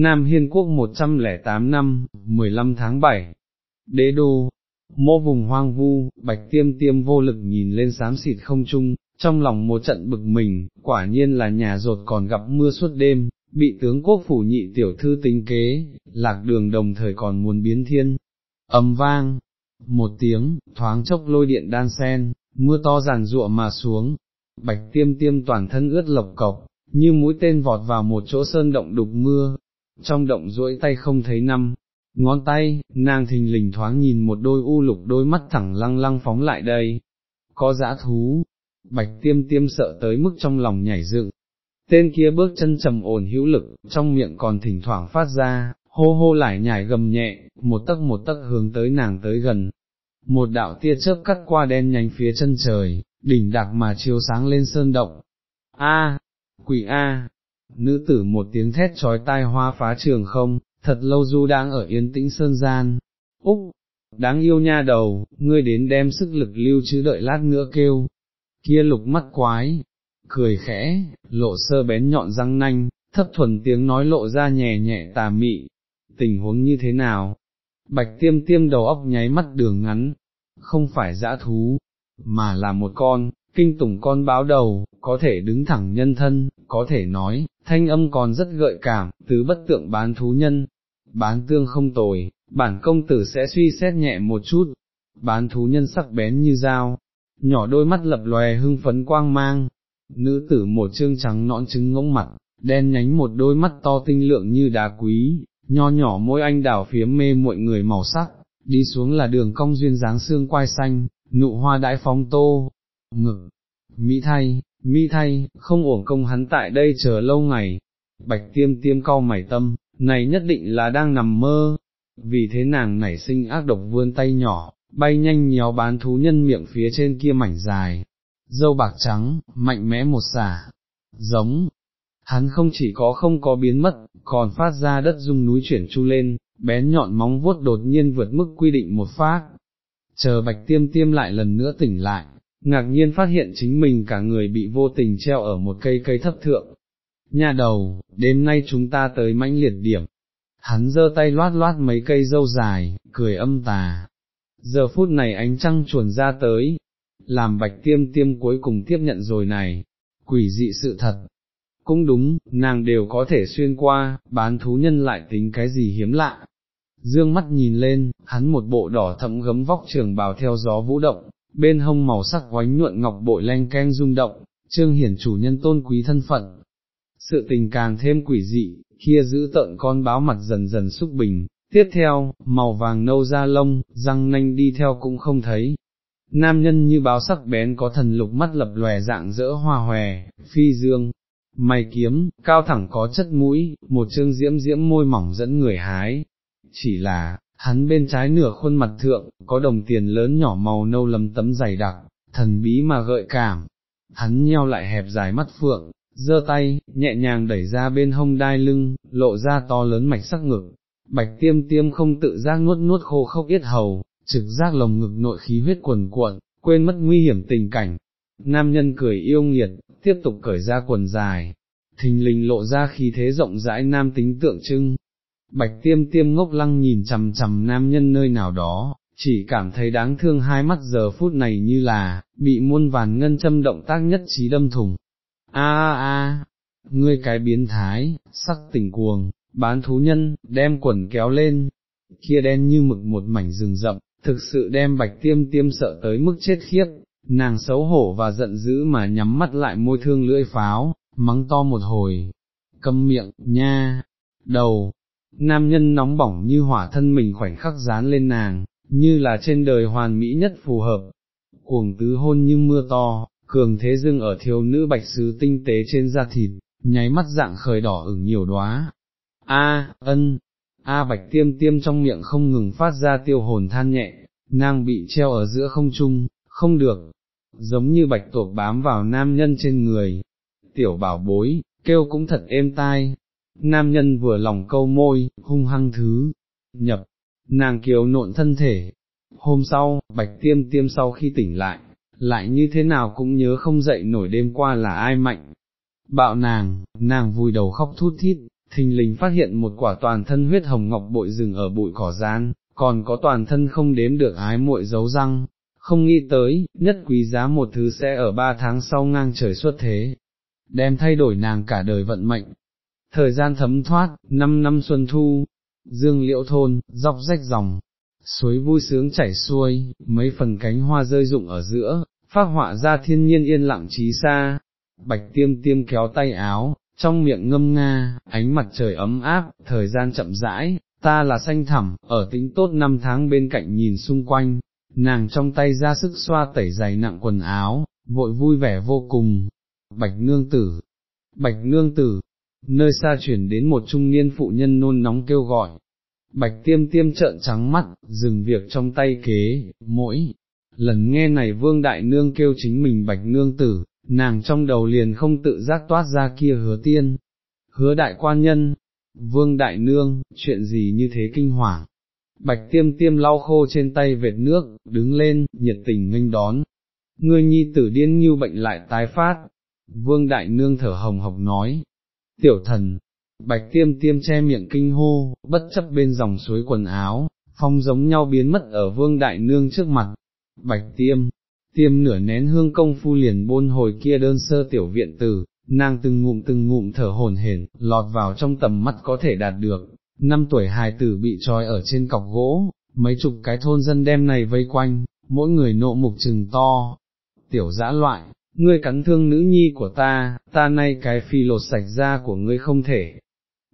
Nam Hiên Quốc 108 năm, 15 tháng 7, Đế Đô, mô vùng hoang vu, bạch tiêm tiêm vô lực nhìn lên xám xịt không trung, trong lòng một trận bực mình, quả nhiên là nhà rột còn gặp mưa suốt đêm, bị tướng quốc phủ nhị tiểu thư tính kế, lạc đường đồng thời còn muốn biến thiên. Ấm vang, một tiếng, thoáng chốc lôi điện đan sen, mưa to giàn rụa mà xuống, bạch tiêm tiêm toàn thân ướt lộc cộc, như mũi tên vọt vào một chỗ sơn động đục mưa, trong động duỗi tay không thấy năm, ngón tay, nàng thình lình thoáng nhìn một đôi u lục đôi mắt thẳng lăng lăng phóng lại đây, có dã thú, bạch tiêm tiêm sợ tới mức trong lòng nhảy dựng, tên kia bước chân trầm ổn hữu lực, trong miệng còn thỉnh thoảng phát ra, hô hô lại nhảy gầm nhẹ, một tấc một tấc hướng tới nàng tới gần. Một đạo tia chớp cắt qua đen nhánh phía chân trời, đỉnh đặc mà chiếu sáng lên sơn động. A, quỷ A, nữ tử một tiếng thét trói tai hoa phá trường không, thật lâu du đang ở yên tĩnh sơn gian. Úc, đáng yêu nha đầu, ngươi đến đem sức lực lưu chứ đợi lát nữa kêu. Kia lục mắt quái, cười khẽ, lộ sơ bén nhọn răng nanh, thấp thuần tiếng nói lộ ra nhẹ nhẹ tà mị, tình huống như thế nào? Bạch tiêm tiêm đầu óc nháy mắt đường ngắn, không phải dã thú, mà là một con, kinh tủng con báo đầu, có thể đứng thẳng nhân thân, có thể nói, thanh âm còn rất gợi cảm, tứ bất tượng bán thú nhân, bán tương không tồi, bản công tử sẽ suy xét nhẹ một chút, bán thú nhân sắc bén như dao, nhỏ đôi mắt lập lòe hưng phấn quang mang, nữ tử một trương trắng nõn trứng ngỗng mặt, đen nhánh một đôi mắt to tinh lượng như đá quý, nho nhỏ môi anh đảo phía mê mọi người màu sắc, đi xuống là đường cong duyên dáng xương quai xanh, nụ hoa đãi phóng tô, ngực, mỹ thay, mỹ thay, không uổng công hắn tại đây chờ lâu ngày, bạch tiêm tiêm cau mày tâm, này nhất định là đang nằm mơ, vì thế nàng nảy sinh ác độc vươn tay nhỏ, bay nhanh nhéo bán thú nhân miệng phía trên kia mảnh dài, dâu bạc trắng, mạnh mẽ một xả, giống, hắn không chỉ có không có biến mất, còn phát ra đất rung núi chuyển chu lên, bén nhọn móng vuốt đột nhiên vượt mức quy định một phát, chờ bạch tiêm tiêm lại lần nữa tỉnh lại, ngạc nhiên phát hiện chính mình cả người bị vô tình treo ở một cây cây thấp thượng. Nhà đầu, đêm nay chúng ta tới mãnh liệt điểm. Hắn giơ tay loát loát mấy cây dâu dài, cười âm tà. Giờ phút này ánh trăng chuồn ra tới, làm bạch tiêm tiêm cuối cùng tiếp nhận rồi này, quỷ dị sự thật. Cũng đúng, nàng đều có thể xuyên qua, bán thú nhân lại tính cái gì hiếm lạ. Dương mắt nhìn lên, hắn một bộ đỏ thẫm gấm vóc trường bào theo gió vũ động, bên hông màu sắc oánh nhuận ngọc bội len keng rung động, trương hiển chủ nhân tôn quý thân phận. Sự tình càng thêm quỷ dị, kia giữ tợn con báo mặt dần dần xúc bình, tiếp theo, màu vàng nâu da lông, răng nanh đi theo cũng không thấy. Nam nhân như báo sắc bén có thần lục mắt lập lòe dạng dỡ hoa hòe, phi dương, mày kiếm, cao thẳng có chất mũi, một chương diễm diễm môi mỏng dẫn người hái. Chỉ là, hắn bên trái nửa khuôn mặt thượng, có đồng tiền lớn nhỏ màu nâu lấm tấm dày đặc, thần bí mà gợi cảm, hắn nheo lại hẹp dài mắt phượng, giơ tay, nhẹ nhàng đẩy ra bên hông đai lưng, lộ ra to lớn mạch sắc ngực, bạch tiêm tiêm không tự giác nuốt nuốt khô khốc yết hầu, trực giác lồng ngực nội khí huyết quần cuộn, quên mất nguy hiểm tình cảnh. Nam nhân cười yêu nghiệt, tiếp tục cởi ra quần dài, thình lình lộ ra khí thế rộng rãi nam tính tượng trưng, Bạch tiêm tiêm ngốc lăng nhìn chằm chằm nam nhân nơi nào đó, chỉ cảm thấy đáng thương hai mắt giờ phút này như là, bị muôn vàn ngân châm động tác nhất trí đâm thủng. A a a, ngươi cái biến thái, sắc tỉnh cuồng, bán thú nhân, đem quần kéo lên, kia đen như mực một mảnh rừng rậm, thực sự đem bạch tiêm tiêm sợ tới mức chết khiếp, nàng xấu hổ và giận dữ mà nhắm mắt lại môi thương lưỡi pháo, mắng to một hồi, câm miệng, nha, đầu, nam nhân nóng bỏng như hỏa thân mình khoảnh khắc dán lên nàng, như là trên đời hoàn mỹ nhất phù hợp, cuồng tứ hôn như mưa to, cường thế dưng ở thiếu nữ bạch sứ tinh tế trên da thịt, nháy mắt dạng khởi đỏ ửng nhiều đóa. A, ân, A bạch tiêm tiêm trong miệng không ngừng phát ra tiêu hồn than nhẹ, nàng bị treo ở giữa không trung, không được, giống như bạch tuộc bám vào nam nhân trên người. Tiểu bảo bối, kêu cũng thật êm tai, nam nhân vừa lòng câu môi, hung hăng thứ, nhập, nàng kiều nộn thân thể. Hôm sau, bạch tiêm tiêm sau khi tỉnh lại, lại như thế nào cũng nhớ không dậy nổi đêm qua là ai mạnh. Bạo nàng, nàng vùi đầu khóc thút thít, thình lình phát hiện một quả toàn thân huyết hồng ngọc bội rừng ở bụi cỏ gian, còn có toàn thân không đếm được ái muội dấu răng, không nghĩ tới, nhất quý giá một thứ sẽ ở ba tháng sau ngang trời xuất thế, đem thay đổi nàng cả đời vận mệnh. Thời gian thấm thoát, năm năm xuân thu, dương liễu thôn, dọc rách dòng, suối vui sướng chảy xuôi, mấy phần cánh hoa rơi rụng ở giữa, phát họa ra thiên nhiên yên lặng trí xa, bạch tiêm tiêm kéo tay áo, trong miệng ngâm nga, ánh mặt trời ấm áp, thời gian chậm rãi, ta là xanh thẳm, ở tính tốt năm tháng bên cạnh nhìn xung quanh, nàng trong tay ra sức xoa tẩy giày nặng quần áo, vội vui vẻ vô cùng. Bạch nương tử, bạch nương tử, nơi xa chuyển đến một trung niên phụ nhân nôn nóng kêu gọi. Bạch tiêm tiêm trợn trắng mắt, dừng việc trong tay kế, mỗi lần nghe này vương đại nương kêu chính mình bạch nương tử, nàng trong đầu liền không tự giác toát ra kia hứa tiên. Hứa đại quan nhân, vương đại nương, chuyện gì như thế kinh hoàng, Bạch tiêm tiêm lau khô trên tay vệt nước, đứng lên, nhiệt tình nghênh đón. Ngươi nhi tử điên như bệnh lại tái phát. Vương đại nương thở hồng hộc nói. Tiểu thần, bạch tiêm tiêm che miệng kinh hô, bất chấp bên dòng suối quần áo, phong giống nhau biến mất ở vương đại nương trước mặt. Bạch tiêm, tiêm nửa nén hương công phu liền bôn hồi kia đơn sơ tiểu viện tử, nàng từng ngụm từng ngụm thở hồn hển, lọt vào trong tầm mắt có thể đạt được, năm tuổi hài tử bị trói ở trên cọc gỗ, mấy chục cái thôn dân đem này vây quanh, mỗi người nộ mục trừng to, tiểu dã loại, ngươi cắn thương nữ nhi của ta, ta nay cái phi lột sạch da của ngươi không thể.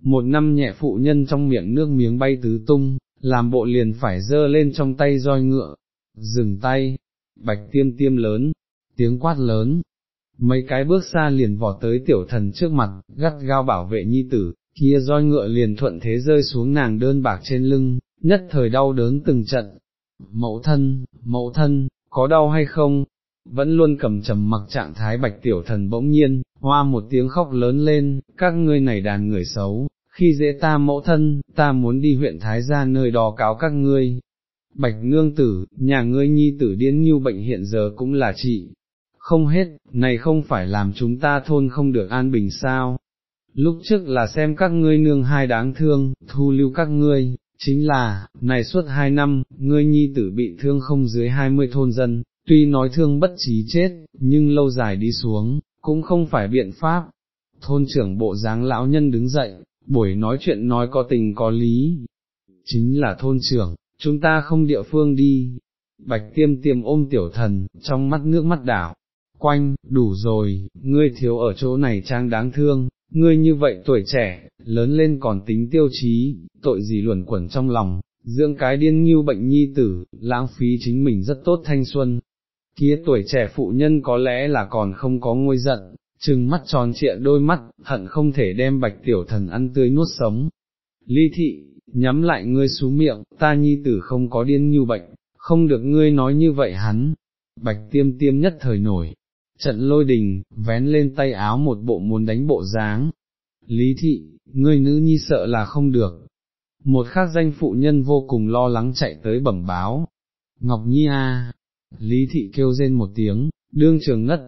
Một năm nhẹ phụ nhân trong miệng nước miếng bay tứ tung, làm bộ liền phải dơ lên trong tay roi ngựa, dừng tay, bạch tiêm tiêm lớn, tiếng quát lớn, mấy cái bước xa liền vỏ tới tiểu thần trước mặt, gắt gao bảo vệ nhi tử, kia roi ngựa liền thuận thế rơi xuống nàng đơn bạc trên lưng, nhất thời đau đớn từng trận. Mẫu thân, mẫu thân, có đau hay không? Vẫn luôn cầm trầm mặc trạng thái bạch tiểu thần bỗng nhiên, hoa một tiếng khóc lớn lên, các ngươi này đàn người xấu, khi dễ ta mẫu thân, ta muốn đi huyện Thái gia nơi đó cáo các ngươi. Bạch nương tử, nhà ngươi nhi tử điên như bệnh hiện giờ cũng là chị. Không hết, này không phải làm chúng ta thôn không được an bình sao, lúc trước là xem các ngươi nương hai đáng thương, thu lưu các ngươi, chính là, này suốt hai năm, ngươi nhi tử bị thương không dưới hai mươi thôn dân, tuy nói thương bất trí chết, nhưng lâu dài đi xuống, cũng không phải biện pháp. Thôn trưởng bộ dáng lão nhân đứng dậy, buổi nói chuyện nói có tình có lý, chính là thôn trưởng, chúng ta không địa phương đi. Bạch tiêm tiêm ôm tiểu thần, trong mắt nước mắt đảo, quanh, đủ rồi, ngươi thiếu ở chỗ này trang đáng thương, ngươi như vậy tuổi trẻ, lớn lên còn tính tiêu chí, tội gì luẩn quẩn trong lòng, dưỡng cái điên như bệnh nhi tử, lãng phí chính mình rất tốt thanh xuân. Kia tuổi trẻ phụ nhân có lẽ là còn không có ngôi giận, trừng mắt tròn trịa đôi mắt, hận không thể đem bạch tiểu thần ăn tươi nuốt sống. Ly thị, nhắm lại ngươi xú miệng, ta nhi tử không có điên như bệnh, không được ngươi nói như vậy hắn. Bạch tiêm tiêm nhất thời nổi, trận lôi đình, vén lên tay áo một bộ muốn đánh bộ dáng. Lý thị, ngươi nữ nhi sợ là không được. Một khác danh phụ nhân vô cùng lo lắng chạy tới bẩm báo. Ngọc Nhi a, Lý thị kêu rên một tiếng, đương trường ngất,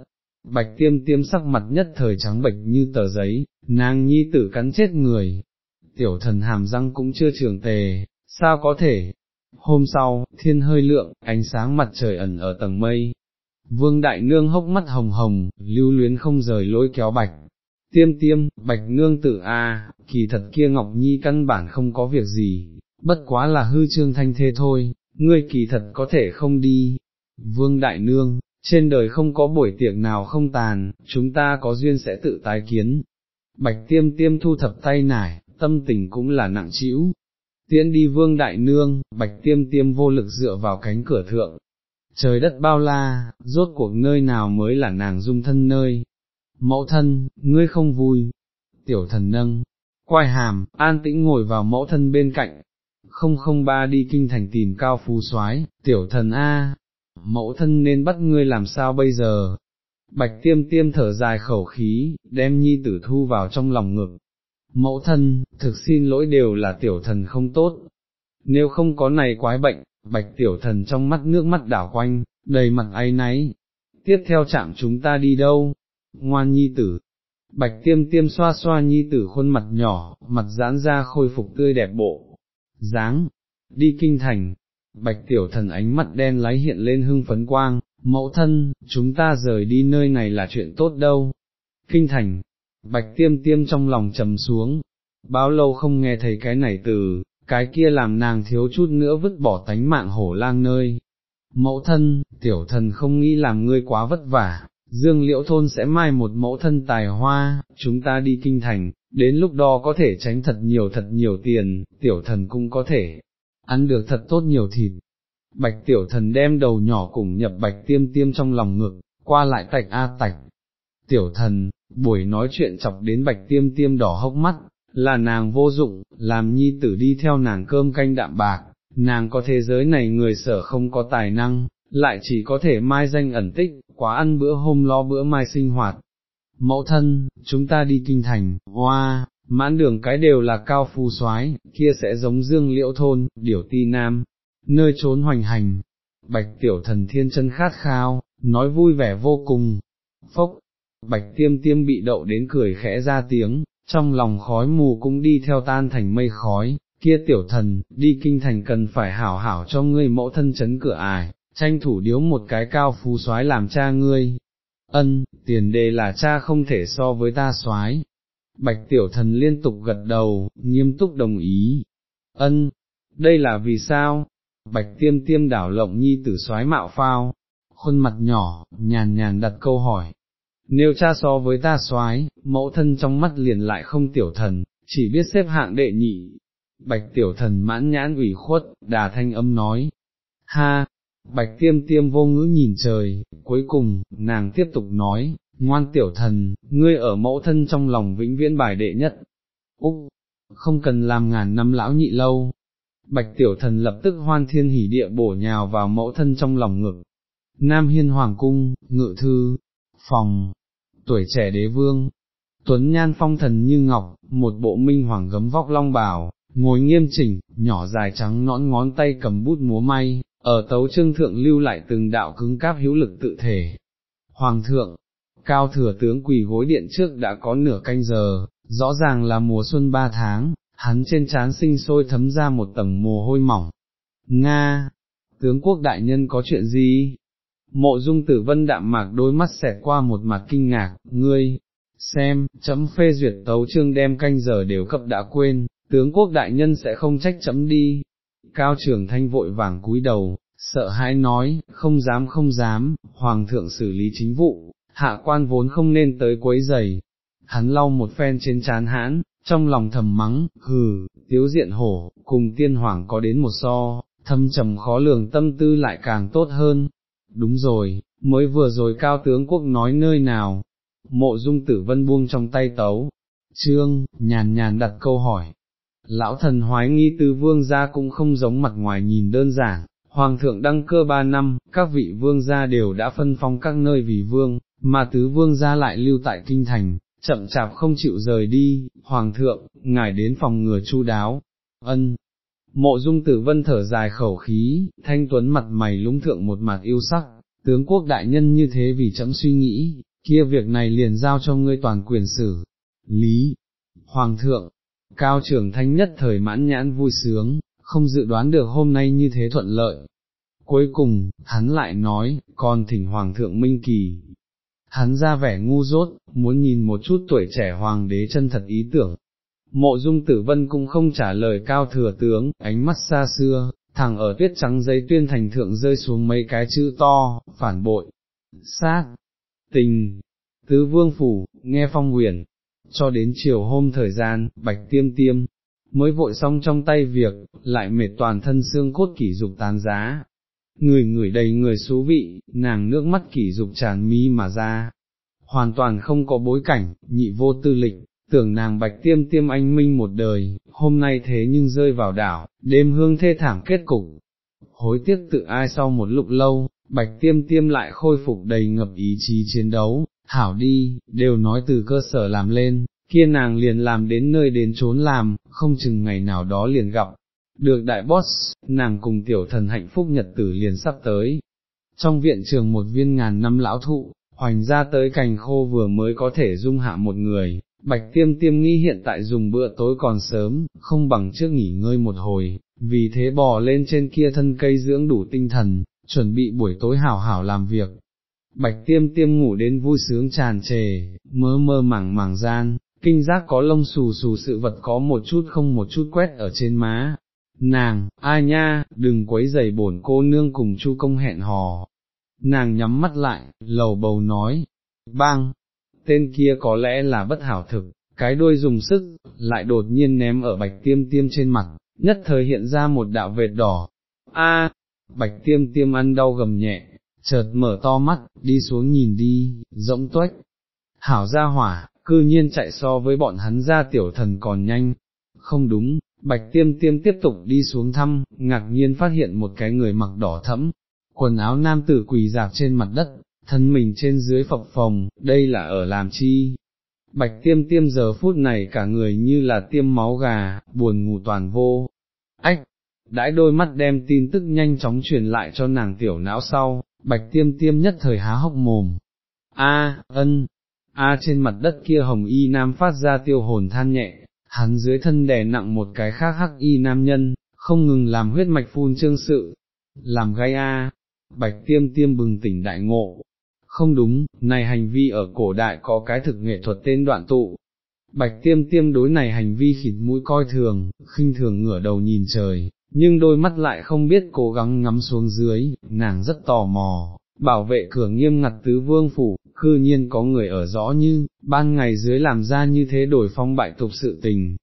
bạch tiêm tiêm sắc mặt nhất thời trắng bệch như tờ giấy, nàng nhi tử cắn chết người. Tiểu thần hàm răng cũng chưa trường tề, sao có thể? Hôm sau, thiên hơi lượng, ánh sáng mặt trời ẩn ở tầng mây, Vương Đại Nương hốc mắt hồng hồng, lưu luyến không rời lối kéo bạch. Tiêm tiêm, bạch nương tự a, kỳ thật kia Ngọc Nhi căn bản không có việc gì, bất quá là hư trương thanh thế thôi, ngươi kỳ thật có thể không đi. Vương Đại Nương, trên đời không có buổi tiệc nào không tàn, chúng ta có duyên sẽ tự tái kiến. Bạch tiêm tiêm thu thập tay nải, tâm tình cũng là nặng trĩu. Tiễn đi vương đại nương, bạch tiêm tiêm vô lực dựa vào cánh cửa thượng, trời đất bao la, rốt cuộc nơi nào mới là nàng dung thân nơi. Mẫu thân, ngươi không vui, tiểu thần nâng, quay hàm, an tĩnh ngồi vào mẫu thân bên cạnh, không không ba đi kinh thành tìm cao phú soái, tiểu thần A, mẫu thân nên bắt ngươi làm sao bây giờ. Bạch tiêm tiêm thở dài khẩu khí, đem nhi tử thu vào trong lòng ngực. Mẫu thân, thực xin lỗi đều là tiểu thần không tốt. Nếu không có này quái bệnh, bạch tiểu thần trong mắt nước mắt đảo quanh, đầy mặt áy náy, tiếp theo chạm chúng ta đi đâu, ngoan nhi tử, bạch tiêm tiêm xoa xoa nhi tử khuôn mặt nhỏ, mặt giãn ra khôi phục tươi đẹp bộ, dáng, đi kinh thành, bạch tiểu thần ánh mắt đen láy hiện lên hưng phấn quang, mẫu thân, chúng ta rời đi nơi này là chuyện tốt đâu. Kinh thành, bạch tiêm tiêm trong lòng trầm xuống, bao lâu không nghe thấy cái này từ, cái kia làm nàng thiếu chút nữa vứt bỏ tánh mạng hổ lang nơi. Mẫu thân, tiểu thần không nghĩ làm ngươi quá vất vả, dương liễu thôn sẽ mai một mẫu thân tài hoa, chúng ta đi kinh thành, đến lúc đó có thể tránh thật nhiều thật nhiều tiền, tiểu thần cũng có thể ăn được thật tốt nhiều thịt. Bạch tiểu thần đem đầu nhỏ cùng nhập bạch tiêm tiêm trong lòng ngực, qua lại tạch a tạch. Tiểu thần, buổi nói chuyện chọc đến bạch tiêm tiêm đỏ hốc mắt, là nàng vô dụng, làm nhi tử đi theo nàng cơm canh đạm bạc, nàng có thế giới này người sở không có tài năng, lại chỉ có thể mai danh ẩn tích, quá ăn bữa hôm lo bữa mai sinh hoạt. Mẫu thân, chúng ta đi kinh thành, hoa, mãn đường cái đều là cao phu soái, kia sẽ giống dương liễu thôn, điểu ti nam, nơi trốn hoành hành. Bạch tiểu thần thiên chân khát khao, nói vui vẻ vô cùng. Phốc, bạch tiêm tiêm bị đậu đến cười khẽ ra tiếng, trong lòng khói mù cũng đi theo tan thành mây khói, kia tiểu thần, đi kinh thành cần phải hảo hảo cho ngươi mẫu thân chấn cửa ải, tranh thủ điếu một cái cao phú soái làm cha ngươi. Ân, tiền đề là cha không thể so với ta soái. Bạch tiểu thần liên tục gật đầu, nghiêm túc đồng ý. Ân, đây là vì sao? Bạch tiêm tiêm đảo lộng nhi tử soái mạo phao, khuôn mặt nhỏ, nhàn nhàn đặt câu hỏi, nếu cha so với ta soái, mẫu thân trong mắt liền lại không tiểu thần, chỉ biết xếp hạng đệ nhị. Bạch tiểu thần mãn nhãn ủy khuất, đà thanh âm nói. Ha, bạch tiêm tiêm vô ngữ nhìn trời, cuối cùng, nàng tiếp tục nói, ngoan tiểu thần, ngươi ở mẫu thân trong lòng vĩnh viễn bài đệ nhất. Úc, không cần làm ngàn năm lão nhị lâu. Bạch tiểu thần lập tức hoan thiên hỉ địa bổ nhào vào mẫu thân trong lòng ngực. Nam hiên hoàng cung, ngự thư, phòng, tuổi trẻ đế vương, tuấn nhan phong thần như ngọc, một bộ minh hoàng gấm vóc long bào, ngồi nghiêm chỉnh, nhỏ dài trắng nõn ngón tay cầm bút múa may, ở tấu trương thượng lưu lại từng đạo cứng cáp hữu lực tự thể. Hoàng thượng, cao thừa tướng quỳ gối điện trước đã có nửa canh giờ, rõ ràng là mùa xuân ba tháng, hắn trên trán sinh sôi thấm ra một tầng mồ hôi mỏng. Nga, tướng quốc đại nhân có chuyện gì? Mộ dung tử vân đạm mạc đôi mắt xẹt qua một mặt kinh ngạc, ngươi, xem, chấm phê duyệt tấu chương đem canh giờ đều cập đã quên, tướng quốc đại nhân sẽ không trách chấm đi. Cao trưởng thanh vội vàng cúi đầu, sợ hãi nói, không dám không dám, hoàng thượng xử lý chính vụ, hạ quan vốn không nên tới quấy giày. Hắn lau một phen trên chán hãn, trong lòng thầm mắng, hừ, tiếu diện hổ, cùng tiên hoàng có đến một so, thâm trầm khó lường tâm tư lại càng tốt hơn, đúng rồi, mới vừa rồi cao tướng quốc nói nơi nào, mộ dung tử vân buông trong tay tấu, trương, nhàn nhàn đặt câu hỏi. Lão thần hoái nghi tư vương gia cũng không giống mặt ngoài nhìn đơn giản, hoàng thượng đăng cơ ba năm, các vị vương gia đều đã phân phong các nơi vì vương, mà tứ vương gia lại lưu tại kinh thành, chậm chạp không chịu rời đi, hoàng thượng, ngài đến phòng ngừa chu đáo, ân, Mộ dung tử vân thở dài khẩu khí, thanh tuấn mặt mày lúng thượng một mặt yêu sắc, tướng quốc đại nhân như thế vì chấm suy nghĩ, kia việc này liền giao cho ngươi toàn quyền xử. Lý, Hoàng thượng, cao trưởng thanh nhất thời mãn nhãn vui sướng, không dự đoán được hôm nay như thế thuận lợi. Cuối cùng, hắn lại nói, còn thỉnh Hoàng thượng Minh Kỳ. Hắn ra vẻ ngu dốt, muốn nhìn một chút tuổi trẻ Hoàng đế chân thật ý tưởng, Mộ dung tử vân cũng không trả lời cao thừa tướng, ánh mắt xa xưa, thẳng ở tuyết trắng giấy tuyên thành thượng rơi xuống mấy cái chữ to, phản bội, sát, tình, tứ vương phủ, nghe phong huyền, cho đến chiều hôm thời gian, bạch tiêm tiêm, mới vội xong trong tay việc, lại mệt toàn thân xương cốt kỷ dục tán giá. Người người đầy người xú vị, nàng nước mắt kỷ dục tràn mi mà ra, hoàn toàn không có bối cảnh, nhị vô tư lịch, tưởng nàng bạch tiêm tiêm anh minh một đời, hôm nay thế nhưng rơi vào đảo, đêm hương thê thảm kết cục. Hối tiếc tự ai sau một lúc lâu, bạch tiêm tiêm lại khôi phục đầy ngập ý chí chiến đấu, hảo đi, đều nói từ cơ sở làm lên, kia nàng liền làm đến nơi đến trốn làm, không chừng ngày nào đó liền gặp. Được đại boss, nàng cùng tiểu thần hạnh phúc nhật tử liền sắp tới. Trong viện trường một viên ngàn năm lão thụ, hoành ra tới cành khô vừa mới có thể dung hạ một người, bạch tiêm tiêm nghĩ hiện tại dùng bữa tối còn sớm, không bằng trước nghỉ ngơi một hồi, vì thế bò lên trên kia thân cây dưỡng đủ tinh thần, chuẩn bị buổi tối hảo hảo làm việc. Bạch tiêm tiêm ngủ đến vui sướng tràn trề, mơ mơ màng màng gian, kinh giác có lông xù xù sự vật có một chút không một chút quét ở trên má. Nàng, ai nha, đừng quấy giày bổn cô nương cùng chu công hẹn hò. Nàng nhắm mắt lại, lầu bầu nói, bang, tên kia có lẽ là bất hảo thực, cái đuôi dùng sức, lại đột nhiên ném ở bạch tiêm tiêm trên mặt, nhất thời hiện ra một đạo vệt đỏ. A, bạch tiêm tiêm ăn đau gầm nhẹ, chợt mở to mắt, đi xuống nhìn đi, rỗng tuếch. Hảo ra hỏa, cư nhiên chạy so với bọn hắn ra tiểu thần còn nhanh. Không đúng, bạch tiêm tiêm tiếp tục đi xuống thăm, ngạc nhiên phát hiện một cái người mặc đỏ thẫm, quần áo nam tử quỳ dạp trên mặt đất, thân mình trên dưới phập phồng, đây là ở làm chi. Bạch tiêm tiêm giờ phút này cả người như là tiêm máu gà, buồn ngủ toàn vô. Ách, đãi đôi mắt đem tin tức nhanh chóng truyền lại cho nàng tiểu não sau, bạch tiêm tiêm nhất thời há hốc mồm. A, ân, A trên mặt đất kia hồng y nam phát ra tiêu hồn than nhẹ, hắn dưới thân đè nặng một cái khác hắc y nam nhân, không ngừng làm huyết mạch phun trương sự, làm gai A, bạch tiêm tiêm bừng tỉnh đại ngộ. Không đúng, này hành vi ở cổ đại có cái thực nghệ thuật tên đoạn tụ. Bạch tiêm tiêm đối này hành vi khịt mũi coi thường, khinh thường ngửa đầu nhìn trời, nhưng đôi mắt lại không biết cố gắng ngắm xuống dưới, nàng rất tò mò, bảo vệ cửa nghiêm ngặt tứ vương phủ, cư nhiên có người ở rõ như, ban ngày dưới làm ra như thế đổi phong bại tục sự tình.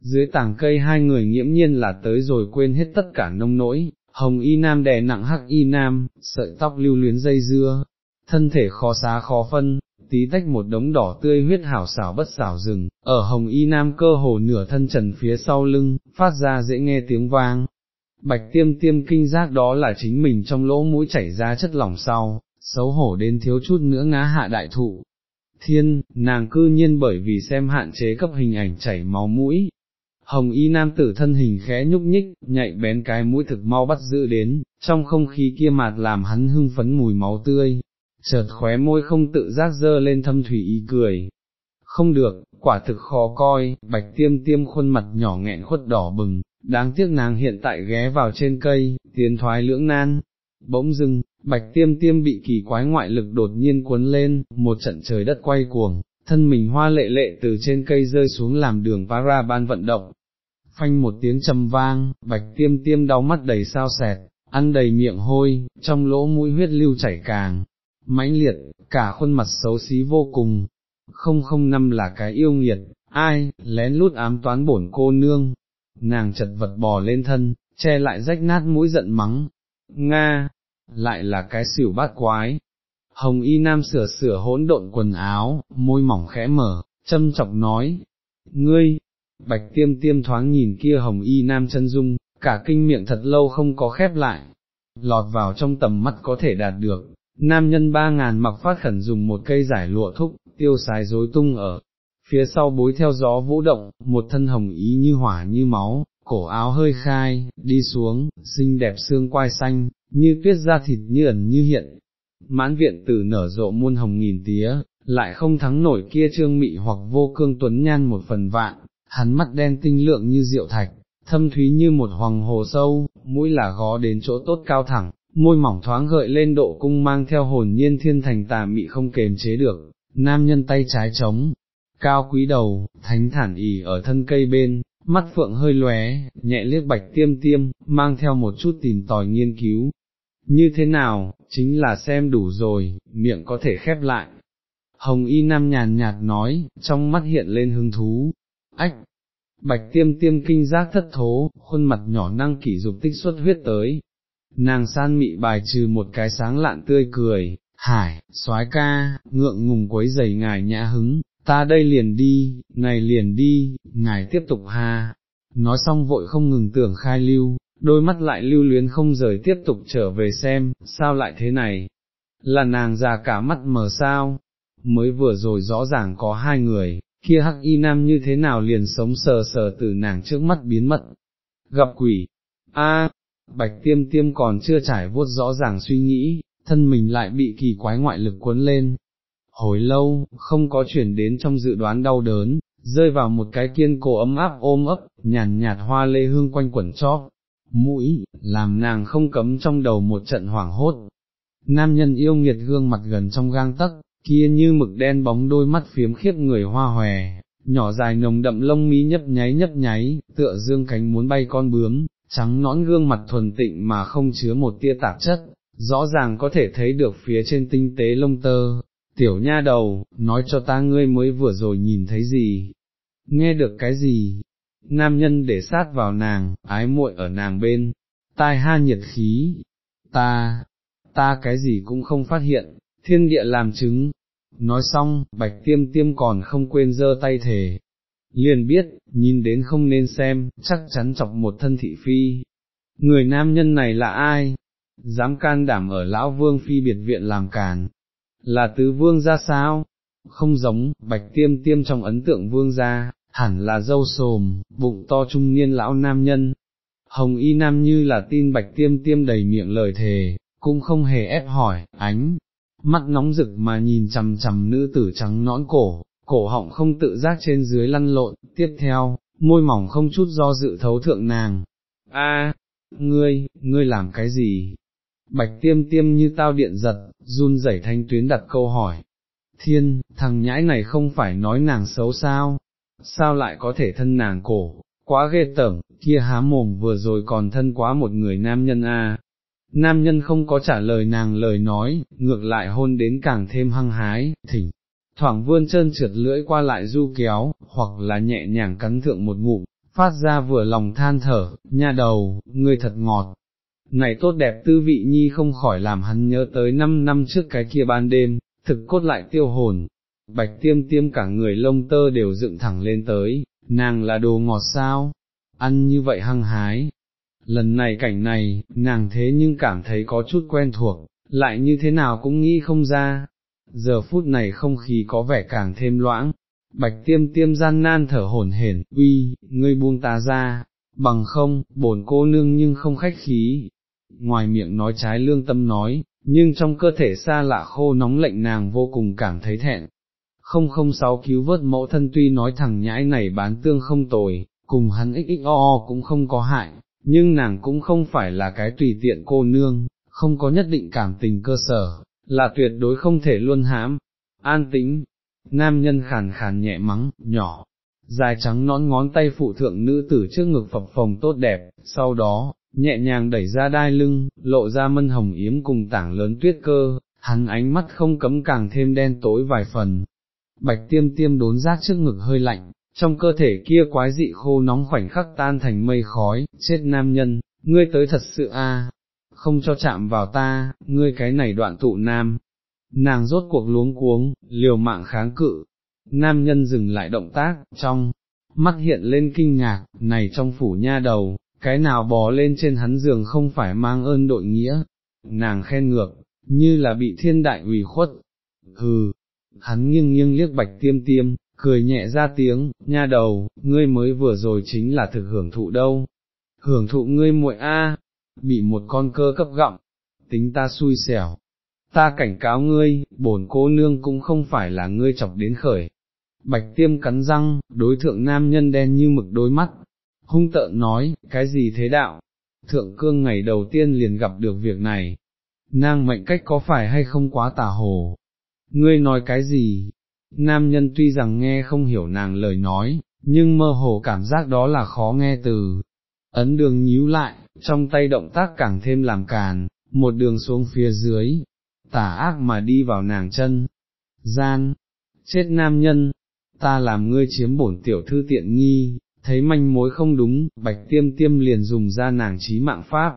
Dưới tảng cây hai người nghiễm nhiên là tới rồi quên hết tất cả nông nỗi, hồng y nam đè nặng hắc y nam, sợi tóc lưu luyến dây dưa, thân thể khó xá khó phân, tí tách một đống đỏ tươi huyết hảo xảo bất xảo rừng, ở hồng y nam cơ hồ nửa thân trần phía sau lưng, phát ra dễ nghe tiếng vang. Bạch tiêm tiêm kinh giác đó là chính mình trong lỗ mũi chảy ra chất lỏng sau, xấu hổ đến thiếu chút nữa ngã hạ đại thụ. Thiên, nàng cư nhiên bởi vì xem hạn chế cấp hình ảnh chảy máu mũi. Hồng y nam tử thân hình khẽ nhúc nhích, nhạy bén cái mũi thực mau bắt giữ đến, trong không khí kia mạt làm hắn hưng phấn mùi máu tươi, chợt khóe môi không tự giác dơ lên thâm thủy ý cười. Không được, quả thực khó coi, bạch tiêm tiêm khuôn mặt nhỏ nghẹn khuất đỏ bừng, đáng tiếc nàng hiện tại ghé vào trên cây, tiến thoái lưỡng nan. Bỗng dưng, bạch tiêm tiêm bị kỳ quái ngoại lực đột nhiên cuốn lên, một trận trời đất quay cuồng, thân mình hoa lệ lệ từ trên cây rơi xuống làm đường para ban vận động. Phanh một tiếng trầm vang, bạch tiêm tiêm đau mắt đầy sao sẹt, ăn đầy miệng hôi, trong lỗ mũi huyết lưu chảy càng, mãnh liệt, cả khuôn mặt xấu xí vô cùng. Không không năm là cái yêu nghiệt, ai, lén lút ám toán bổn cô nương. Nàng chật vật bò lên thân, che lại rách nát mũi giận mắng. Nga, lại là cái xỉu bát quái. Hồng y nam sửa sửa hỗn độn quần áo, môi mỏng khẽ mở, châm chọc nói, ngươi, bạch tiêm tiêm thoáng nhìn kia hồng y nam chân dung, cả kinh miệng thật lâu không có khép lại, lọt vào trong tầm mắt có thể đạt được, nam nhân ba ngàn mặc phát khẩn dùng một cây giải lụa thúc, tiêu xài rối tung ở, phía sau bối theo gió vũ động, một thân hồng ý như hỏa như máu, cổ áo hơi khai, đi xuống, xinh đẹp xương quai xanh, như tuyết da thịt như ẩn như hiện. Mãn viện tử nở rộ muôn hồng nghìn tía, lại không thắng nổi kia trương mị hoặc vô cương tuấn nhan một phần vạn, hắn mắt đen tinh lượng như rượu thạch, thâm thúy như một hoàng hồ sâu, mũi là gó đến chỗ tốt cao thẳng, môi mỏng thoáng gợi lên độ cung mang theo hồn nhiên thiên thành tà mị không kềm chế được, nam nhân tay trái trống, cao quý đầu, thánh thản ỉ ở thân cây bên, mắt phượng hơi lóe, nhẹ liếc bạch tiêm tiêm, mang theo một chút tìm tòi nghiên cứu. Như thế nào, chính là xem đủ rồi, miệng có thể khép lại. Hồng y nam nhàn nhạt nói, trong mắt hiện lên hứng thú. Ách! Bạch tiêm tiêm kinh giác thất thố, khuôn mặt nhỏ năng kỷ dục tích xuất huyết tới. Nàng san mị bài trừ một cái sáng lạn tươi cười, hải, soái ca, ngượng ngùng quấy giày ngài nhã hứng, ta đây liền đi, này liền đi, ngài tiếp tục ha, nói xong vội không ngừng tưởng khai lưu, đôi mắt lại lưu luyến không rời tiếp tục trở về xem, sao lại thế này, là nàng già cả mắt mờ sao, mới vừa rồi rõ ràng có hai người, kia hắc y nam như thế nào liền sống sờ sờ từ nàng trước mắt biến mất, gặp quỷ, a bạch tiêm tiêm còn chưa trải vuốt rõ ràng suy nghĩ, thân mình lại bị kỳ quái ngoại lực cuốn lên, hồi lâu, không có chuyển đến trong dự đoán đau đớn, rơi vào một cái kiên cổ ấm áp ôm ấp, nhàn nhạt, hoa lê hương quanh quẩn chóp, mũi, làm nàng không cấm trong đầu một trận hoảng hốt. Nam nhân yêu nghiệt gương mặt gần trong gang tấc, kia như mực đen bóng đôi mắt phiếm khiếp người hoa hòe, nhỏ dài nồng đậm lông mi nhấp nháy nhấp nháy, tựa dương cánh muốn bay con bướm, trắng nõn gương mặt thuần tịnh mà không chứa một tia tạp chất, rõ ràng có thể thấy được phía trên tinh tế lông tơ. Tiểu nha đầu, nói cho ta ngươi mới vừa rồi nhìn thấy gì, nghe được cái gì, nam nhân để sát vào nàng, ái muội ở nàng bên, tai ha nhiệt khí, ta, ta cái gì cũng không phát hiện, thiên địa làm chứng. Nói xong, bạch tiêm tiêm còn không quên giơ tay thề, liền biết, nhìn đến không nên xem, chắc chắn chọc một thân thị phi. Người nam nhân này là ai? Dám can đảm ở lão vương phi biệt viện làm càn. Là tứ vương ra sao? Không giống, bạch tiêm tiêm trong ấn tượng vương gia, hẳn là dâu sồm, bụng to trung niên lão nam nhân. Hồng y nam như là tin bạch tiêm tiêm đầy miệng lời thề, cũng không hề ép hỏi, ánh, mắt nóng rực mà nhìn chằm chằm nữ tử trắng nõn cổ, cổ họng không tự giác trên dưới lăn lộn, tiếp theo, môi mỏng không chút do dự thấu thượng nàng. A, ngươi, ngươi làm cái gì? Bạch tiêm tiêm như tao điện giật, run rẩy thanh tuyến đặt câu hỏi. Thiên, thằng nhãi này không phải nói nàng xấu sao? Sao lại có thể thân nàng cổ? Quá ghê tởm, kia há mồm vừa rồi còn thân quá một người nam nhân a. Nam nhân không có trả lời nàng lời nói, ngược lại hôn đến càng thêm hăng hái, thỉnh, thoảng vươn chân trượt lưỡi qua lại du kéo, hoặc là nhẹ nhàng cắn thượng một ngụm, phát ra vừa lòng than thở, nha đầu, ngươi thật ngọt. Này tốt đẹp tư vị nhi không khỏi làm hắn nhớ tới năm năm trước cái kia ban đêm, thực cốt lại tiêu hồn, bạch tiêm tiêm cả người lông tơ đều dựng thẳng lên tới, nàng là đồ ngọt sao, ăn như vậy hăng hái. Lần này cảnh này, nàng thế nhưng cảm thấy có chút quen thuộc, lại như thế nào cũng nghĩ không ra, giờ phút này không khí có vẻ càng thêm loãng, bạch tiêm tiêm gian nan thở hổn hển, uy, ngươi buông ta ra, bằng không, bổn cô nương nhưng không khách khí, ngoài miệng nói trái lương tâm nói, nhưng trong cơ thể xa lạ khô nóng lệnh nàng vô cùng cảm thấy thẹn. Không không sáu cứu vớt mẫu thân tuy nói thằng nhãi này bán tương không tồi, cùng hắn xxo cũng không có hại, nhưng nàng cũng không phải là cái tùy tiện cô nương, không có nhất định cảm tình cơ sở, là tuyệt đối không thể luôn hãm, an tĩnh, nam nhân khàn khàn nhẹ mắng, nhỏ, dài trắng nón ngón tay phụ thượng nữ tử trước ngực phập phồng tốt đẹp, sau đó, nhẹ nhàng đẩy ra đai lưng, lộ ra mân hồng yếm cùng tảng lớn tuyết cơ, hắn ánh mắt không cấm càng thêm đen tối vài phần. Bạch tiêm tiêm đốn rác trước ngực hơi lạnh, trong cơ thể kia quái dị khô nóng khoảnh khắc tan thành mây khói, chết nam nhân, ngươi tới thật sự a, không cho chạm vào ta, ngươi cái này đoạn tụ nam. Nàng rốt cuộc luống cuống, liều mạng kháng cự, nam nhân dừng lại động tác, trong, mắt hiện lên kinh ngạc, này trong phủ nha đầu, cái nào bò lên trên hắn giường không phải mang ơn đội nghĩa, nàng khen ngược, như là bị thiên đại ủy khuất, hừ, hắn nghiêng nghiêng liếc bạch tiêm tiêm, cười nhẹ ra tiếng, nha đầu, ngươi mới vừa rồi chính là thực hưởng thụ đâu, hưởng thụ ngươi muội a, bị một con cơ cấp gặm, tính ta xui xẻo, ta cảnh cáo ngươi, bổn cô nương cũng không phải là ngươi chọc đến khởi. Bạch tiêm cắn răng, đối thượng nam nhân đen như mực đôi mắt, hung tợn nói, cái gì thế đạo, thượng cương ngày đầu tiên liền gặp được việc này, nàng mệnh cách có phải hay không quá tà hồ, ngươi nói cái gì, nam nhân tuy rằng nghe không hiểu nàng lời nói, nhưng mơ hồ cảm giác đó là khó nghe từ, ấn đường nhíu lại, trong tay động tác càng thêm làm càn, một đường xuống phía dưới, tả ác mà đi vào nàng chân, gian, chết nam nhân, ta làm ngươi chiếm bổn tiểu thư tiện nghi, thấy manh mối không đúng, bạch tiêm tiêm liền dùng ra nàng trí mạng pháp,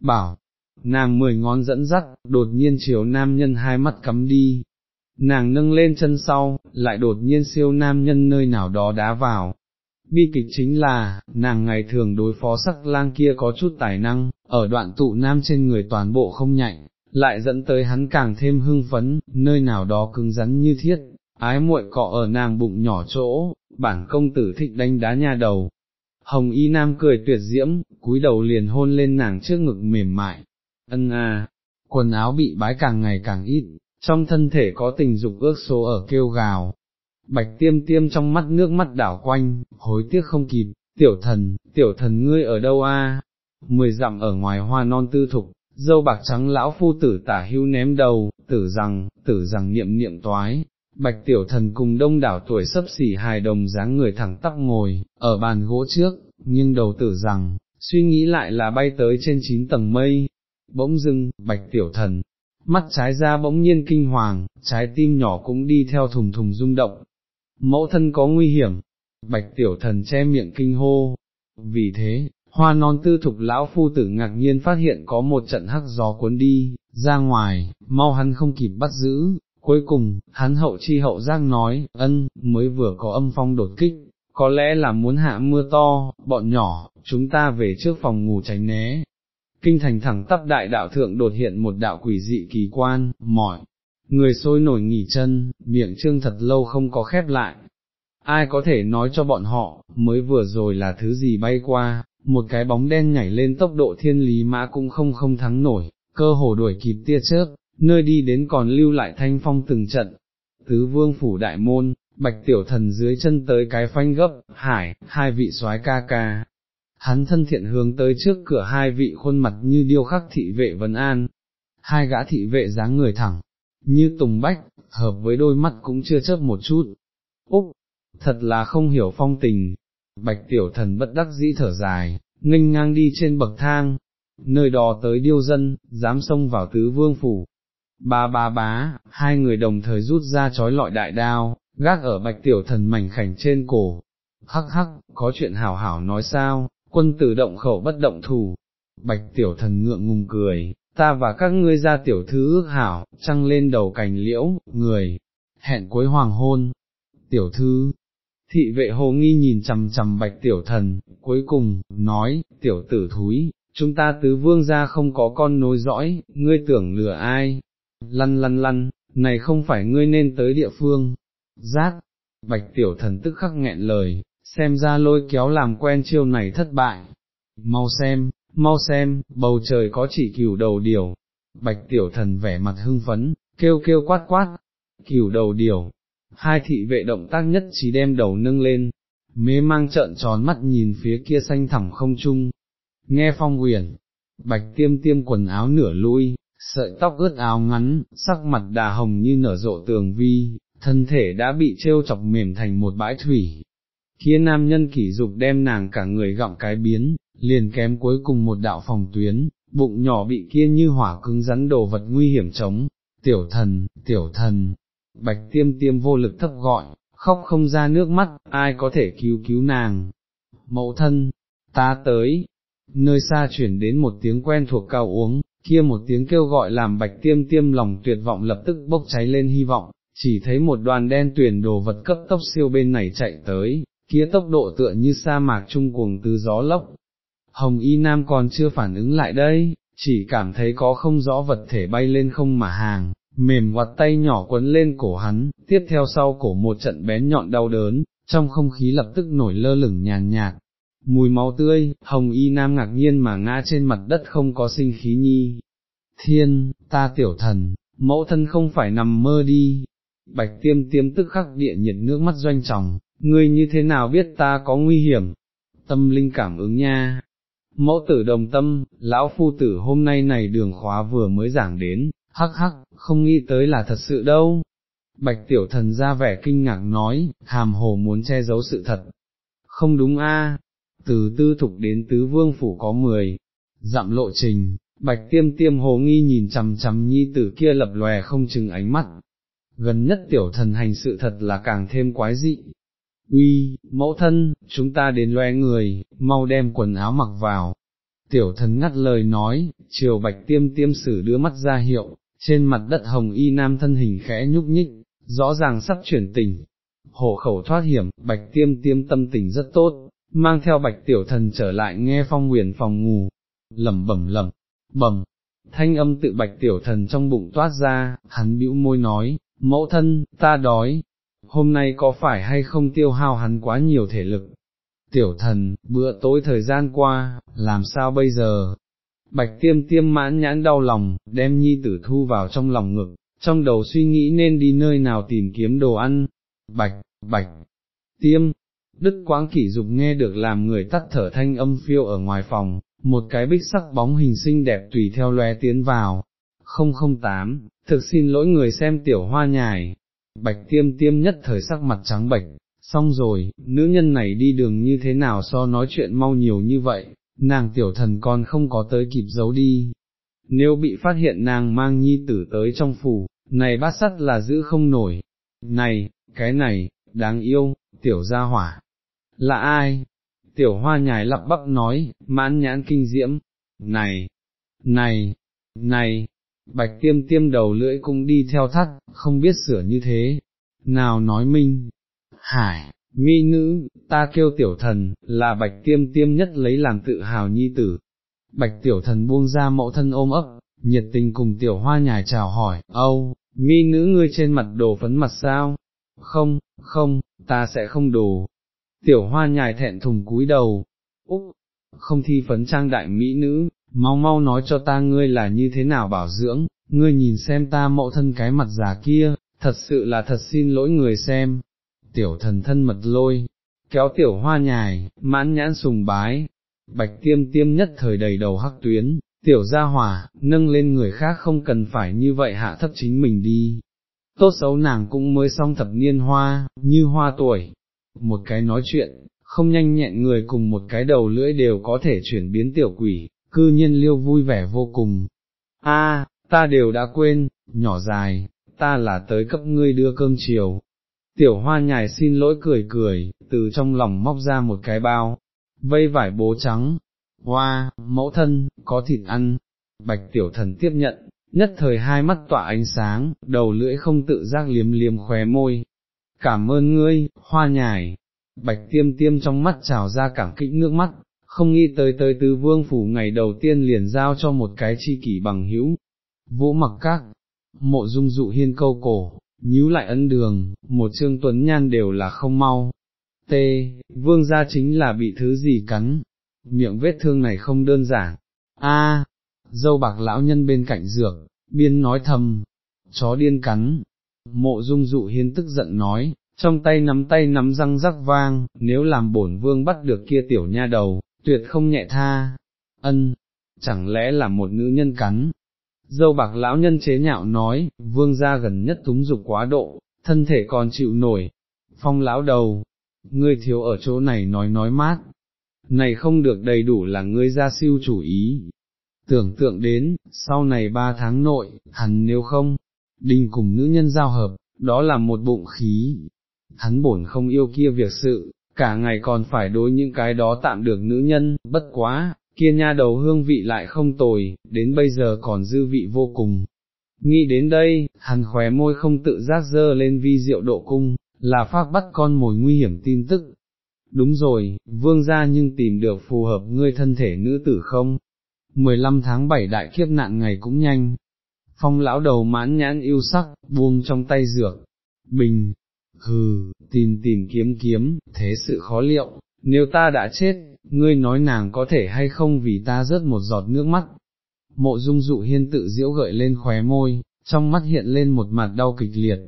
bảo, nàng mười ngón dẫn dắt, đột nhiên chiều nam nhân hai mắt cắm đi, nàng nâng lên chân sau, lại đột nhiên siêu nam nhân nơi nào đó đá vào. Bi kịch chính là, nàng ngày thường đối phó sắc lang kia có chút tài năng, ở đoạn tụ nam trên người toàn bộ không nhạnh, lại dẫn tới hắn càng thêm hưng phấn, nơi nào đó cứng rắn như thiết, ái muội cọ ở nàng bụng nhỏ chỗ, bản công tử thích đánh đá nhà đầu. Hồng y nam cười tuyệt diễm, cúi đầu liền hôn lên nàng trước ngực mềm mại, ân à, quần áo bị bái càng ngày càng ít, trong thân thể có tình dục ước số ở kêu gào. Bạch tiêm tiêm trong mắt nước mắt đảo quanh, hối tiếc không kịp, tiểu thần, tiểu thần ngươi ở đâu a? Mười dặm ở ngoài hoa non tư thục, dâu bạc trắng lão phu tử tả hưu ném đầu, tử rằng, tử rằng niệm niệm toái. Bạch tiểu thần cùng đông đảo tuổi sấp xỉ hài đồng dáng người thẳng tắp ngồi, ở bàn gỗ trước, nhưng đầu tử rằng, suy nghĩ lại là bay tới trên chín tầng mây. Bỗng dưng, bạch tiểu thần, mắt trái ra bỗng nhiên kinh hoàng, trái tim nhỏ cũng đi theo thùng thùng rung động. Mẫu thân có nguy hiểm, bạch tiểu thần che miệng kinh hô. Vì thế, hoa non tư thục lão phu tử ngạc nhiên phát hiện có một trận hắc gió cuốn đi, ra ngoài, mau hắn không kịp bắt giữ, cuối cùng, hắn hậu chi hậu giác nói, ân, mới vừa có âm phong đột kích, có lẽ là muốn hạ mưa to, bọn nhỏ, chúng ta về trước phòng ngủ tránh né. Kinh thành thẳng tắp đại đạo thượng đột hiện một đạo quỷ dị kỳ quan, mỏi, người sôi nổi nghỉ chân, miệng trương thật lâu không có khép lại. Ai có thể nói cho bọn họ, mới vừa rồi là thứ gì bay qua, một cái bóng đen nhảy lên tốc độ thiên lý mã cũng không không thắng nổi, cơ hồ đuổi kịp tia chớp, nơi đi đến còn lưu lại thanh phong từng trận. Tứ vương phủ đại môn, bạch tiểu thần dưới chân tới cái phanh gấp, hải, hai vị soái ca ca. Hắn thân thiện hướng tới trước cửa hai vị khuôn mặt như điêu khắc thị vệ vấn an, hai gã thị vệ dáng người thẳng, như tùng bách, hợp với đôi mắt cũng chưa chớp một chút. Úc, thật là không hiểu phong tình, bạch tiểu thần bất đắc dĩ thở dài, nghênh ngang đi trên bậc thang, nơi đó tới điêu dân, dám xông vào tứ vương phủ. Ba ba bá, hai người đồng thời rút ra chói lọi đại đao, gác ở bạch tiểu thần mảnh khảnh trên cổ. Hắc hắc, có chuyện hảo hảo nói sao, quân tử động khẩu bất động thủ. Bạch tiểu thần ngượng ngùng cười, ta và các ngươi ra tiểu thư ước hảo, trăng lên đầu cành liễu, người, hẹn cuối hoàng hôn. Tiểu thư, thị vệ hồ nghi nhìn chằm chằm bạch tiểu thần, cuối cùng, nói, tiểu tử thúi, chúng ta tứ vương gia không có con nối dõi, ngươi tưởng lừa ai, lăn lăn lăn, này không phải ngươi nên tới địa phương, giác, bạch tiểu thần tức khắc nghẹn lời, xem ra lôi kéo làm quen chiêu này thất bại, mau xem, mau xem, bầu trời có chỉ cửu đầu điểu, bạch tiểu thần vẻ mặt hưng phấn, kêu kêu quát quát, cửu đầu điểu, hai thị vệ động tác nhất trí đem đầu nâng lên, mê mang trợn tròn mắt nhìn phía kia xanh thẳm không trung, nghe phong huyền, bạch tiêm tiêm quần áo nửa lui, sợi tóc ướt áo ngắn, sắc mặt đà hồng như nở rộ tường vi, thân thể đã bị trêu chọc mềm thành một bãi thủy. Kia nam nhân kỷ dục đem nàng cả người gọng cái biến, liền kém cuối cùng một đạo phòng tuyến, bụng nhỏ bị kia như hỏa cứng rắn đồ vật nguy hiểm chống, tiểu thần, tiểu thần, bạch tiêm tiêm vô lực thấp gọi, khóc không ra nước mắt, ai có thể cứu cứu nàng. Mẫu thân, ta tới, nơi xa chuyển đến một tiếng quen thuộc cao uống, kia một tiếng kêu gọi làm bạch tiêm tiêm lòng tuyệt vọng lập tức bốc cháy lên hy vọng, chỉ thấy một đoàn đen tuyển đồ vật cấp tốc siêu bên này chạy tới, kia tốc độ tựa như sa mạc trung cuồng từ gió lốc. Hồng Y Nam còn chưa phản ứng lại đây, chỉ cảm thấy có không rõ vật thể bay lên không mà hàng, mềm quạt tay nhỏ quấn lên cổ hắn, tiếp theo sau cổ một trận bén nhọn đau đớn, trong không khí lập tức nổi lơ lửng nhàn nhạt. Mùi máu tươi, hồng y nam ngạc nhiên mà ngã trên mặt đất không có sinh khí nhi. Thiên, ta tiểu thần, mẫu thân không phải nằm mơ đi. Bạch tiêm tiêm tức khắc địa nhiệt nước mắt doanh trọng, ngươi như thế nào biết ta có nguy hiểm? Tâm linh cảm ứng nha. Mẫu tử đồng tâm, lão phu tử hôm nay này đường khóa vừa mới giảng đến, hắc hắc, không nghĩ tới là thật sự đâu. Bạch tiểu thần ra vẻ kinh ngạc nói, hàm hồ muốn che giấu sự thật. Không đúng a, từ tư thục đến tứ vương phủ có mười, dặm lộ trình, bạch tiêm tiêm hồ nghi nhìn chằm chằm nhi tử kia lập lòe không chừng ánh mắt. Gần nhất tiểu thần hành sự thật là càng thêm quái dị. Uy, mẫu thân, chúng ta đến loe người, mau đem quần áo mặc vào. Tiểu thần ngắt lời nói, chiều bạch tiêm tiêm sử đưa mắt ra hiệu, trên mặt đất hồng y nam thân hình khẽ nhúc nhích, rõ ràng sắp chuyển tình. Hổ khẩu thoát hiểm, bạch tiêm tiêm tâm tình rất tốt, mang theo bạch tiểu thần trở lại nghe phong huyền phòng ngủ, lẩm bẩm lẩm, bẩm, thanh âm tự bạch tiểu thần trong bụng toát ra, hắn bĩu môi nói, mẫu thân, ta đói, hôm nay có phải hay không tiêu hao hắn quá nhiều thể lực. Tiểu thần, bữa tối thời gian qua, làm sao bây giờ, Bạch tiêm tiêm mãn nhãn đau lòng, đem nhi tử thu vào trong lòng ngực, trong đầu suy nghĩ nên đi nơi nào tìm kiếm đồ ăn, bạch, bạch, tiêm, đức quáng kỷ dục nghe được làm người tắt thở thanh âm phiêu ở ngoài phòng, một cái bích sắc bóng hình xinh đẹp tùy theo lóe tiến vào, 008, thực xin lỗi người xem tiểu hoa nhài, bạch tiêm tiêm nhất thời sắc mặt trắng bệch, xong rồi, nữ nhân này đi đường như thế nào so nói chuyện mau nhiều như vậy, nàng tiểu thần còn không có tới kịp giấu đi. Nếu bị phát hiện nàng mang nhi tử tới trong phủ, này bát sắt là giữ không nổi. Này, cái này, đáng yêu, tiểu gia hỏa. Là ai? Tiểu hoa nhài lặp bắp nói, mãn nhãn kinh diễm. Này, này, này, bạch tiêm tiêm đầu lưỡi cũng đi theo thắt, không biết sửa như thế. Nào nói minh, hải, mi nữ, ta kêu tiểu thần, là bạch tiêm tiêm nhất lấy làm tự hào nhi tử. Bạch tiểu thần buông ra mẫu thân ôm ấp, nhiệt tình cùng tiểu hoa nhài chào hỏi, âu, mi nữ ngươi trên mặt đồ phấn mặt sao? Không, không, ta sẽ không đồ. Tiểu hoa nhài thẹn thùng cúi đầu, úc, không thi phấn trang đại mỹ nữ, mau mau nói cho ta ngươi là như thế nào bảo dưỡng, ngươi nhìn xem ta mẫu thân cái mặt già kia, thật sự là thật xin lỗi người xem, tiểu thần thân mật lôi, kéo tiểu hoa nhài, mãn nhãn sùng bái, bạch tiêm tiêm nhất thời đầy đầu hắc tuyến, tiểu gia hòa, nâng lên người khác không cần phải như vậy hạ thấp chính mình đi. Tốt xấu nàng cũng mới xong thập niên hoa, như hoa tuổi, một cái nói chuyện, không nhanh nhẹn người cùng một cái đầu lưỡi đều có thể chuyển biến tiểu quỷ, cư nhiên liêu vui vẻ vô cùng. A, ta đều đã quên, nhỏ dài, ta là tới cấp ngươi đưa cơm chiều, Tiểu hoa nhài xin lỗi cười cười, từ trong lòng móc ra một cái bao, vây vải bố trắng, hoa, mẫu thân, có thịt ăn, bạch tiểu thần tiếp nhận, nhất thời hai mắt tỏa ánh sáng, đầu lưỡi không tự giác liếm liếm khóe môi. Cảm ơn ngươi, hoa nhài, bạch tiêm tiêm trong mắt trào ra cảm kích nước mắt, không nghĩ tới tới tứ vương phủ ngày đầu tiên liền giao cho một cái chi kỷ bằng hữu. Vũ mặc các, mộ dung dụ hiên câu cổ, nhíu lại ấn đường, một trương tuấn nhan đều là không mau. T, vương gia chính là bị thứ gì cắn, miệng vết thương này không đơn giản. A, dâu bạc lão nhân bên cạnh dược, biên nói thầm, chó điên cắn. Mộ dung dụ hiên tức giận nói, trong tay nắm tay nắm răng rắc vang, nếu làm bổn vương bắt được kia tiểu nha đầu, tuyệt không nhẹ tha. Ân, chẳng lẽ là một nữ nhân cắn, Dâu bạc lão nhân chế nhạo nói, vương gia gần nhất túng dục quá độ, thân thể còn chịu nổi. Phong lão đầu, ngươi thiếu ở chỗ này nói nói mát, này không được đầy đủ là ngươi ra siêu chủ ý. Tưởng tượng đến, sau này ba tháng nội, hắn nếu không, đình cùng nữ nhân giao hợp, đó là một bụng khí. Hắn bổn không yêu kia việc sự, cả ngày còn phải đối những cái đó tạm được nữ nhân, bất quá, kia nha đầu hương vị lại không tồi, đến bây giờ còn dư vị vô cùng. Nghĩ đến đây, hắn khóe môi không tự giác dơ lên vi diệu độ cung, là phát bắt con mồi nguy hiểm tin tức. Đúng rồi, vương gia nhưng tìm được phù hợp ngươi thân thể nữ tử không? 15 tháng 7 đại kiếp nạn ngày cũng nhanh. Phong lão đầu mãn nhãn yêu sắc, buông trong tay dược. Bình, hừ, tìm tìm kiếm kiếm, thế sự khó liệu, nếu ta đã chết, ngươi nói nàng có thể hay không vì ta rớt một giọt nước mắt. Mộ dung dụ hiên tự diễu gợi lên khóe môi, trong mắt hiện lên một mặt đau kịch liệt.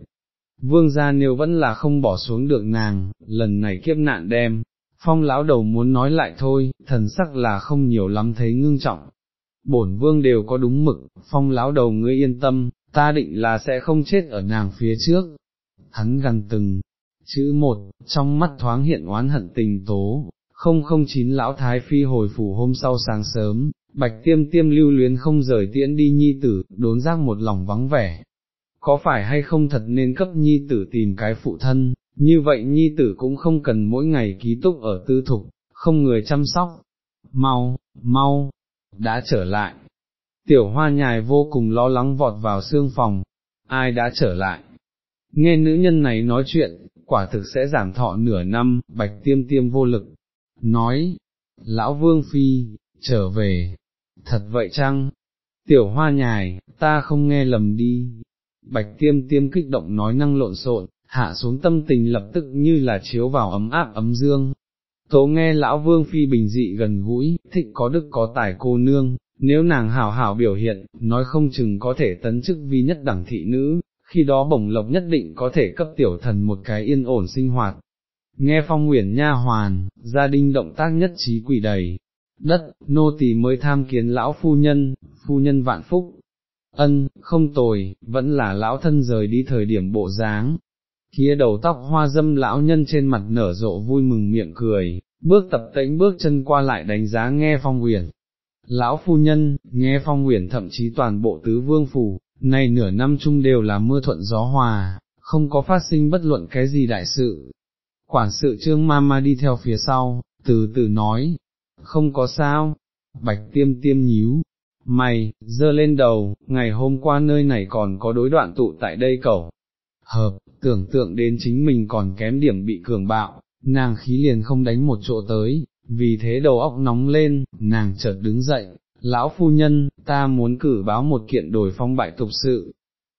Vương gia nếu vẫn là không bỏ xuống được nàng, lần này kiếp nạn đem, phong lão đầu muốn nói lại thôi, thần sắc là không nhiều lắm thấy ngưng trọng. Bổn vương đều có đúng mực, phong lão đầu ngươi yên tâm, ta định là sẽ không chết ở nàng phía trước. Hắn gần từng, chữ một, trong mắt thoáng hiện oán hận tình tố, không không chín lão thái phi hồi phủ hôm sau sáng sớm, bạch tiêm tiêm lưu luyến không rời tiễn đi nhi tử, đốn giác một lòng vắng vẻ. Có phải hay không thật nên cấp nhi tử tìm cái phụ thân, như vậy nhi tử cũng không cần mỗi ngày ký túc ở tư thục, không người chăm sóc. Mau, mau, đã trở lại. Tiểu hoa nhài vô cùng lo lắng vọt vào xương phòng, ai đã trở lại. Nghe nữ nhân này nói chuyện, quả thực sẽ giảm thọ nửa năm, bạch tiêm tiêm vô lực, nói, lão vương phi, trở về, thật vậy chăng, tiểu hoa nhài, ta không nghe lầm đi, bạch tiêm tiêm kích động nói năng lộn xộn, hạ xuống tâm tình lập tức như là chiếu vào ấm áp ấm dương. Tố nghe lão vương phi bình dị gần gũi, thịnh có đức có tài cô nương, nếu nàng hảo hảo biểu hiện, nói không chừng có thể tấn chức vi nhất đẳng thị nữ, khi đó bổng lộc nhất định có thể cấp tiểu thần một cái yên ổn sinh hoạt. Nghe phong nguyện nha hoàn, gia đình động tác nhất trí quỷ đầy, đất, nô tỳ mới tham kiến lão phu nhân, phu nhân vạn phúc. Ân, không tồi, vẫn là lão thân rời đi thời điểm bộ dáng. Kia đầu tóc hoa dâm lão nhân trên mặt nở rộ vui mừng miệng cười, bước tập tĩnh bước chân qua lại đánh giá nghe phong uyển. Lão phu nhân, nghe phong uyển thậm chí toàn bộ tứ vương phủ, này nửa năm chung đều là mưa thuận gió hòa, không có phát sinh bất luận cái gì đại sự. Quản sự trương mama đi theo phía sau, từ từ nói, không có sao, bạch tiêm tiêm nhíu, mày, dơ lên đầu, ngày hôm qua nơi này còn có đối đoạn tụ tại đây cẩu. Hợp, tưởng tượng đến chính mình còn kém điểm bị cường bạo, nàng khí liền không đánh một chỗ tới, vì thế đầu óc nóng lên, nàng chợt đứng dậy, lão phu nhân, ta muốn cử báo một kiện đổi phong bại tục sự.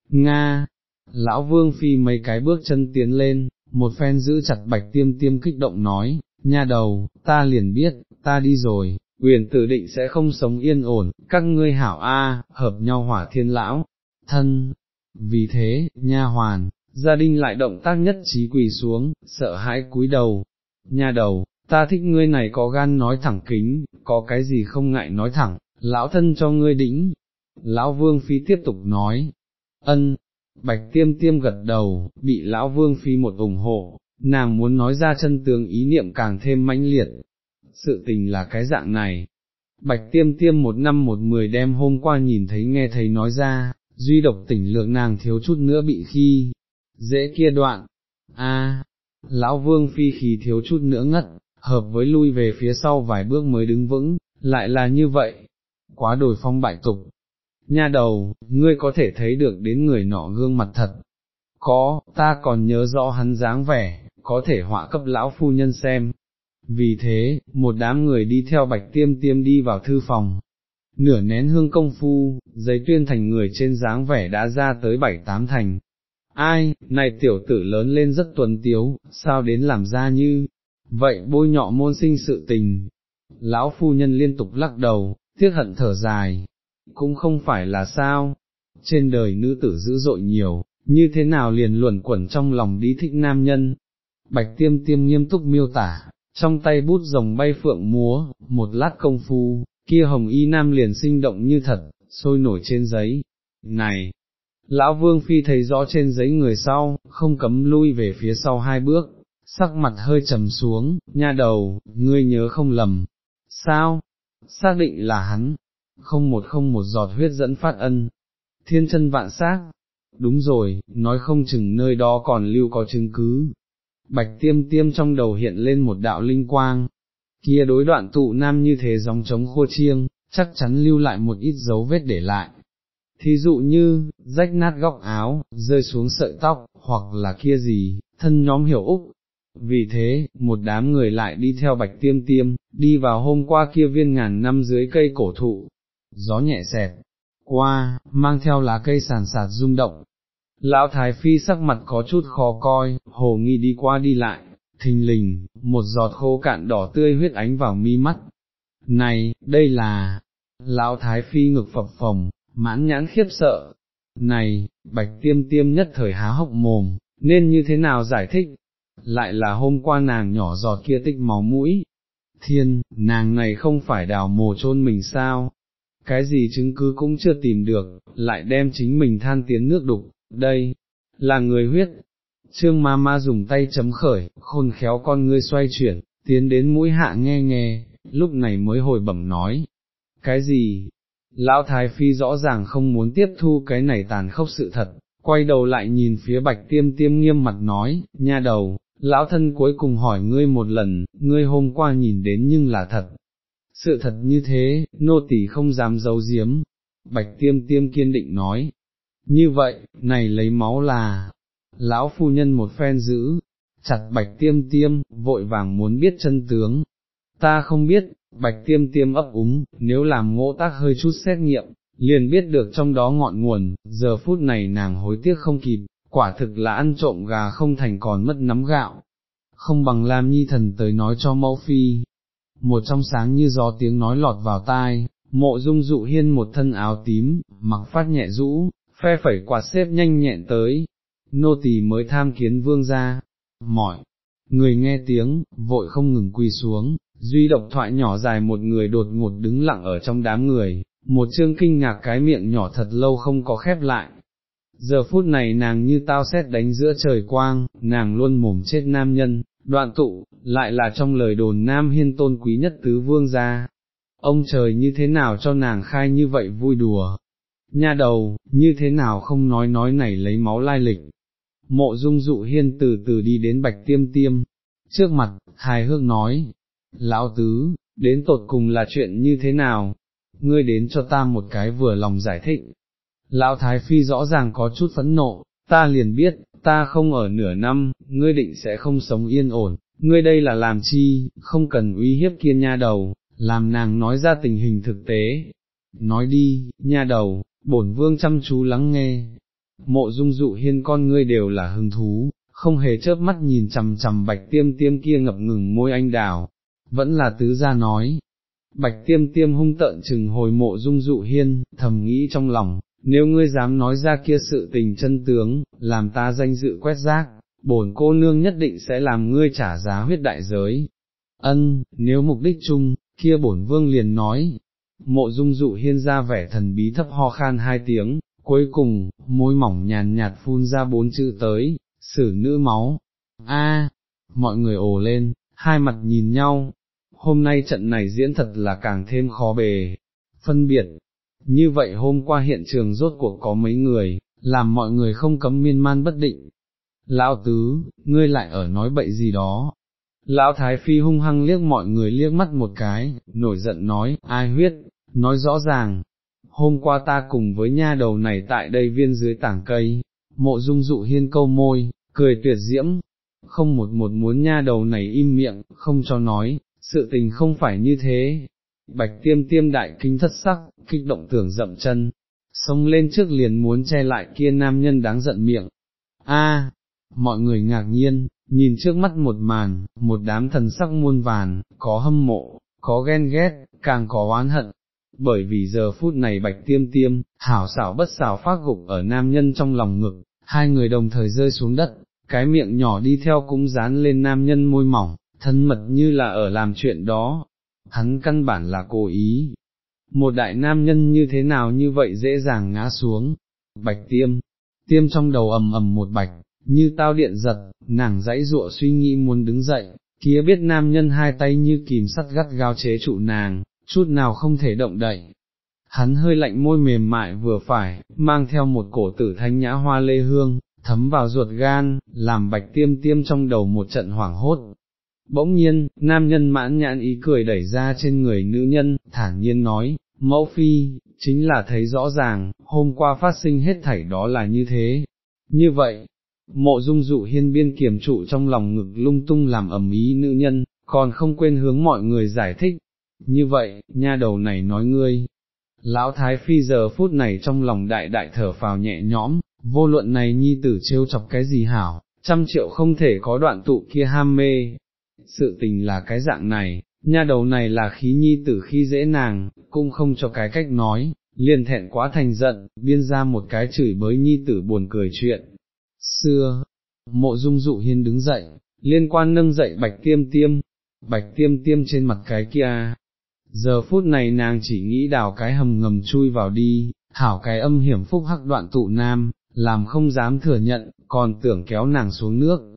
Nga, lão vương phi mấy cái bước chân tiến lên, một phen giữ chặt bạch tiêm tiêm kích động nói, nha đầu, ta liền biết, ta đi rồi, quyền tử định sẽ không sống yên ổn, các ngươi hảo A, hợp nhau hỏa thiên lão, thân. Vì thế, nha hoàn, gia đình lại động tác nhất trí quỳ xuống, sợ hãi cúi đầu. Nha đầu, ta thích ngươi này có gan nói thẳng kính, có cái gì không ngại nói thẳng, lão thân cho ngươi đĩnh. Lão vương phi tiếp tục nói, ân, bạch tiêm tiêm gật đầu, bị lão vương phi một ủng hộ, nàng muốn nói ra chân tướng ý niệm càng thêm mãnh liệt. Sự tình là cái dạng này. Bạch tiêm tiêm một năm một mười đêm hôm qua nhìn thấy nghe thấy nói ra, duy độc tỉnh lượng nàng thiếu chút nữa bị khi, dễ kia đoạn, a lão vương phi khí thiếu chút nữa ngất, hợp với lui về phía sau vài bước mới đứng vững, lại là như vậy, quá đổi phong bại tục. Nha đầu, ngươi có thể thấy được đến người nọ gương mặt thật. Có, ta còn nhớ rõ hắn dáng vẻ, có thể họa cấp lão phu nhân xem. Vì thế, một đám người đi theo bạch tiêm tiêm đi vào thư phòng. Nửa nén hương công phu, giấy tuyên thành người trên dáng vẻ đã ra tới bảy tám thành. Ai, này tiểu tử lớn lên rất tuần tiếu, sao đến làm ra như, vậy bôi nhọ môn sinh sự tình. Lão phu nhân liên tục lắc đầu, tiếc hận thở dài, cũng không phải là sao, trên đời nữ tử dữ dội nhiều, như thế nào liền luẩn quẩn trong lòng đi thích nam nhân. Bạch tiêm tiêm nghiêm túc miêu tả, trong tay bút rồng bay phượng múa, một lát công phu, kia hồng y nam liền sinh động như thật, sôi nổi trên giấy. Này, lão vương phi thấy rõ trên giấy người sau, không cấm lui về phía sau hai bước, sắc mặt hơi trầm xuống, nha đầu, ngươi nhớ không lầm. Sao? Xác định là hắn, không một không một giọt huyết dẫn phát ân. Thiên chân vạn xác, đúng rồi, nói không chừng nơi đó còn lưu có chứng cứ. Bạch tiêm tiêm trong đầu hiện lên một đạo linh quang, kia đối đoạn tụ nam như thế dòng trống khô chiêng, chắc chắn lưu lại một ít dấu vết để lại. Thí dụ như, rách nát góc áo, rơi xuống sợi tóc, hoặc là kia gì, thân nhóm hiểu Úc, vì thế, một đám người lại đi theo bạch tiêm tiêm, đi vào hôm qua kia viên ngàn năm dưới cây cổ thụ, gió nhẹ xẹt, qua, mang theo lá cây sàn sạt rung động. Lão Thái Phi sắc mặt có chút khó coi, hồ nghi đi qua đi lại, thình lình, một giọt khô cạn đỏ tươi huyết ánh vào mi mắt. Này, đây là, Lão Thái Phi ngực phập phồng, mãn nhãn khiếp sợ. Này, bạch tiêm tiêm nhất thời há hốc mồm, nên như thế nào giải thích, lại là hôm qua nàng nhỏ giọt kia tích máu mũi. Thiên, nàng này không phải đào mồ chôn mình sao? Cái gì chứng cứ cũng chưa tìm được, lại đem chính mình than tiến nước đục, đây, là người huyết. Trương ma ma dùng tay chấm khởi, khôn khéo con ngươi xoay chuyển, tiến đến mũi hạ nghe nghe, lúc này mới hồi bẩm nói. Cái gì? Lão Thái Phi rõ ràng không muốn tiếp thu cái này tàn khốc sự thật, quay đầu lại nhìn phía bạch tiêm tiêm nghiêm mặt nói, nha đầu, lão thân cuối cùng hỏi ngươi một lần, ngươi hôm qua nhìn đến nhưng là thật. Sự thật như thế, nô tỳ không dám giấu giếm, bạch tiêm tiêm kiên định nói. Như vậy, này lấy máu là, lão phu nhân một phen giữ, chặt bạch tiêm tiêm, vội vàng muốn biết chân tướng. Ta không biết, bạch tiêm tiêm ấp úng, nếu làm ngộ tác hơi chút xét nghiệm, liền biết được trong đó ngọn nguồn, giờ phút này nàng hối tiếc không kịp, quả thực là ăn trộm gà không thành còn mất nắm gạo, không bằng làm nhi thần tới nói cho mẫu phi. Một trong sáng như gió tiếng nói lọt vào tai, mộ dung dụ hiên một thân áo tím, mặc phát nhẹ rũ, phe phẩy quạt xếp nhanh nhẹn tới, nô tỳ mới tham kiến vương ra, mỏi, người nghe tiếng, vội không ngừng quỳ xuống, duy độc thoại nhỏ dài một người đột ngột đứng lặng ở trong đám người, một chương kinh ngạc cái miệng nhỏ thật lâu không có khép lại. Giờ phút này nàng như tao xét đánh giữa trời quang, nàng luôn mồm chết nam nhân, đoạn tụ, lại là trong lời đồn nam hiên tôn quý nhất tứ vương gia. Ông trời như thế nào cho nàng khai như vậy vui đùa, nha đầu, như thế nào không nói nói này lấy máu lai lịch. Mộ dung dụ hiên từ từ đi đến bạch tiêm tiêm, trước mặt, hài hước nói, lão tứ, đến tột cùng là chuyện như thế nào, ngươi đến cho ta một cái vừa lòng giải thích. Lão Thái Phi rõ ràng có chút phẫn nộ, ta liền biết, ta không ở nửa năm, ngươi định sẽ không sống yên ổn, ngươi đây là làm chi, không cần uy hiếp kiên nha đầu, làm nàng nói ra tình hình thực tế. Nói đi, nha đầu, bổn vương chăm chú lắng nghe, mộ dung dụ hiên con ngươi đều là hứng thú, không hề chớp mắt nhìn chằm chằm bạch tiêm tiêm kia ngập ngừng môi anh đào, vẫn là tứ gia nói. Bạch tiêm tiêm hung tợn chừng hồi mộ dung dụ hiên, thầm nghĩ trong lòng, nếu ngươi dám nói ra kia sự tình chân tướng, làm ta danh dự quét rác, bổn cô nương nhất định sẽ làm ngươi trả giá huyết đại giới. Ân, nếu mục đích chung, kia bổn vương liền nói, mộ dung dụ hiên ra vẻ thần bí thấp ho khan hai tiếng, cuối cùng, môi mỏng nhàn nhạt phun ra bốn chữ tới, xử nữ máu. A, mọi người ồ lên, hai mặt nhìn nhau, hôm nay trận này diễn thật là càng thêm khó bề, phân biệt. Như vậy hôm qua hiện trường rốt cuộc có mấy người, làm mọi người không cấm miên man bất định. Lão tứ, ngươi lại ở nói bậy gì đó. Lão Thái Phi hung hăng liếc mọi người liếc mắt một cái, nổi giận nói, ai huyết, nói rõ ràng, hôm qua ta cùng với nha đầu này tại đây viên dưới tảng cây, mộ dung dụ hiên câu môi, cười tuyệt diễm, không một một muốn nha đầu này im miệng, không cho nói, sự tình không phải như thế. Bạch tiêm tiêm đại kinh thất sắc, kích động tưởng dậm chân, xông lên trước liền muốn che lại kia nam nhân đáng giận miệng. A, mọi người ngạc nhiên, nhìn trước mắt một màn, một đám thần sắc muôn vàn, có hâm mộ, có ghen ghét, càng có oán hận, bởi vì giờ phút này bạch tiêm tiêm, hảo xảo bất xảo phát gục ở nam nhân trong lòng ngực, hai người đồng thời rơi xuống đất, cái miệng nhỏ đi theo cũng dán lên nam nhân môi mỏng, thân mật như là ở làm chuyện đó, hắn căn bản là cố ý. Một đại nam nhân như thế nào như vậy dễ dàng ngã xuống, bạch tiêm, tiêm trong đầu ầm ầm một bạch, như tao điện giật, nàng dãy dụa suy nghĩ muốn đứng dậy, kia biết nam nhân hai tay như kìm sắt gắt gao chế trụ nàng, chút nào không thể động đậy. Hắn hơi lạnh môi mềm mại vừa phải, mang theo một cổ tử thanh nhã hoa lê hương, thấm vào ruột gan, làm bạch tiêm tiêm trong đầu một trận hoảng hốt. Bỗng nhiên, nam nhân mãn nhãn ý cười đẩy ra trên người nữ nhân, thản nhiên nói, mẫu phi, chính là thấy rõ ràng, hôm qua phát sinh hết thảy đó là như thế. Như vậy, mộ dung dụ hiên biên kiềm trụ trong lòng ngực lung tung làm ẩm ý nữ nhân, còn không quên hướng mọi người giải thích, như vậy, nha đầu này nói ngươi, lão thái phi giờ phút này trong lòng đại đại thở phào nhẹ nhõm, vô luận này nhi tử trêu chọc cái gì hảo, trăm triệu không thể có đoạn tụ kia ham mê. Sự tình là cái dạng này, nha đầu này là khí nhi tử khi dễ nàng, cũng không cho cái cách nói, liền thẹn quá thành giận, biên ra một cái chửi bới nhi tử buồn cười chuyện. Xưa, mộ dung dụ hiên đứng dậy, liên quan nâng dậy bạch tiêm tiêm, bạch tiêm tiêm trên mặt cái kia, giờ phút này nàng chỉ nghĩ đào cái hầm ngầm chui vào đi, hảo cái âm hiểm phúc hắc đoạn tụ nam, làm không dám thừa nhận, còn tưởng kéo nàng xuống nước.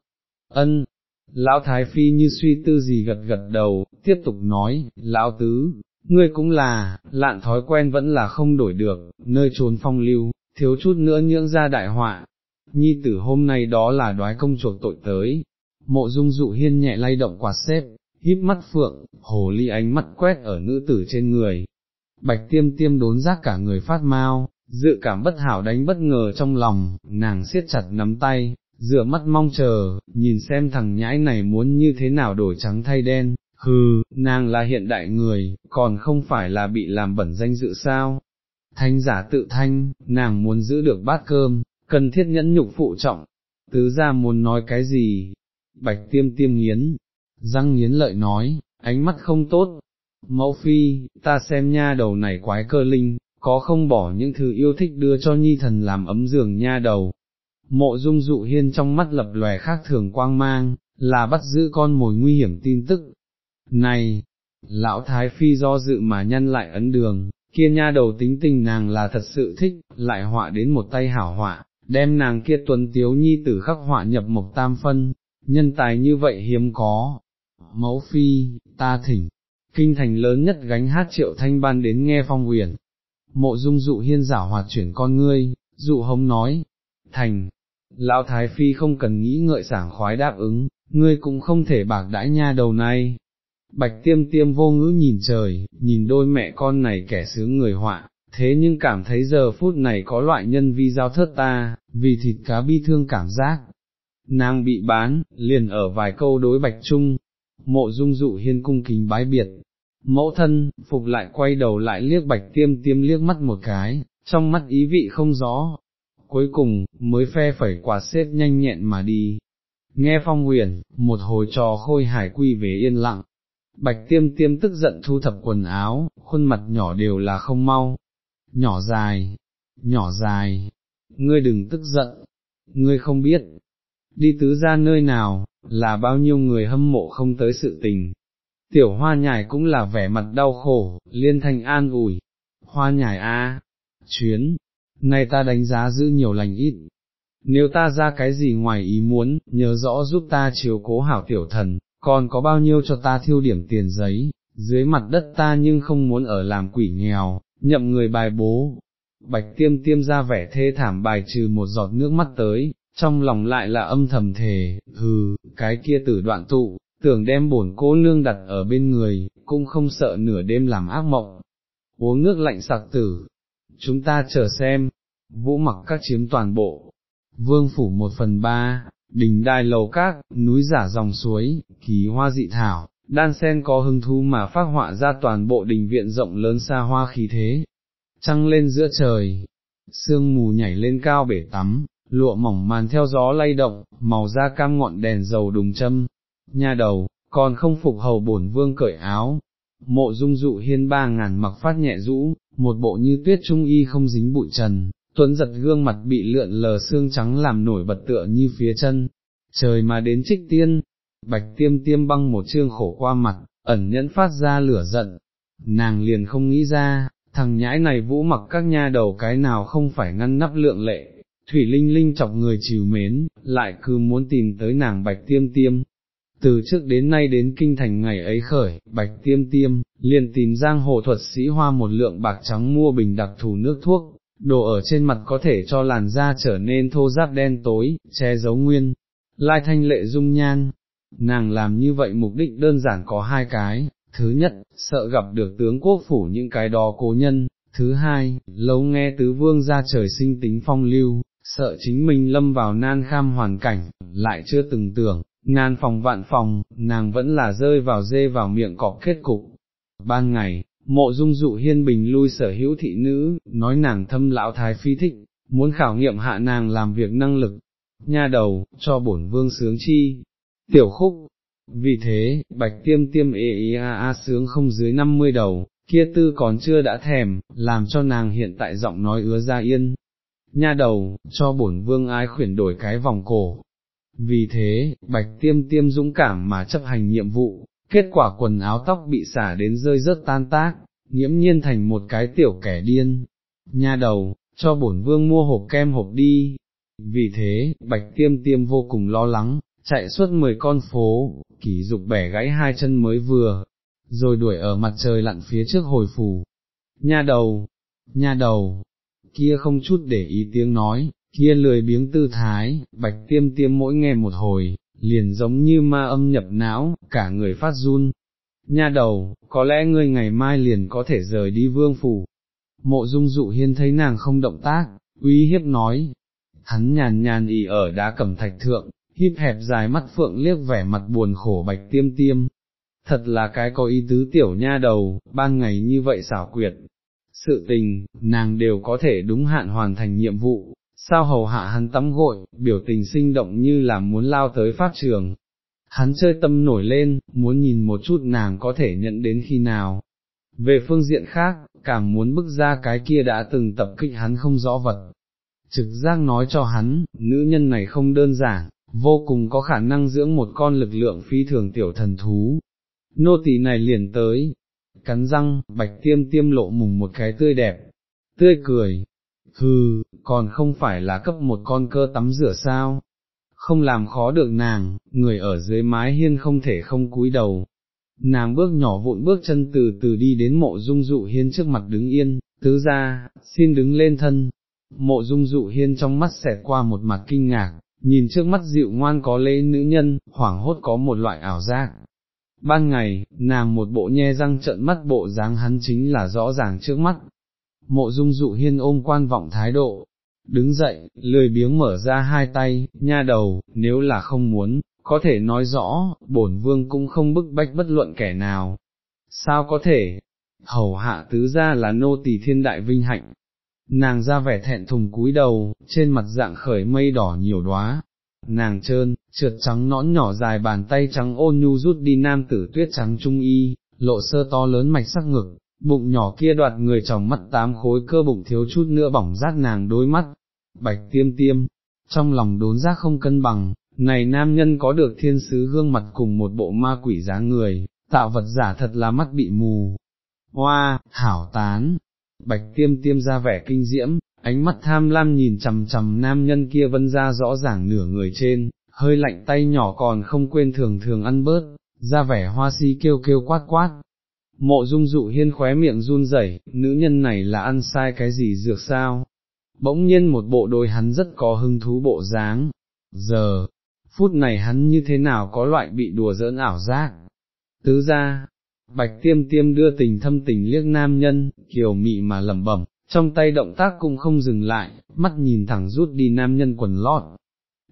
Ân, lão thái phi như suy tư gì gật gật đầu, tiếp tục nói, lão tứ, ngươi cũng là, lạn thói quen vẫn là không đổi được, nơi trốn phong lưu, thiếu chút nữa nhưỡng ra đại họa. Nhi tử hôm nay đó là đoái công chuộc tội tới, mộ dung dụ hiên nhẹ lay động quạt xếp, híp mắt phượng, hồ ly ánh mắt quét ở nữ tử trên người. Bạch tiêm tiêm đốn giác cả người phát mau, dự cảm bất hảo đánh bất ngờ trong lòng, nàng siết chặt nắm tay, dựa mắt mong chờ, nhìn xem thằng nhãi này muốn như thế nào đổi trắng thay đen, hừ, nàng là hiện đại người, còn không phải là bị làm bẩn danh dự sao. Thanh giả tự thanh, nàng muốn giữ được bát cơm, cần thiết nhẫn nhục phụ trọng, tứ ra muốn nói cái gì, bạch tiêm tiêm nghiến, răng nghiến lợi nói, ánh mắt không tốt, mẫu phi, ta xem nha đầu này quái cơ linh, có không bỏ những thứ yêu thích đưa cho nhi thần làm ấm giường nha đầu. Mộ dung dụ hiên trong mắt lập lòe khác thường quang mang, là bắt giữ con mồi nguy hiểm tin tức. Này, lão thái phi do dự mà nhân lại ấn đường, kia nha đầu tính tình nàng là thật sự thích, lại họa đến một tay hảo họa, đem nàng kia tuấn tiếu nhi tử khắc họa nhập mộc tam phân, nhân tài như vậy hiếm có. Mẫu phi, ta thỉnh, kinh thành lớn nhất gánh hát triệu thanh ban đến nghe phong huyền. Mộ dung dụ hiên giả hoạt chuyển con ngươi, dụ hống nói, thành, lão thái phi không cần nghĩ ngợi sảng khoái đáp ứng, ngươi cũng không thể bạc đãi nha đầu này. Bạch tiêm tiêm vô ngữ nhìn trời, nhìn đôi mẹ con này kẻ sướng người họa, thế nhưng cảm thấy giờ phút này có loại nhân vi giao thất ta, vì thịt cá bi thương cảm giác. Nàng bị bán, liền ở vài câu đối bạch trung, mộ dung dụ hiên cung kính bái biệt. Mẫu thân, phục lại quay đầu lại liếc bạch tiêm tiêm liếc mắt một cái, trong mắt ý vị không rõ. Cuối cùng, mới phe phẩy quạt xếp nhanh nhẹn mà đi. Nghe phong huyền, một hồi trò khôi hải quy về yên lặng. Bạch tiêm tiêm tức giận thu thập quần áo, khuôn mặt nhỏ đều là không mau, nhỏ dài, nhỏ dài, ngươi đừng tức giận, ngươi không biết, đi tứ ra nơi nào, là bao nhiêu người hâm mộ không tới sự tình. Tiểu hoa nhài cũng là vẻ mặt đau khổ, liên thanh an ủi, hoa nhài a, chuyến, nay ta đánh giá giữ nhiều lành ít. Nếu ta ra cái gì ngoài ý muốn, nhớ rõ giúp ta chiếu cố hảo tiểu thần, còn có bao nhiêu cho ta thiêu điểm tiền giấy, dưới mặt đất ta nhưng không muốn ở làm quỷ nghèo, nhậm người bài bố, bạch tiêm tiêm ra vẻ thê thảm bài trừ một giọt nước mắt tới, trong lòng lại là âm thầm thề, hừ, cái kia tử đoạn tụ, tưởng đem bổn cố nương đặt ở bên người, cũng không sợ nửa đêm làm ác mộng, uống nước lạnh sặc tử, chúng ta chờ xem, vũ mặc các chiếm toàn bộ, vương phủ một phần ba, đình đài lầu các, núi giả dòng suối, kỳ hoa dị thảo, đan sen có hưng thú mà phát họa ra toàn bộ đình viện rộng lớn xa hoa khí thế, trăng lên giữa trời, sương mù nhảy lên cao bể tắm, lụa mỏng màn theo gió lay động, màu da cam ngọn đèn dầu đùng châm, nha đầu, còn không phục hầu bổn vương cởi áo, mộ dung dụ hiên ba ngàn mặc phát nhẹ rũ, một bộ như tuyết trung y không dính bụi trần, tuấn giật gương mặt bị lượn lờ xương trắng làm nổi bật tựa như phía chân, trời mà đến trích tiên, bạch tiêm tiêm băng một chương khổ qua mặt, ẩn nhẫn phát ra lửa giận, nàng liền không nghĩ ra, thằng nhãi này vũ mặc các nha đầu cái nào không phải ngăn nắp lượng lệ, thủy linh linh chọc người chiều mến, lại cứ muốn tìm tới nàng bạch tiêm tiêm. Từ trước đến nay đến kinh thành ngày ấy khởi, bạch tiêm tiêm, liền tìm giang hồ thuật sĩ hoa một lượng bạc trắng mua bình đặc thù nước thuốc, đồ ở trên mặt có thể cho làn da trở nên thô ráp đen tối, che giấu nguyên, lai thanh lệ dung nhan, nàng làm như vậy mục đích đơn giản có hai cái, thứ nhất, sợ gặp được tướng quốc phủ những cái đó cố nhân, thứ hai, lâu nghe tứ vương ra trời sinh tính phong lưu, sợ chính mình lâm vào nan kham hoàn cảnh, lại chưa từng tưởng, ngàn phòng vạn phòng, nàng vẫn là rơi vào dê vào miệng cọp kết cục. Ban ngày, mộ dung dụ hiên bình lui sở hữu thị nữ, nói nàng thâm lão thái phi thích, muốn khảo nghiệm hạ nàng làm việc năng lực, nha đầu, cho bổn vương sướng chi, tiểu khúc, vì thế, bạch tiêm tiêm ê ý a a sướng không dưới 50 đầu, kia tư còn chưa đã thèm, làm cho nàng hiện tại giọng nói ứa ra yên. Nha đầu, cho bổn vương ai khuyển đổi cái vòng cổ. Vì thế, bạch tiêm tiêm dũng cảm mà chấp hành nhiệm vụ, kết quả quần áo tóc bị xả đến rơi rớt tan tác, nghiễm nhiên thành một cái tiểu kẻ điên. Nha đầu, cho bổn vương mua hộp kem hộp đi. Vì thế, bạch tiêm tiêm vô cùng lo lắng, chạy suốt mười con phố, kỷ dục bẻ gãy hai chân mới vừa, rồi đuổi ở mặt trời lặn phía trước hồi phủ. Nha đầu, nha đầu, kia không chút để ý tiếng nói, kia lười biếng tư thái, bạch tiêm tiêm mỗi nghe một hồi, liền giống như ma âm nhập não, cả người phát run. Nha đầu, có lẽ ngươi ngày mai liền có thể rời đi vương phủ. Mộ dung dụ hiên thấy nàng không động tác, uy hiếp nói. Hắn nhàn nhàn ỉ ở đá cẩm thạch thượng, híp hẹp dài mắt phượng liếc vẻ mặt buồn khổ bạch tiêm tiêm. Thật là cái có ý tứ tiểu nha đầu, ban ngày như vậy xảo quyệt. Sự tình, nàng đều có thể đúng hạn hoàn thành nhiệm vụ, sao hầu hạ hắn tắm gội, biểu tình sinh động như là muốn lao tới pháp trường. Hắn chơi tâm nổi lên, muốn nhìn một chút nàng có thể nhận đến khi nào. về phương diện khác, càng muốn bức ra cái kia đã từng tập kích hắn không rõ vật. Trực giác nói cho hắn, nữ nhân này không đơn giản, vô cùng có khả năng dưỡng một con lực lượng phi thường tiểu thần thú. Nô tỳ này liền tới, cắn răng, bạch tiêm tiêm lộ mùng một cái tươi đẹp, tươi cười, hừ, còn không phải là cấp một con cơ tắm rửa sao, không làm khó được nàng, người ở dưới mái hiên không thể không cúi đầu. Nàng bước nhỏ vụn bước chân từ từ đi đến mộ dung dụ hiên trước mặt đứng yên, tứ ra, xin đứng lên thân. Mộ dung dụ hiên trong mắt xẹt qua một mặt kinh ngạc, nhìn trước mắt dịu ngoan có lễ nữ nhân, hoảng hốt có một loại ảo giác. Ban ngày, nàng một bộ nhe răng trợn mắt bộ dáng hắn chính là rõ ràng trước mắt. Mộ dung dụ hiên ôm quan vọng thái độ, đứng dậy, lười biếng mở ra hai tay, nha đầu, nếu là không muốn, có thể nói rõ, bổn vương cũng không bức bách bất luận kẻ nào. Sao có thể? Hầu hạ tứ ra là nô tỳ thiên đại vinh hạnh. Nàng ra vẻ thẹn thùng cúi đầu, trên mặt dạng khởi mây đỏ nhiều đóa. Nàng trơn, trượt trắng nõn nhỏ dài bàn tay trắng ôn nhu rút đi nam tử tuyết trắng trung y, lộ sơ to lớn mạch sắc ngực, bụng nhỏ kia đoạt người chồng mắt tám khối cơ bụng thiếu chút nữa bỏng rát nàng đôi mắt, bạch tiêm tiêm, trong lòng đốn giác không cân bằng, này nam nhân có được thiên sứ gương mặt cùng một bộ ma quỷ dáng người, tạo vật giả thật là mắt bị mù. Hoa, hảo tán, bạch tiêm tiêm ra vẻ kinh diễm, ánh mắt tham lam nhìn chầm chầm nam nhân kia vân ra rõ ràng nửa người trên, hơi lạnh tay nhỏ còn không quên thường thường ăn bớt, ra vẻ hoa si kêu kêu quát quát. Mộ dung dụ hiên khóe miệng run rẩy, nữ nhân này là ăn sai cái gì dược sao, bỗng nhiên một bộ đôi hắn rất có hứng thú bộ dáng, giờ, phút này hắn như thế nào có loại bị đùa giỡn ảo giác. Tứ ra, bạch tiêm tiêm đưa tình thâm tình liếc nam nhân, kiều mị mà lẩm bẩm, trong tay động tác cũng không dừng lại, mắt nhìn thẳng rút đi nam nhân quần lót.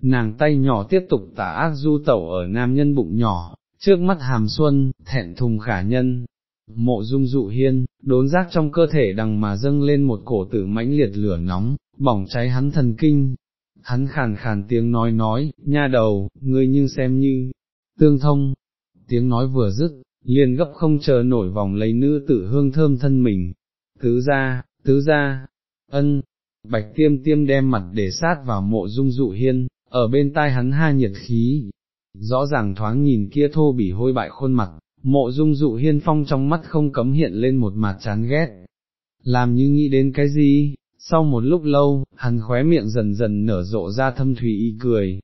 Nàng tay nhỏ tiếp tục tả ác du tẩu ở nam nhân bụng nhỏ, trước mắt hàm xuân, thẹn thùng khả nhân, mộ dung dụ hiên, đốn giác trong cơ thể đằng mà dâng lên một cổ tử mãnh liệt lửa nóng, bỏng cháy hắn thần kinh. Hắn khàn khàn tiếng nói nói, nha đầu, ngươi như xem như, tương thông, tiếng nói vừa dứt, liền gấp không chờ nổi vòng lấy nữ tử hương thơm thân mình, tứ ra, tứ ra, ân, bạch tiêm tiêm đem mặt để sát vào mộ dung dụ hiên, ở bên tai hắn ha nhiệt khí, rõ ràng thoáng nhìn kia thô bỉ hôi bại khuôn mặt, Mộ dung dụ hiên phong trong mắt không cấm hiện lên một mặt chán ghét, làm như nghĩ đến cái gì, sau một lúc lâu, hắn khóe miệng dần dần nở rộ ra thâm thủy y cười.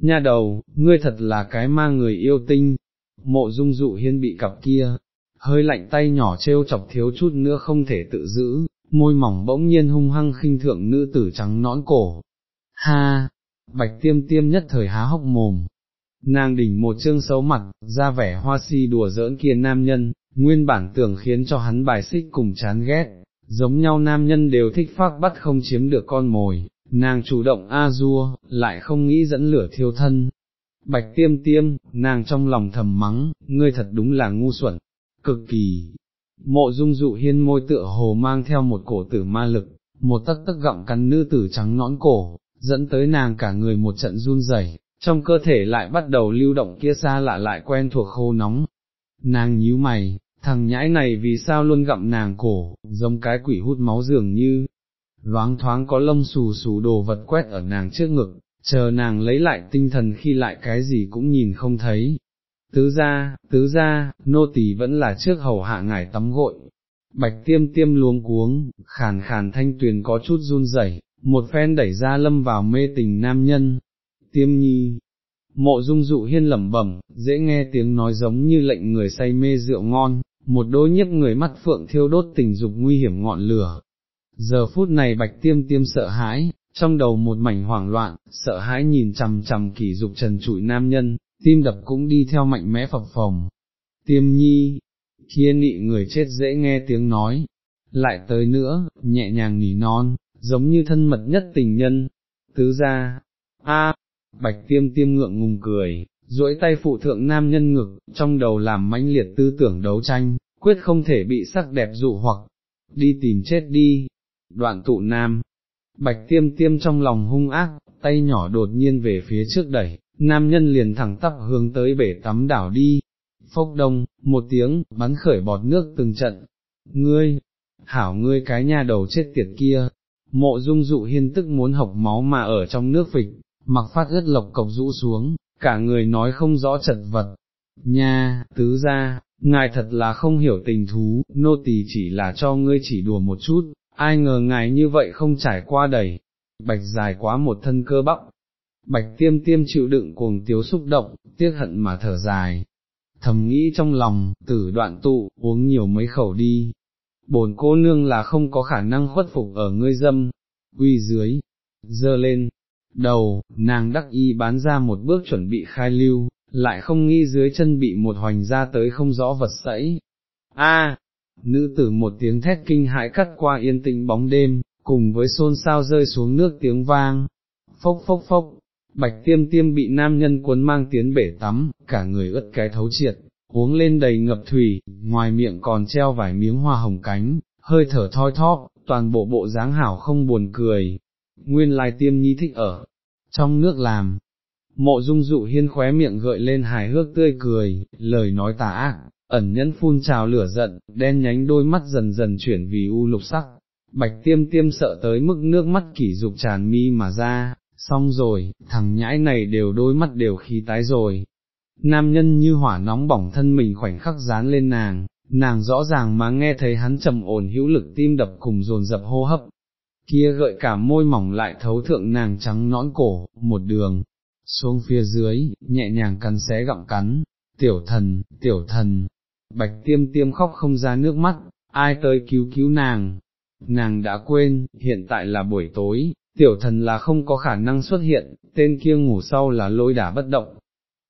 Nha đầu, ngươi thật là cái ma người yêu tinh, mộ dung dụ hiên bị cặp kia, hơi lạnh tay nhỏ trêu chọc thiếu chút nữa không thể tự giữ, môi mỏng bỗng nhiên hung hăng khinh thượng nữ tử trắng nõn cổ. Ha! Bạch tiêm tiêm nhất thời há hốc mồm, nàng đỉnh một chương xấu mặt, ra vẻ hoa si đùa giỡn kia nam nhân, nguyên bản tưởng khiến cho hắn bài xích cùng chán ghét, giống nhau nam nhân đều thích phát bắt không chiếm được con mồi, nàng chủ động a dua, lại không nghĩ dẫn lửa thiêu thân. Bạch tiêm tiêm, nàng trong lòng thầm mắng, ngươi thật đúng là ngu xuẩn, cực kỳ. Mộ dung dụ hiên môi tựa hồ mang theo một cổ tử ma lực, một tấc tấc gọng cắn nữ tử trắng nõn cổ, dẫn tới nàng cả người một trận run rẩy, trong cơ thể lại bắt đầu lưu động kia xa lạ lại quen thuộc khô nóng. Nàng nhíu mày, thằng nhãi này vì sao luôn gặm nàng cổ, giống cái quỷ hút máu dường như, loáng thoáng có lông xù xù đồ vật quét ở nàng trước ngực, chờ nàng lấy lại tinh thần khi lại cái gì cũng nhìn không thấy. Tứ ra, tứ ra, nô tỳ vẫn là trước hầu hạ ngài tắm gội. Bạch tiêm tiêm luống cuống, khàn khàn thanh tuyền có chút run rẩy, một phen đẩy ra lâm vào mê tình nam nhân, tiêm nhi. Mộ dung dụ hiên lẩm bẩm, dễ nghe tiếng nói giống như lệnh người say mê rượu ngon, một đôi nhấp người mắt phượng thiêu đốt tình dục nguy hiểm ngọn lửa. Giờ phút này bạch tiêm tiêm sợ hãi, trong đầu một mảnh hoảng loạn, sợ hãi nhìn chằm chằm kỷ dục trần trụi nam nhân, tim đập cũng đi theo mạnh mẽ phập phồng. Tiêm nhi, kia nị người chết dễ nghe tiếng nói, lại tới nữa, nhẹ nhàng nỉ non, giống như thân mật nhất tình nhân, tứ ra, a, bạch tiêm tiêm ngượng ngùng cười, duỗi tay phụ thượng nam nhân ngực, trong đầu làm mãnh liệt tư tưởng đấu tranh, quyết không thể bị sắc đẹp dụ hoặc, đi tìm chết đi, đoạn tụ nam. Bạch tiêm tiêm trong lòng hung ác, tay nhỏ đột nhiên về phía trước đẩy, nam nhân liền thẳng tắp hướng tới bể tắm đảo đi. Phốc đông, một tiếng, bắn khởi bọt nước từng trận. ngươi, hảo ngươi cái nhà đầu chết tiệt kia, mộ dung dụ hiên tức muốn học máu mà ở trong nước phịch, mặc phát ướt lộc cộc rũ xuống, cả người nói không rõ chật vật, nha, tứ ra, ngài thật là không hiểu tình thú, nô tỳ chỉ là cho ngươi chỉ đùa một chút, ai ngờ ngài như vậy không trải qua đầy, bạch dài quá một thân cơ bắp, bạch tiêm tiêm chịu đựng cuồng tiếu xúc động, tiếc hận mà thở dài, thầm nghĩ trong lòng, tử đoạn tụ, uống nhiều mấy khẩu đi, bổn cô nương là không có khả năng khuất phục ở ngươi dâm, uy dưới, dơ lên, đầu, nàng đắc y bán ra một bước chuẩn bị khai lưu, lại không nghĩ dưới chân bị một hoành ra tới không rõ vật sẫy. A, nữ tử một tiếng thét kinh hãi cắt qua yên tĩnh bóng đêm, cùng với xôn xao rơi xuống nước tiếng vang, phốc phốc phốc, bạch tiêm tiêm bị nam nhân cuốn mang tiến bể tắm, cả người ướt cái thấu triệt, uống lên đầy ngập thủy, ngoài miệng còn treo vài miếng hoa hồng cánh, hơi thở thoi thóp, toàn bộ bộ dáng hảo không buồn cười, nguyên lai tiêm nhi thích ở, trong nước làm. Mộ dung dụ hiên khóe miệng gợi lên hài hước tươi cười, lời nói tà ác, ẩn nhẫn phun trào lửa giận, đen nhánh đôi mắt dần dần chuyển vì u lục sắc, bạch tiêm tiêm sợ tới mức nước mắt kỷ dục tràn mi mà ra, xong rồi, thằng nhãi này đều đôi mắt đều khí tái rồi. Nam nhân như hỏa nóng bỏng thân mình khoảnh khắc dán lên nàng, nàng rõ ràng mà nghe thấy hắn trầm ổn hữu lực tim đập cùng dồn dập hô hấp, kia gợi cả môi mỏng lại thấu thượng nàng trắng nõn cổ, một đường, xuống phía dưới, nhẹ nhàng cắn xé gặm cắn, tiểu thần, tiểu thần, bạch tiêm tiêm khóc không ra nước mắt, ai tới cứu cứu nàng, nàng đã quên, hiện tại là buổi tối, tiểu thần là không có khả năng xuất hiện, tên kia ngủ sau là lôi đả bất động.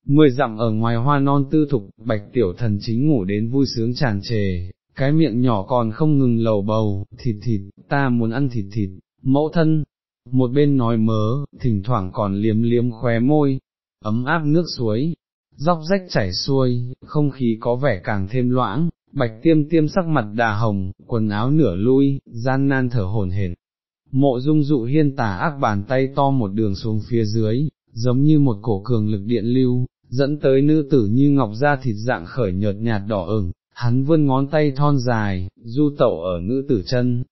Mười dặm ở ngoài hoa non tư thục, bạch tiểu thần chính ngủ đến vui sướng tràn trề, cái miệng nhỏ còn không ngừng lầu bầu, thịt thịt, ta muốn ăn thịt thịt, mẫu thân, một bên nói mớ, thỉnh thoảng còn liếm liếm khóe môi, ấm áp nước suối, dốc rách chảy xuôi, không khí có vẻ càng thêm loãng, bạch tiêm tiêm sắc mặt đà hồng, quần áo nửa lui, gian nan thở hổn hển. Mộ dung dụ hiên tả ác bàn tay to một đường xuống phía dưới, giống như một cổ cường lực điện lưu, dẫn tới nữ tử như ngọc da thịt dạng khởi nhợt nhạt đỏ ửng, hắn vươn ngón tay thon dài, du tẩu ở nữ tử chân,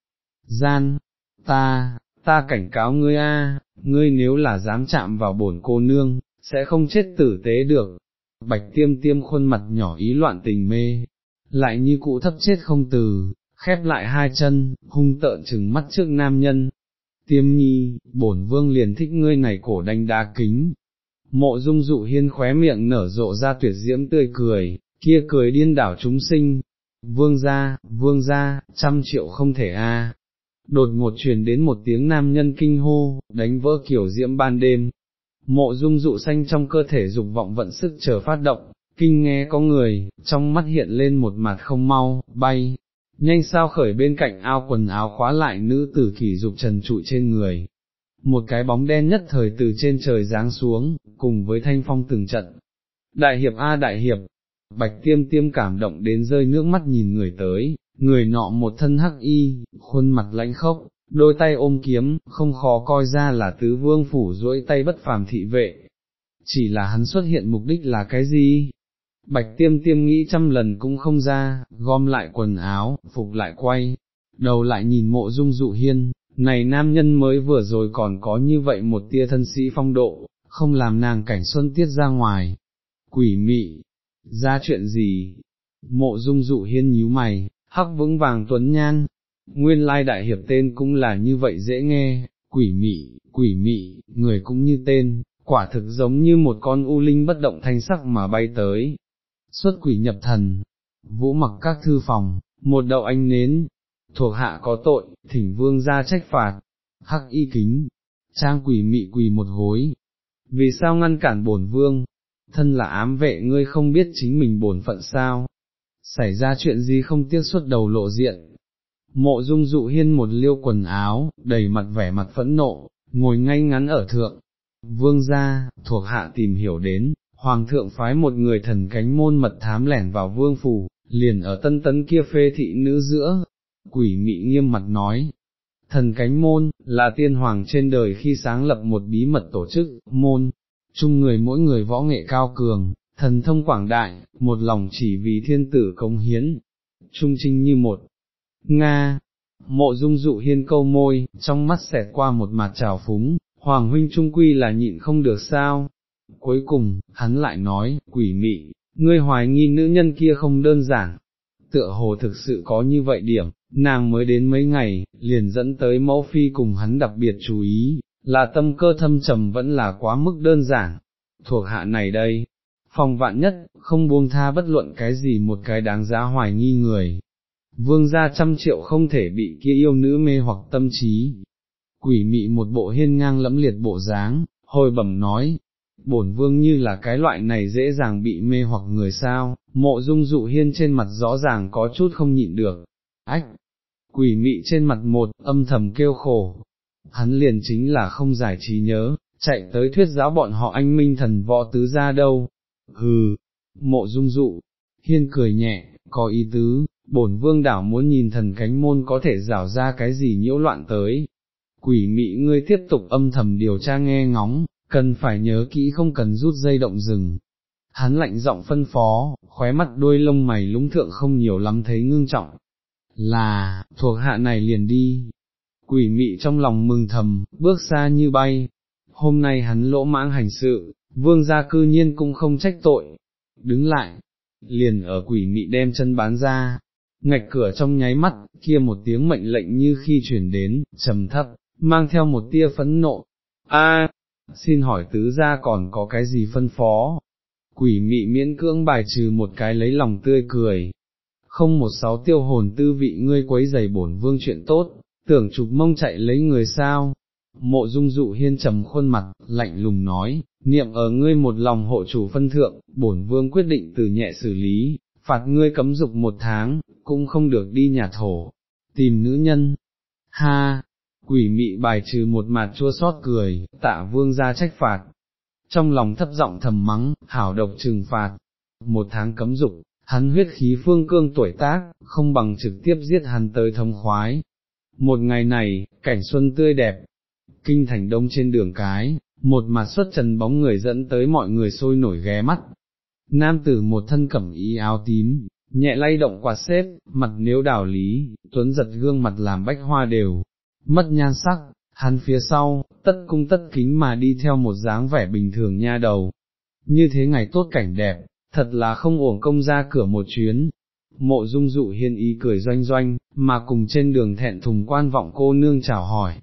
gian, ta, ta cảnh cáo ngươi a, ngươi nếu là dám chạm vào bổn cô nương, sẽ không chết tử tế được. Bạch tiêm tiêm khuôn mặt nhỏ ý loạn tình mê, lại như cụ thấp chết không từ, khép lại hai chân, hung tợn chừng mắt trước nam nhân. Tiêm nhi, bổn vương liền thích ngươi này cổ đánh đá kính. Mộ dung dụ hiên khóe miệng nở rộ ra tuyệt diễm tươi cười, kia cười điên đảo chúng sinh, vương gia, vương gia, trăm triệu không thể a. Đột ngột truyền đến một tiếng nam nhân kinh hô, đánh vỡ kiểu diễm ban đêm. Mộ dung dụ xanh trong cơ thể dục vọng vận sức chờ phát động, kinh nghe có người, trong mắt hiện lên một mặt không mau, bay, nhanh sao khởi bên cạnh ao quần áo khóa lại nữ tử kỷ dục trần trụi trên người. Một cái bóng đen nhất thời từ trên trời giáng xuống, cùng với thanh phong từng trận. Đại hiệp A đại hiệp, bạch tiêm tiêm cảm động đến rơi nước mắt nhìn người tới, người nọ một thân hắc y, khuôn mặt lãnh khốc, đôi tay ôm kiếm, không khó coi ra là tứ vương phủ duỗi tay bất phàm thị vệ. Chỉ là hắn xuất hiện mục đích là cái gì? Bạch tiêm tiêm nghĩ trăm lần cũng không ra, gom lại quần áo, phục lại quay, đầu lại nhìn mộ dung dụ hiên, này nam nhân mới vừa rồi còn có như vậy một tia thân sĩ phong độ, không làm nàng cảnh xuân tiết ra ngoài. Quỷ mị, ra chuyện gì? Mộ dung dụ hiên nhíu mày, hắc vững vàng tuấn nhan, nguyên lai đại hiệp tên cũng là như vậy dễ nghe, quỷ mị, quỷ mị, người cũng như tên, quả thực giống như một con u linh bất động thanh sắc mà bay tới. Xuất quỷ nhập thần, vũ mặc các thư phòng, một đậu anh nến, thuộc hạ có tội, thỉnh vương ra trách phạt, hắc y kính, trang quỷ mị quỳ một gối. Vì sao ngăn cản bổn vương, thân là ám vệ ngươi không biết chính mình bổn phận sao, xảy ra chuyện gì không tiếc xuất đầu lộ diện. Mộ dung dụ hiên một liêu quần áo, đầy mặt vẻ mặt phẫn nộ, ngồi ngay ngắn ở thượng. Vương gia, thuộc hạ tìm hiểu đến, hoàng thượng phái một người thần cánh môn mật thám lẻn vào vương phủ, liền ở tân tấn kia phê thị nữ giữa. Quỷ mị nghiêm mặt nói, thần cánh môn, là tiên hoàng trên đời khi sáng lập một bí mật tổ chức, môn, chung người mỗi người võ nghệ cao cường, thần thông quảng đại, một lòng chỉ vì thiên tử công hiến, trung trinh như một, Nga, mộ dung dụ hiên câu môi, trong mắt xẹt qua một mặt trào phúng, Hoàng huynh trung quy là nhịn không được sao. Cuối cùng, hắn lại nói, quỷ mị, ngươi hoài nghi nữ nhân kia không đơn giản. Tựa hồ thực sự có như vậy điểm, nàng mới đến mấy ngày, liền dẫn tới mẫu phi cùng hắn đặc biệt chú ý, là tâm cơ thâm trầm vẫn là quá mức đơn giản. Thuộc hạ này đây, phòng vạn nhất, không buông tha bất luận cái gì một cái đáng giá hoài nghi người. Vương gia trăm triệu không thể bị kia yêu nữ mê hoặc tâm trí. Quỷ mị một bộ hiên ngang lẫm liệt bộ dáng, hồi bẩm nói, bổn vương như là cái loại này dễ dàng bị mê hoặc người sao, mộ dung dụ hiên trên mặt rõ ràng có chút không nhịn được, ách, quỷ mị trên mặt một, âm thầm kêu khổ, hắn liền chính là không giải trí nhớ, chạy tới thuyết giáo bọn họ anh minh thần võ tứ ra đâu, hừ, mộ dung dụ, hiên cười nhẹ, có ý tứ, bổn vương đảo muốn nhìn thần cánh môn có thể rảo ra cái gì nhiễu loạn tới. Quỷ mị ngươi tiếp tục âm thầm điều tra nghe ngóng, cần phải nhớ kỹ không cần rút dây động rừng. Hắn lạnh giọng phân phó, khóe mắt đuôi lông mày lúng thượng không nhiều lắm thấy ngưng trọng. Là, thuộc hạ này liền đi. Quỷ mị trong lòng mừng thầm, bước xa như bay. Hôm nay hắn lỗ mãng hành sự, vương gia cư nhiên cũng không trách tội. Đứng lại, liền ở quỷ mị đem chân bán ra, ngạch cửa trong nháy mắt, kia một tiếng mệnh lệnh như khi chuyển đến, trầm thấp, mang theo một tia phẫn nộ. A, xin hỏi tứ gia còn có cái gì phân phó? Quỷ mị miễn cưỡng bài trừ một cái lấy lòng tươi cười. Không một sáu tiêu hồn tư vị ngươi quấy giày bổn vương chuyện tốt, tưởng chụp mông chạy lấy người sao? Mộ dung dụ hiên trầm khuôn mặt, lạnh lùng nói, niệm ở ngươi một lòng hộ chủ phân thượng, bổn vương quyết định từ nhẹ xử lý, phạt ngươi cấm dục một tháng, cũng không được đi nhà thổ, tìm nữ nhân. Ha, quỷ mị bài trừ một mặt chua xót cười, tạ vương ra trách phạt. Trong lòng thấp giọng thầm mắng, hảo độc trừng phạt, một tháng cấm dục, hắn huyết khí phương cương tuổi tác, không bằng trực tiếp giết hắn tới thống khoái. Một ngày này, cảnh xuân tươi đẹp, kinh thành đông trên đường cái, một mặt xuất trần bóng người dẫn tới mọi người sôi nổi ghé mắt. Nam tử một thân cẩm y áo tím, nhẹ lay động quạt xếp, mặt nếu đảo lý, tuấn giật gương mặt làm bách hoa đều, mất nhan sắc, hắn phía sau, tất cung tất kính mà đi theo một dáng vẻ bình thường nha đầu. Như thế ngày tốt cảnh đẹp, thật là không uổng công ra cửa một chuyến. Mộ dung dụ hiên ý cười doanh doanh, mà cùng trên đường thẹn thùng quan vọng cô nương chào hỏi.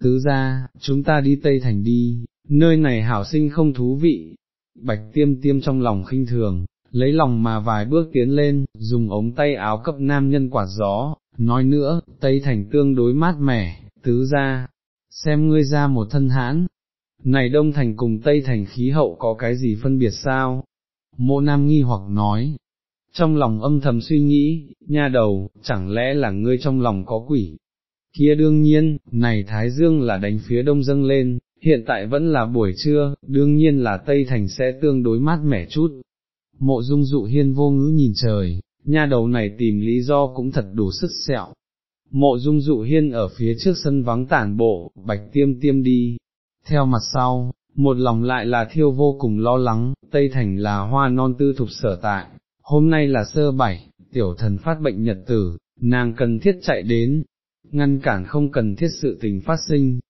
Tứ ra, chúng ta đi Tây Thành đi, nơi này hảo sinh không thú vị. Bạch tiêm tiêm trong lòng khinh thường, lấy lòng mà vài bước tiến lên, dùng ống tay áo cấp nam nhân quạt gió, nói nữa, Tây Thành tương đối mát mẻ, tứ ra, xem ngươi ra một thân hãn, này Đông Thành cùng Tây Thành khí hậu có cái gì phân biệt sao? Mộ Nam nghi hoặc nói, trong lòng âm thầm suy nghĩ, nha đầu, chẳng lẽ là ngươi trong lòng có quỷ? Kia đương nhiên, này Thái Dương là đánh phía đông dâng lên, hiện tại vẫn là buổi trưa, đương nhiên là Tây Thành sẽ tương đối mát mẻ chút. Mộ dung dụ hiên vô ngữ nhìn trời, nha đầu này tìm lý do cũng thật đủ sức sẹo. Mộ dung dụ hiên ở phía trước sân vắng tản bộ, bạch tiêm tiêm đi, theo mặt sau, một lòng lại là thiêu vô cùng lo lắng, Tây Thành là hoa non tư thục sở tại, hôm nay là sơ bảy, tiểu thần phát bệnh nhật tử, nàng cần thiết chạy đến, ngăn cản không cần thiết sự tình phát sinh.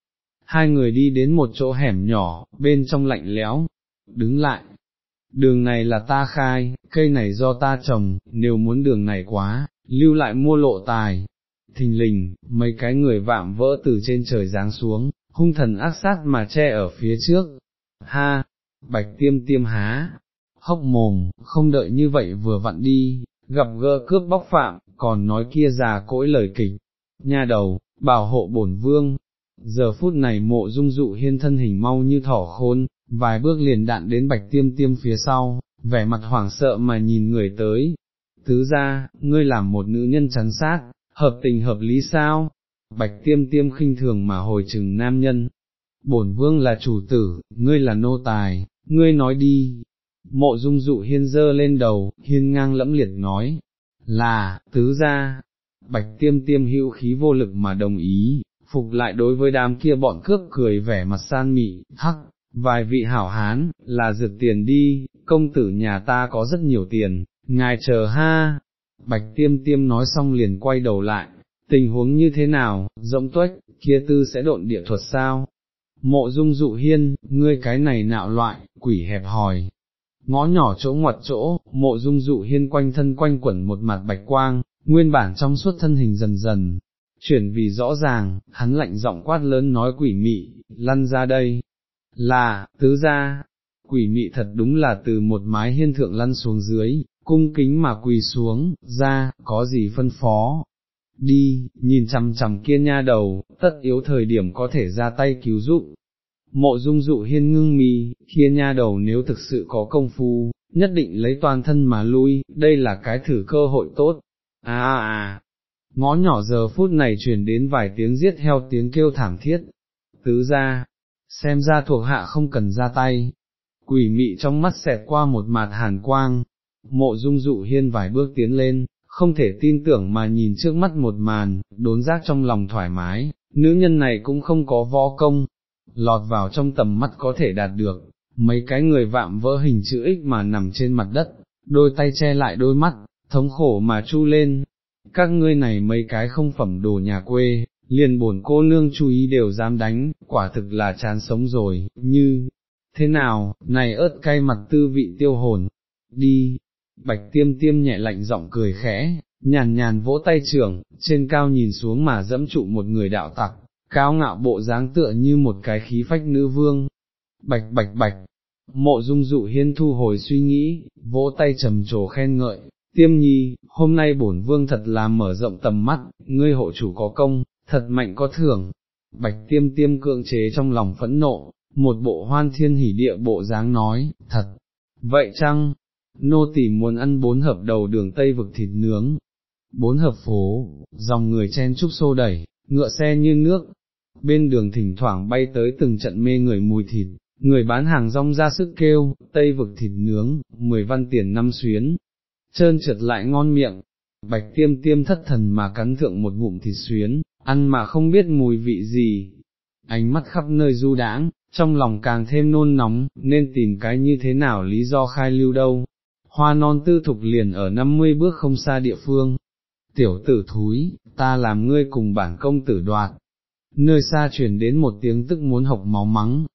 Hai người đi đến một chỗ hẻm nhỏ, bên trong lạnh lẽo, đứng lại, đường này là ta khai, cây này do ta trồng, nếu muốn đường này quá, lưu lại mua lộ tài. Thình lình, mấy cái người vạm vỡ từ trên trời giáng xuống, hung thần ác sát mà che ở phía trước. Ha, bạch tiêm tiêm há, hốc mồm, không đợi như vậy vừa vặn đi, gặp gỡ cướp bóc phạm, còn nói kia già cỗi lời kịch. Nha đầu, bảo hộ bổn vương. Giờ phút này mộ dung dụ hiên thân hình mau như thỏ khôn, vài bước liền đạn đến bạch tiêm tiêm phía sau, vẻ mặt hoảng sợ mà nhìn người tới. Tứ ra, ngươi làm một nữ nhân chắn sát, hợp tình hợp lý sao? Bạch tiêm tiêm khinh thường mà hồi trừng nam nhân. Bổn vương là chủ tử, ngươi là nô tài, ngươi nói đi. Mộ dung dụ hiên dơ lên đầu, hiên ngang lẫm liệt nói, là, tứ ra. Bạch tiêm tiêm hữu khí vô lực mà đồng ý, phục lại đối với đám kia bọn cướp cười vẻ mặt san mị, hắc, vài vị hảo hán, là dược tiền đi, công tử nhà ta có rất nhiều tiền, ngài chờ ha. Bạch tiêm tiêm nói xong liền quay đầu lại, tình huống như thế nào, rộng tuếch, kia tư sẽ độn địa thuật sao? Mộ dung dụ hiên, ngươi cái này nạo loại, quỷ hẹp hòi. Ngõ nhỏ chỗ ngoặt chỗ, mộ dung dụ hiên quanh thân quanh quẩn một mặt bạch quang, nguyên bản trong suốt thân hình dần dần, chuyển vì rõ ràng, hắn lạnh giọng quát lớn nói quỷ mị, lăn ra đây, là, tứ ra, quỷ mị thật đúng là từ một mái hiên thượng lăn xuống dưới, cung kính mà quỳ xuống, ra, có gì phân phó, đi, nhìn chằm chằm kia nha đầu, tất yếu thời điểm có thể ra tay cứu giúp. Mộ dung dụ hiên ngưng mi, kia nha đầu nếu thực sự có công phu, nhất định lấy toàn thân mà lui, đây là cái thử cơ hội tốt. À à à, ngõ nhỏ giờ phút này truyền đến vài tiếng giết heo tiếng kêu thảm thiết. Tứ ra, xem ra thuộc hạ không cần ra tay. Quỷ mị trong mắt xẹt qua một mạt hàn quang, mộ dung dụ hiên vài bước tiến lên, không thể tin tưởng mà nhìn trước mắt một màn, đốn giác trong lòng thoải mái, nữ nhân này cũng không có võ công, lọt vào trong tầm mắt có thể đạt được, mấy cái người vạm vỡ hình chữ X mà nằm trên mặt đất, đôi tay che lại đôi mắt, thống khổ mà chu lên, các ngươi này mấy cái không phẩm đồ nhà quê, liền bổn cô nương chú ý đều dám đánh, quả thực là chán sống rồi, như, thế nào, này ớt cay mặt tư vị tiêu hồn, đi, bạch tiêm tiêm nhẹ lạnh giọng cười khẽ, nhàn nhàn vỗ tay trưởng, trên cao nhìn xuống mà dẫm trụ một người đạo tặc, cao ngạo bộ dáng tựa như một cái khí phách nữ vương, bạch bạch bạch, mộ dung dụ hiên thu hồi suy nghĩ, vỗ tay trầm trồ khen ngợi, tiêm nhi, hôm nay bổn vương thật là mở rộng tầm mắt, ngươi hộ chủ có công, thật mạnh có thưởng, bạch tiêm tiêm cưỡng chế trong lòng phẫn nộ, một bộ hoan thiên hỉ địa bộ dáng nói, thật, vậy chăng, nô tỳ muốn ăn bốn hợp đầu đường Tây vực thịt nướng, bốn hợp phố, dòng người chen trúc xô đẩy, ngựa xe như nước, bên đường thỉnh thoảng bay tới từng trận mê người mùi thịt, người bán hàng rong ra sức kêu, Tây vực thịt nướng, mười văn tiền năm xuyến, trơn trượt lại ngon miệng, bạch tiêm tiêm thất thần mà cắn thượng một ngụm thịt xuyến, ăn mà không biết mùi vị gì, ánh mắt khắp nơi du đãng, trong lòng càng thêm nôn nóng, nên tìm cái như thế nào lý do khai lưu đâu, hoa non tư thục liền ở 50 bước không xa địa phương. Tiểu tử thúi, ta làm ngươi cùng bản công tử đoạt. Nơi xa chuyển đến một tiếng tức muốn học máu mắng.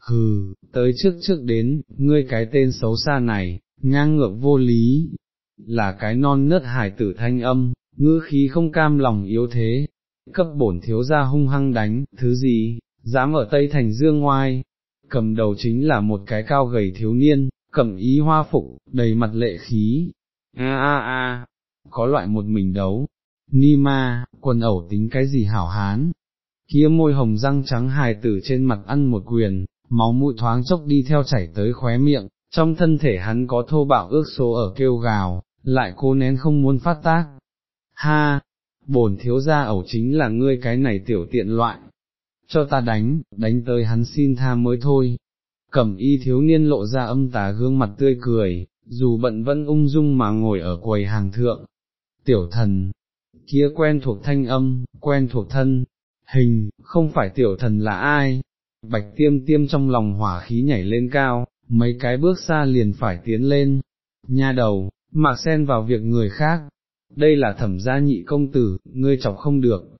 Hừ, tới trước trước đến, ngươi cái tên xấu xa này, ngang ngược vô lý, là cái non nớt hải tử thanh âm, ngữ khí không cam lòng yếu thế, cấp bổn thiếu ra hung hăng đánh, thứ gì, dám ở Tây Thành Dương ngoai, cầm đầu chính là một cái cao gầy thiếu niên, cẩm ý hoa phục, đầy mặt lệ khí, a a a, có loại một mình đấu, ni ma, quần ẩu tính cái gì hảo hán, kia môi hồng răng trắng hài tử trên mặt ăn một quyền, máu mũi thoáng chốc đi theo chảy tới khóe miệng, trong thân thể hắn có thô bạo ước số ở kêu gào, lại cố nén không muốn phát tác. Ha, bổn thiếu gia ẩu chính là ngươi cái này tiểu tiện loại, cho ta đánh, đánh tới hắn xin tha mới thôi, cẩm y thiếu niên lộ ra âm tà gương mặt tươi cười, dù bận vẫn ung dung mà ngồi ở quầy hàng thượng. Tiểu thần, kia quen thuộc thanh âm, quen thuộc thân, hình, không phải tiểu thần là ai? Bạch tiêm tiêm trong lòng hỏa khí nhảy lên cao, mấy cái bước xa liền phải tiến lên. Nha đầu, mạc xen vào việc người khác. Đây là thẩm gia nhị công tử, ngươi chọc không được.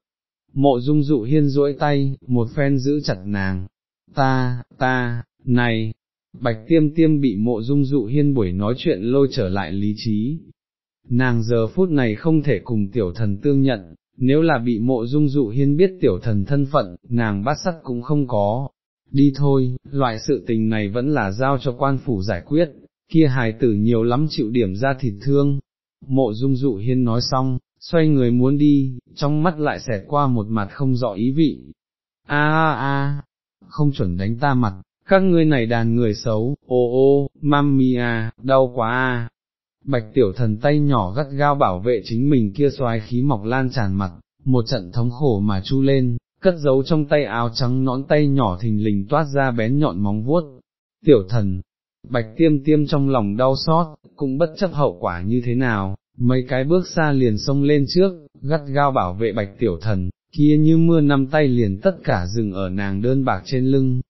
Mộ dung dụ hiên duỗi tay, một phen giữ chặt nàng. Ta, ta, này, bạch tiêm tiêm bị mộ dung dụ hiên buổi nói chuyện lôi trở lại lý trí. Nàng giờ phút này không thể cùng tiểu thần tương nhận, nếu là bị mộ dung dụ hiên biết tiểu thần thân phận, nàng bắt sắt cũng không có. Đi thôi, loại sự tình này vẫn là giao cho quan phủ giải quyết, kia hài tử nhiều lắm chịu điểm ra thịt thương. Mộ dung dụ hiên nói xong, xoay người muốn đi, trong mắt lại xẹt qua một mặt không rõ ý vị. A a a, không chuẩn đánh ta mặt, các ngươi này đàn người xấu, ô ô, mami đau quá à. Bạch tiểu thần tay nhỏ gắt gao bảo vệ chính mình kia xoái khí mọc lan tràn mặt, một trận thống khổ mà chu lên, cất giấu trong tay áo trắng nõn tay nhỏ thình lình toát ra bén nhọn móng vuốt. Tiểu thần, bạch tiêm tiêm trong lòng đau xót, cũng bất chấp hậu quả như thế nào, mấy cái bước xa liền xông lên trước, gắt gao bảo vệ bạch tiểu thần, kia như mưa năm tay liền tất cả dừng ở nàng đơn bạc trên lưng,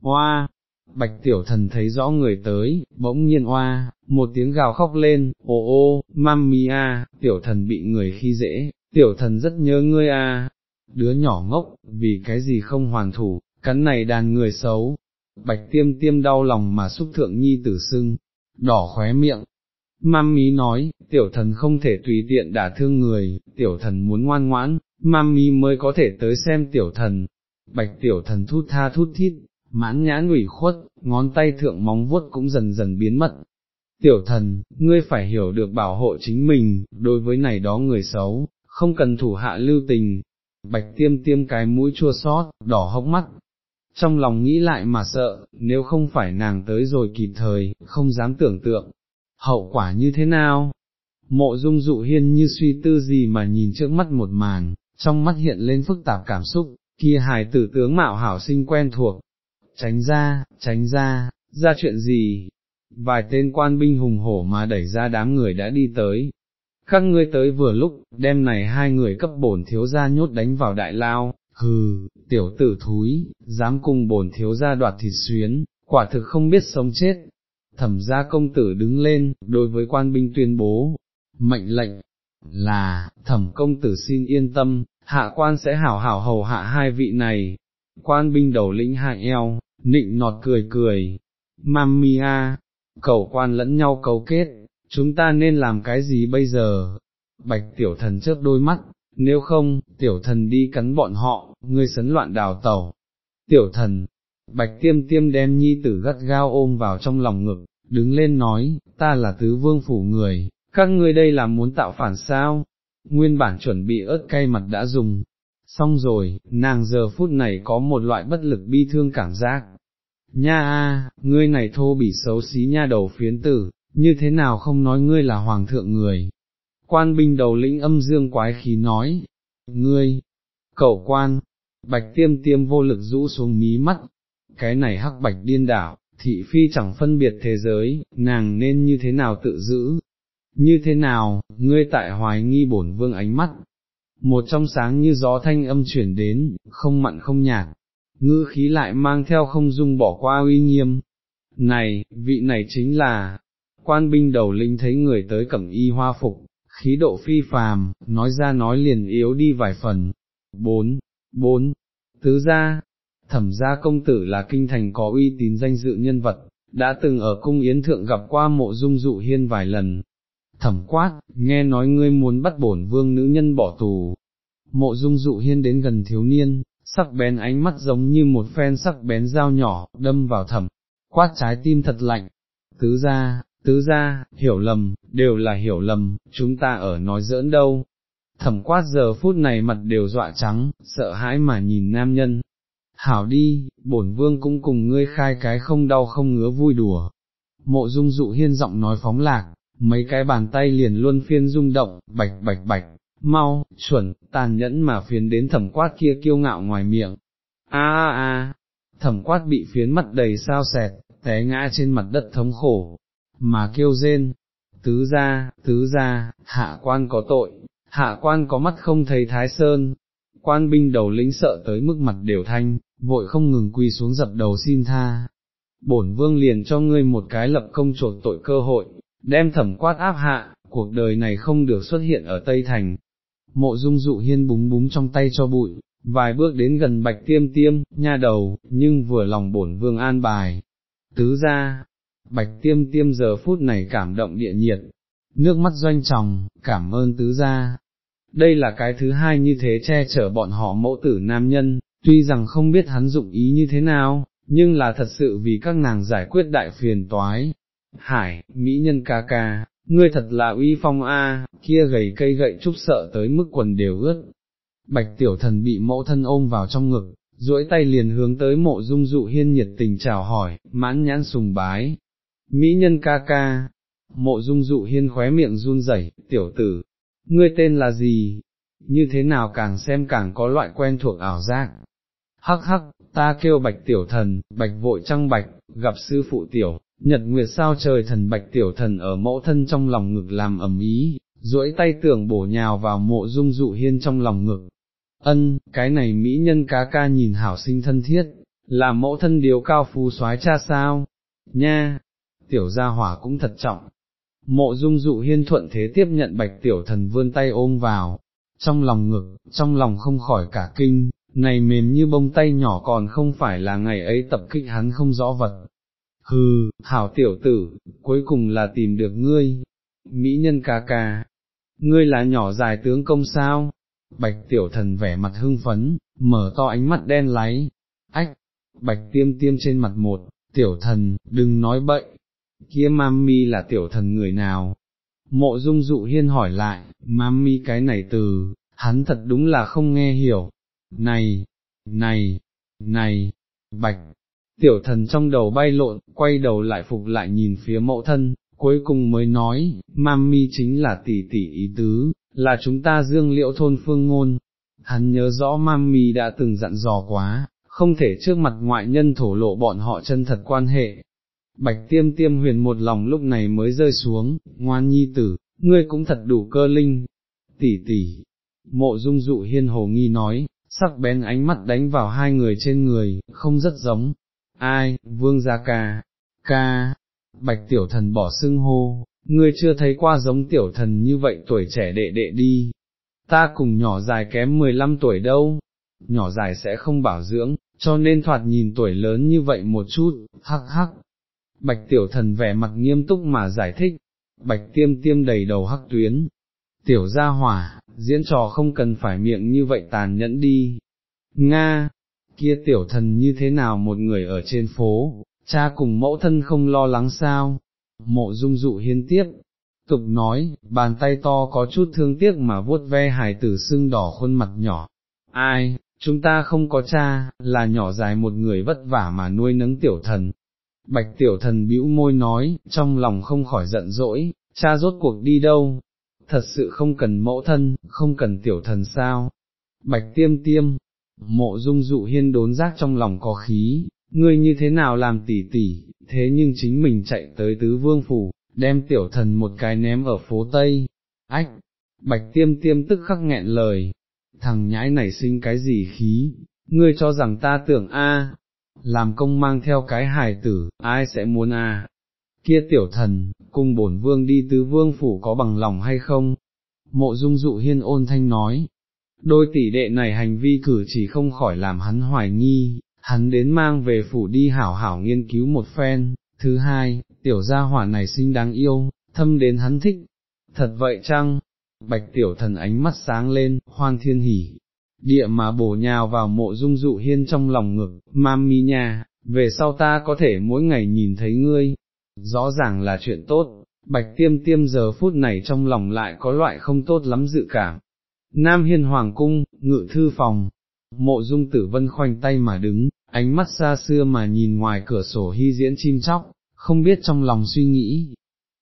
Hoa, bạch tiểu thần thấy rõ người tới, bỗng nhiên hoa, một tiếng gào khóc lên, ô ô, mami a, tiểu thần bị người khi dễ, tiểu thần rất nhớ ngươi a. đứa nhỏ ngốc, vì cái gì không hoàn thủ, cắn này đàn người xấu, bạch tiêm tiêm đau lòng mà xúc thượng nhi tử sưng, đỏ khóe miệng. Mami nói, tiểu thần không thể tùy tiện đả thương người, tiểu thần muốn ngoan ngoãn, mami mới có thể tới xem tiểu thần. Bạch tiểu thần thút tha thút thít, mãn nhãn ủy khuất, ngón tay thượng móng vuốt cũng dần dần biến mất. Tiểu thần, ngươi phải hiểu được bảo hộ chính mình, đối với này đó người xấu, không cần thủ hạ lưu tình. Bạch tiêm tiêm cái mũi chua xót, đỏ hốc mắt, trong lòng nghĩ lại mà sợ, nếu không phải nàng tới rồi kịp thời, không dám tưởng tượng, hậu quả như thế nào? Mộ dung dụ hiên như suy tư gì mà nhìn trước mắt một màn, trong mắt hiện lên phức tạp cảm xúc, kia hài tử tướng mạo hảo sinh quen thuộc, tránh ra, tránh ra, ra chuyện gì? Vài tên quan binh hùng hổ mà đẩy ra đám người đã đi tới. Các ngươi tới vừa lúc, đêm này hai người cấp bổn thiếu gia nhốt đánh vào đại lao, hừ, tiểu tử thúi, dám cùng bổn thiếu gia đoạt thịt xuyến, quả thực không biết sống chết. Thẩm gia công tử đứng lên, đối với quan binh tuyên bố, mệnh lệnh, là, thẩm công tử xin yên tâm, hạ quan sẽ hảo hảo hầu hạ hai vị này. Quan binh đầu lĩnh hạ eo, nịnh nọt cười cười, Mamia, cầu quan lẫn nhau cấu kết, chúng ta nên làm cái gì bây giờ? Bạch tiểu thần chớp đôi mắt, nếu không, tiểu thần đi cắn bọn họ, ngươi sấn loạn đào tàu. Tiểu thần, bạch tiêm tiêm đem nhi tử gắt gao ôm vào trong lòng ngực, đứng lên nói, ta là tứ vương phủ người, các ngươi đây là muốn tạo phản sao? Nguyên bản chuẩn bị ớt cay mặt đã dùng, xong rồi, nàng giờ phút này có một loại bất lực bi thương cảm giác. Nha a, ngươi này thô bỉ xấu xí nha đầu phiến tử, như thế nào không nói ngươi là hoàng thượng người, Quan binh đầu lĩnh âm dương quái khí nói, ngươi, cậu quan, bạch tiêm tiêm vô lực rũ xuống mí mắt, cái này hắc bạch điên đảo, thị phi chẳng phân biệt thế giới, nàng nên như thế nào tự giữ, như thế nào, ngươi tại hoài nghi bổn vương ánh mắt, một trong sáng như gió thanh âm chuyển đến, không mặn không nhạt, ngữ khí lại mang theo không dung bỏ qua uy nghiêm. Này, vị này chính là, quan binh đầu linh thấy người tới cẩm y hoa phục, khí độ phi phàm, nói ra nói liền yếu đi vài phần. Bốn, bốn, tứ gia, thẩm gia công tử là kinh thành có uy tín danh dự nhân vật, đã từng ở cung yến thượng gặp qua mộ dung dụ hiên vài lần. Thẩm quát, nghe nói ngươi muốn bắt bổn vương nữ nhân bỏ tù. Mộ dung dụ hiên đến gần thiếu niên, sắc bén ánh mắt giống như một phen sắc bén dao nhỏ, đâm vào thẩm, quát trái tim thật lạnh. Tứ gia, tứ ra, hiểu lầm, đều là hiểu lầm, chúng ta ở nói giỡn đâu. Thẩm quát giờ phút này mặt đều dọa trắng, sợ hãi mà nhìn nam nhân. Hảo đi, bổn vương cũng cùng ngươi khai cái không đau không ngứa vui đùa. Mộ dung dụ hiên giọng nói phóng lạc, mấy cái bàn tay liền luôn phiên rung động, bạch bạch bạch, mau, chuẩn, tàn nhẫn mà phiến đến thẩm quát kia kiêu ngạo ngoài miệng. A a a, thẩm quát bị phiến mặt đầy sao sẹt, té ngã trên mặt đất thống khổ, mà kêu rên, tứ ra, tứ ra, hạ quan có tội, hạ quan có mắt không thấy thái sơn, quan binh đầu lĩnh sợ tới mức mặt đều thanh, vội không ngừng quỳ xuống dập đầu xin tha. Bổn vương liền cho ngươi một cái lập công chuộc tội cơ hội, đem thẩm quát áp hạ, cuộc đời này không được xuất hiện ở Tây Thành. Mộ dung dụ hiên búng búng trong tay cho bụi, vài bước đến gần bạch tiêm tiêm, nha đầu, nhưng vừa lòng bổn vương an bài. Tứ ra, Bạch tiêm tiêm giờ phút này cảm động địa nhiệt, nước mắt doanh tròng, cảm ơn tứ gia. Đây là cái thứ hai như thế che chở bọn họ mẫu tử nam nhân, tuy rằng không biết hắn dụng ý như thế nào, nhưng là thật sự vì các nàng giải quyết đại phiền toái. Hải, Mỹ nhân ca ca, ngươi thật là uy phong a, kia gầy cây gậy trúc sợ tới mức quần đều ướt. Bạch tiểu thần bị mẫu thân ôm vào trong ngực, duỗi tay liền hướng tới mộ dung dụ hiên nhiệt tình chào hỏi, mãn nhãn sùng bái, Mỹ nhân ca ca, mộ dung dụ hiên khóe miệng run rẩy, tiểu tử, ngươi tên là gì, như thế nào càng xem càng có loại quen thuộc ảo giác. Hắc hắc, ta kêu bạch tiểu thần, bạch vội trăng bạch, gặp sư phụ tiểu, nhật nguyệt sao trời thần bạch tiểu thần ở mẫu thân trong lòng ngực làm ẩm ý, duỗi tay tưởng bổ nhào vào mộ dung dụ hiên trong lòng ngực. Ân, cái này mỹ nhân cá ca nhìn hảo sinh thân thiết, là mẫu thân điều cao phú soái cha sao? Nha, tiểu gia hỏa cũng thật trọng. Mộ dung dụ hiên thuận thế tiếp nhận bạch tiểu thần vươn tay ôm vào, trong lòng ngực, trong lòng không khỏi cả kinh, này mềm như bông tay nhỏ còn không phải là ngày ấy tập kích hắn không rõ vật. Hừ, hảo tiểu tử, cuối cùng là tìm được ngươi, mỹ nhân ca ca, ngươi là nhỏ dài tướng công sao? Bạch tiểu thần vẻ mặt hưng phấn, mở to ánh mắt đen láy, ách, bạch tiêm tiêm trên mặt một, tiểu thần, đừng nói bậy, kia mami là tiểu thần người nào? Mộ dung dụ hiên hỏi lại, mami cái này từ, hắn thật đúng là không nghe hiểu, này, này, này, bạch, tiểu thần trong đầu bay lộn, quay đầu lại phục lại nhìn phía mẫu thân, cuối cùng mới nói, mami chính là tỷ tỷ ý tứ, là chúng ta dương liễu thôn phương ngôn. Hắn nhớ rõ mami đã từng dặn dò quá, không thể trước mặt ngoại nhân thổ lộ bọn họ chân thật quan hệ. Bạch tiêm tiêm huyền một lòng lúc này mới rơi xuống, ngoan nhi tử, ngươi cũng thật đủ cơ linh. Tỷ tỷ, mộ dung dụ hiên hồ nghi nói, sắc bén ánh mắt đánh vào hai người trên người, không rất giống. Ai, vương gia ca, ca, bạch tiểu thần bỏ xưng hô, ngươi chưa thấy qua giống tiểu thần như vậy tuổi trẻ đệ đệ đi. Ta cùng nhỏ dài kém 15 tuổi đâu, nhỏ dài sẽ không bảo dưỡng, cho nên thoạt nhìn tuổi lớn như vậy một chút, hắc hắc. Bạch tiểu thần vẻ mặt nghiêm túc mà giải thích, bạch tiêm tiêm đầy đầu hắc tuyến. Tiểu gia hỏa, diễn trò không cần phải miệng như vậy tàn nhẫn đi. Nga, kia tiểu thần như thế nào một người ở trên phố, cha cùng mẫu thân không lo lắng sao? Mộ dung dụ hiên tiếp, tục nói, bàn tay to có chút thương tiếc mà vuốt ve hài tử sưng đỏ khuôn mặt nhỏ. Ai, chúng ta không có cha, là nhỏ dài một người vất vả mà nuôi nấng tiểu thần. Bạch tiểu thần bĩu môi nói, trong lòng không khỏi giận dỗi, cha rốt cuộc đi đâu, thật sự không cần mẫu thân, không cần tiểu thần sao. Bạch tiêm tiêm, mộ dung dụ hiên đốn giác trong lòng có khí, ngươi như thế nào làm tỉ tỉ, thế nhưng chính mình chạy tới tứ vương phủ, đem tiểu thần một cái ném ở phố Tây. Ách, bạch tiêm tiêm tức khắc nghẹn lời, thằng nhãi này sinh cái gì khí, ngươi cho rằng ta tưởng a, làm công mang theo cái hài tử, ai sẽ muốn a? Kia tiểu thần, cung bổn vương đi tứ vương phủ có bằng lòng hay không? Mộ dung dụ hiên ôn thanh nói, đôi tỷ đệ này hành vi cử chỉ không khỏi làm hắn hoài nghi, hắn đến mang về phủ đi hảo hảo nghiên cứu một phen, thứ hai, tiểu gia hỏa này xinh đáng yêu, thâm đến hắn thích, thật vậy chăng? Bạch tiểu thần ánh mắt sáng lên, hoan thiên hỉ, địa mà bổ nhào vào mộ dung dụ hiên trong lòng ngực, mami nha, về sau ta có thể mỗi ngày nhìn thấy ngươi, rõ ràng là chuyện tốt, bạch tiêm tiêm giờ phút này trong lòng lại có loại không tốt lắm dự cảm. Nam Hiên Hoàng Cung, ngự thư phòng, mộ dung tử vân khoanh tay mà đứng, ánh mắt xa xưa mà nhìn ngoài cửa sổ hy diễn chim chóc, không biết trong lòng suy nghĩ.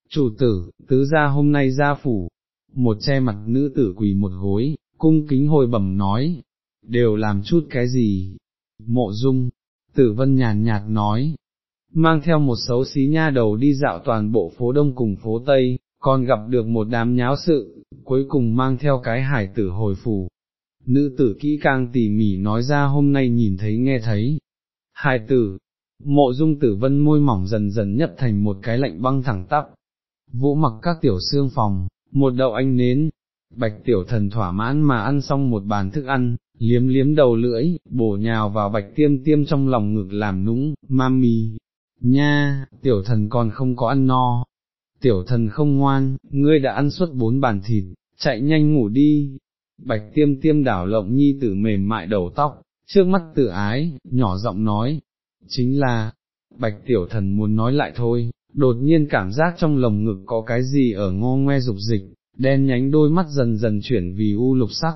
Chủ tử, tứ gia hôm nay ra phủ, một che mặt nữ tử quỳ một gối, cung kính hồi bẩm nói, đều làm chút cái gì? Mộ dung, tử vân nhàn nhạt nói, mang theo một xấu xí nha đầu đi dạo toàn bộ phố đông cùng phố tây, còn gặp được một đám nháo sự, cuối cùng mang theo cái hải tử hồi phủ. Nữ tử kỹ càng tỉ mỉ nói ra hôm nay nhìn thấy nghe thấy. Hải tử, mộ dung tử vân môi mỏng dần dần nhấp thành một cái lạnh băng thẳng tắp. Vũ mặc các tiểu xương phòng, một đậu anh nến, bạch tiểu thần thỏa mãn mà ăn xong một bàn thức ăn, liếm liếm đầu lưỡi, bổ nhào vào bạch tiêm tiêm trong lòng ngực làm nũng, mami, nha, tiểu thần còn không có ăn no, tiểu thần không ngoan, ngươi đã ăn suốt bốn bàn thịt, chạy nhanh ngủ đi, bạch tiêm tiêm đảo lộng nhi tử mềm mại đầu tóc, trước mắt tự ái, nhỏ giọng nói, chính là, bạch tiểu thần muốn nói lại thôi, đột nhiên cảm giác trong lồng ngực có cái gì ở ngo ngoe dục dịch, đen nhánh đôi mắt dần dần chuyển vì u lục sắc,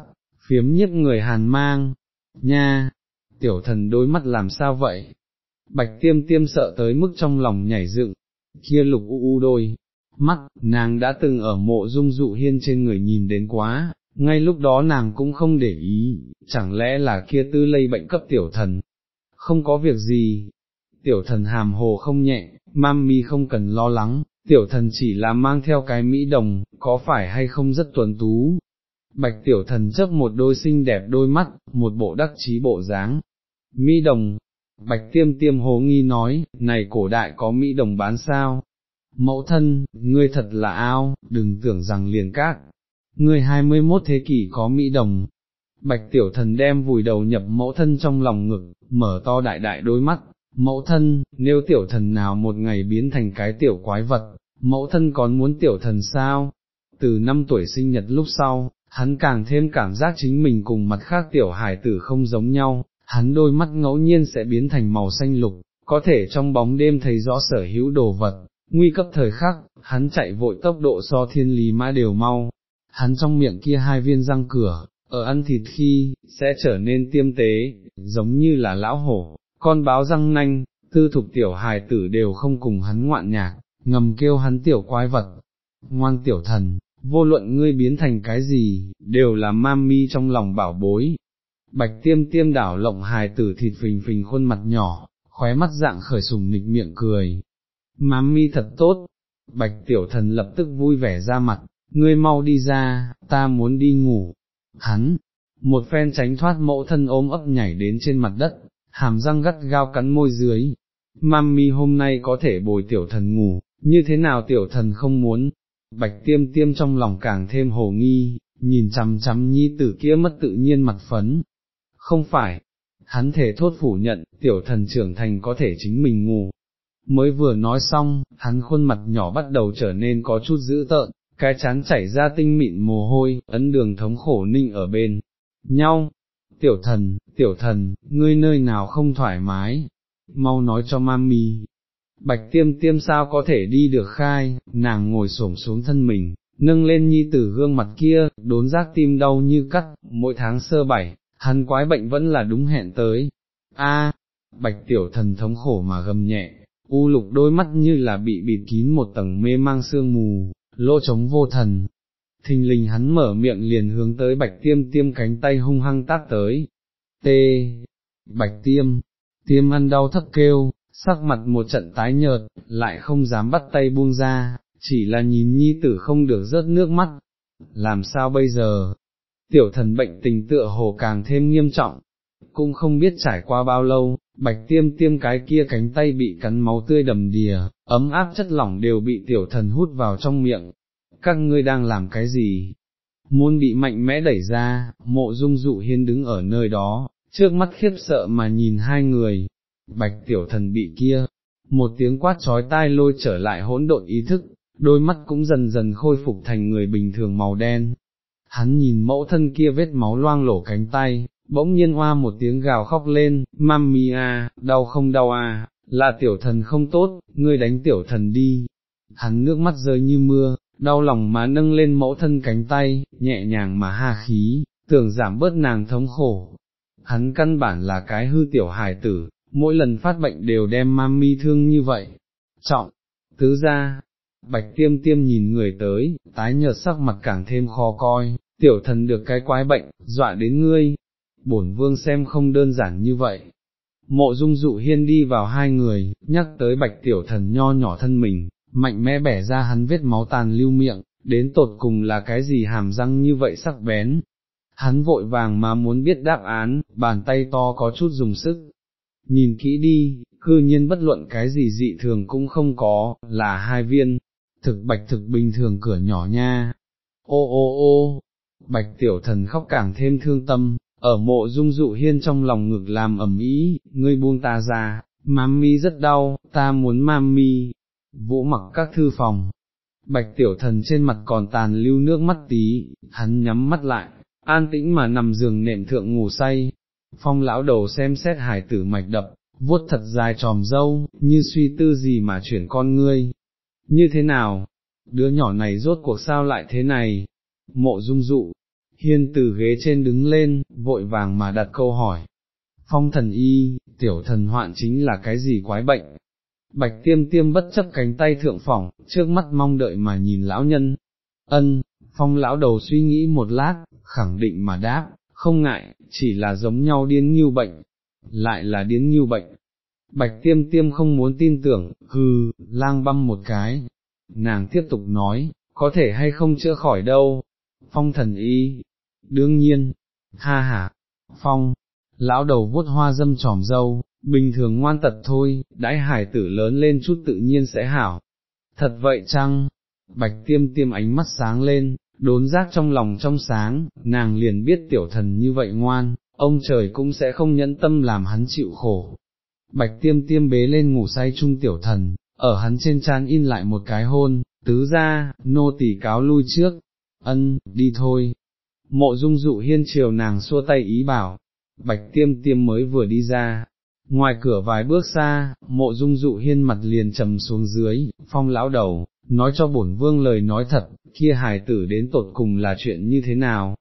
phiếm nhiếp người hàn mang, nha, tiểu thần đôi mắt làm sao vậy? Bạch tiêm tiêm sợ tới mức trong lòng nhảy dựng, kia lục u u đôi, mắt, nàng đã từng ở mộ dung dụ hiên trên người nhìn đến quá, ngay lúc đó nàng cũng không để ý, chẳng lẽ là kia tư lây bệnh cấp tiểu thần, không có việc gì, tiểu thần hàm hồ không nhẹ, mami không cần lo lắng, tiểu thần chỉ là mang theo cái mỹ đồng, có phải hay không rất tuấn tú. Bạch tiểu thần chấp một đôi xinh đẹp đôi mắt, một bộ đắc trí bộ dáng. Mỹ đồng, bạch tiêm tiêm hố nghi nói, này cổ đại có Mỹ đồng bán sao? Mẫu thân, ngươi thật là ao, đừng tưởng rằng liền các, ngươi 21 thế kỷ có Mỹ đồng. Bạch tiểu thần đem vùi đầu nhập mẫu thân trong lòng ngực, mở to đại đại đôi mắt, mẫu thân, nếu tiểu thần nào một ngày biến thành cái tiểu quái vật, mẫu thân còn muốn tiểu thần sao? Từ năm tuổi sinh nhật lúc sau, hắn càng thêm cảm giác chính mình cùng mặt khác tiểu hải tử không giống nhau, hắn đôi mắt ngẫu nhiên sẽ biến thành màu xanh lục, có thể trong bóng đêm thấy rõ sở hữu đồ vật, nguy cấp thời khắc, hắn chạy vội tốc độ so thiên lý mã đều mau, hắn trong miệng kia hai viên răng cửa, ở ăn thịt khi, sẽ trở nên tiêm tế, giống như là lão hổ, con báo răng nanh, tư thục tiểu hài tử đều không cùng hắn ngoạn nhạc, ngầm kêu hắn tiểu quái vật, ngoan tiểu thần, vô luận ngươi biến thành cái gì, đều là mami trong lòng bảo bối. Bạch tiêm tiêm đảo lộng hài tử thịt phình phình khuôn mặt nhỏ, khóe mắt dạng khởi sùng nịch miệng cười. Mami thật tốt, bạch tiểu thần lập tức vui vẻ ra mặt, ngươi mau đi ra, ta muốn đi ngủ. Hắn, một phen tránh thoát mẫu thân ôm ấp nhảy đến trên mặt đất, hàm răng gắt gao cắn môi dưới. Mami hôm nay có thể bồi tiểu thần ngủ, như thế nào tiểu thần không muốn, bạch tiêm tiêm trong lòng càng thêm hồ nghi, nhìn chằm chằm nhi tử kia mất tự nhiên mặt phấn. Không phải, hắn thể thốt phủ nhận, tiểu thần trưởng thành có thể chính mình ngủ. Mới vừa nói xong, hắn khuôn mặt nhỏ bắt đầu trở nên có chút dữ tợn, cái chán chảy ra tinh mịn mồ hôi, ấn đường thống khổ ninh ở bên. Nhau, tiểu thần, tiểu thần, ngươi nơi nào không thoải mái, mau nói cho mami, bạch tiêm tiêm sao có thể đi được khai, nàng ngồi xổm xuống thân mình, nâng lên nhi tử gương mặt kia, đốn giác tim đau như cắt, mỗi tháng sơ bảy, hắn quái bệnh vẫn là đúng hẹn tới. A, bạch tiểu thần thống khổ mà gầm nhẹ, u lục đôi mắt như là bị bịt kín một tầng mê mang sương mù, lỗ trống vô thần. Thình lình hắn mở miệng liền hướng tới bạch tiêm tiêm cánh tay hung hăng tác tới. Tê, Bạch tiêm, tiêm ăn đau thấp kêu, sắc mặt một trận tái nhợt, lại không dám bắt tay buông ra, chỉ là nhìn nhi tử không được rớt nước mắt. Làm sao bây giờ? Tiểu thần bệnh tình tựa hồ càng thêm nghiêm trọng, cũng không biết trải qua bao lâu, bạch tiêm tiêm cái kia cánh tay bị cắn máu tươi đầm đìa, ấm áp chất lỏng đều bị tiểu thần hút vào trong miệng. Các ngươi đang làm cái gì? Môn bị mạnh mẽ đẩy ra, mộ dung dụ hiên đứng ở nơi đó, trước mắt khiếp sợ mà nhìn hai người, bạch tiểu thần bị kia, một tiếng quát trói tai lôi trở lại hỗn độn ý thức, đôi mắt cũng dần dần khôi phục thành người bình thường màu đen. Hắn nhìn mẫu thân kia vết máu loang lổ cánh tay, bỗng nhiên hoa một tiếng gào khóc lên, mami à, đau không đau à, là tiểu thần không tốt, ngươi đánh tiểu thần đi. Hắn nước mắt rơi như mưa, đau lòng mà nâng lên mẫu thân cánh tay, nhẹ nhàng mà ha khí, tưởng giảm bớt nàng thống khổ. Hắn căn bản là cái hư tiểu hài tử, mỗi lần phát bệnh đều đem mami thương như vậy. Trọng, tứ ra, bạch tiêm tiêm nhìn người tới, tái nhợt sắc mặt càng thêm khó coi, tiểu thần được cái quái bệnh, dọa đến ngươi, bổn vương xem không đơn giản như vậy. Mộ dung dụ hiên đi vào hai người, nhắc tới bạch tiểu thần nho nhỏ thân mình, mạnh mẽ bẻ ra hắn vết máu tàn lưu miệng, đến tột cùng là cái gì hàm răng như vậy sắc bén. Hắn vội vàng mà muốn biết đáp án, bàn tay to có chút dùng sức. Nhìn kỹ đi, cư nhiên bất luận cái gì dị thường cũng không có, là hai viên, thực bạch thực bình thường cửa nhỏ nha. Ô ô ô, bạch tiểu thần khóc càng thêm thương tâm, ở mộ dung dụ hiên trong lòng ngực làm ẩm ý, ngươi buông ta ra, mami rất đau, ta muốn mami, vũ mặc các thư phòng. Bạch tiểu thần trên mặt còn tàn lưu nước mắt tí, hắn nhắm mắt lại, an tĩnh mà nằm giường nệm thượng ngủ say. Phong lão đầu xem xét hải tử mạch đập, vuốt thật dài tròm dâu, như suy tư gì mà chuyển con ngươi. Như thế nào? Đứa nhỏ này rốt cuộc sao lại thế này? Mộ dung dụ, hiên từ ghế trên đứng lên, vội vàng mà đặt câu hỏi. Phong thần y, tiểu thần hoạn chính là cái gì quái bệnh? Bạch tiêm tiêm bất chấp cánh tay thượng phỏng, trước mắt mong đợi mà nhìn lão nhân. Ân, phong lão đầu suy nghĩ một lát, khẳng định mà đáp, không ngại, chỉ là giống nhau điên như bệnh, lại là điên như bệnh. Bạch tiêm tiêm không muốn tin tưởng, hừ, lang băm một cái. Nàng tiếp tục nói, có thể hay không chữa khỏi đâu. Phong thần y, đương nhiên, ha ha, phong, lão đầu vuốt hoa dâm tròm dâu, bình thường ngoan tật thôi, đãi hải tử lớn lên chút tự nhiên sẽ hảo. Thật vậy chăng? Bạch tiêm tiêm ánh mắt sáng lên, đốn giác trong lòng trong sáng, nàng liền biết tiểu thần như vậy ngoan, ông trời cũng sẽ không nhẫn tâm làm hắn chịu khổ. Bạch tiêm tiêm bế lên ngủ say chung tiểu thần, ở hắn trên trán in lại một cái hôn, tứ ra, nô tỳ cáo lui trước, ân, đi thôi. Mộ dung dụ hiên chiều nàng xua tay ý bảo, bạch tiêm tiêm mới vừa đi ra, ngoài cửa vài bước xa, mộ dung dụ hiên mặt liền trầm xuống dưới, phong lão đầu, nói cho bổn vương lời nói thật, kia hài tử đến tột cùng là chuyện như thế nào.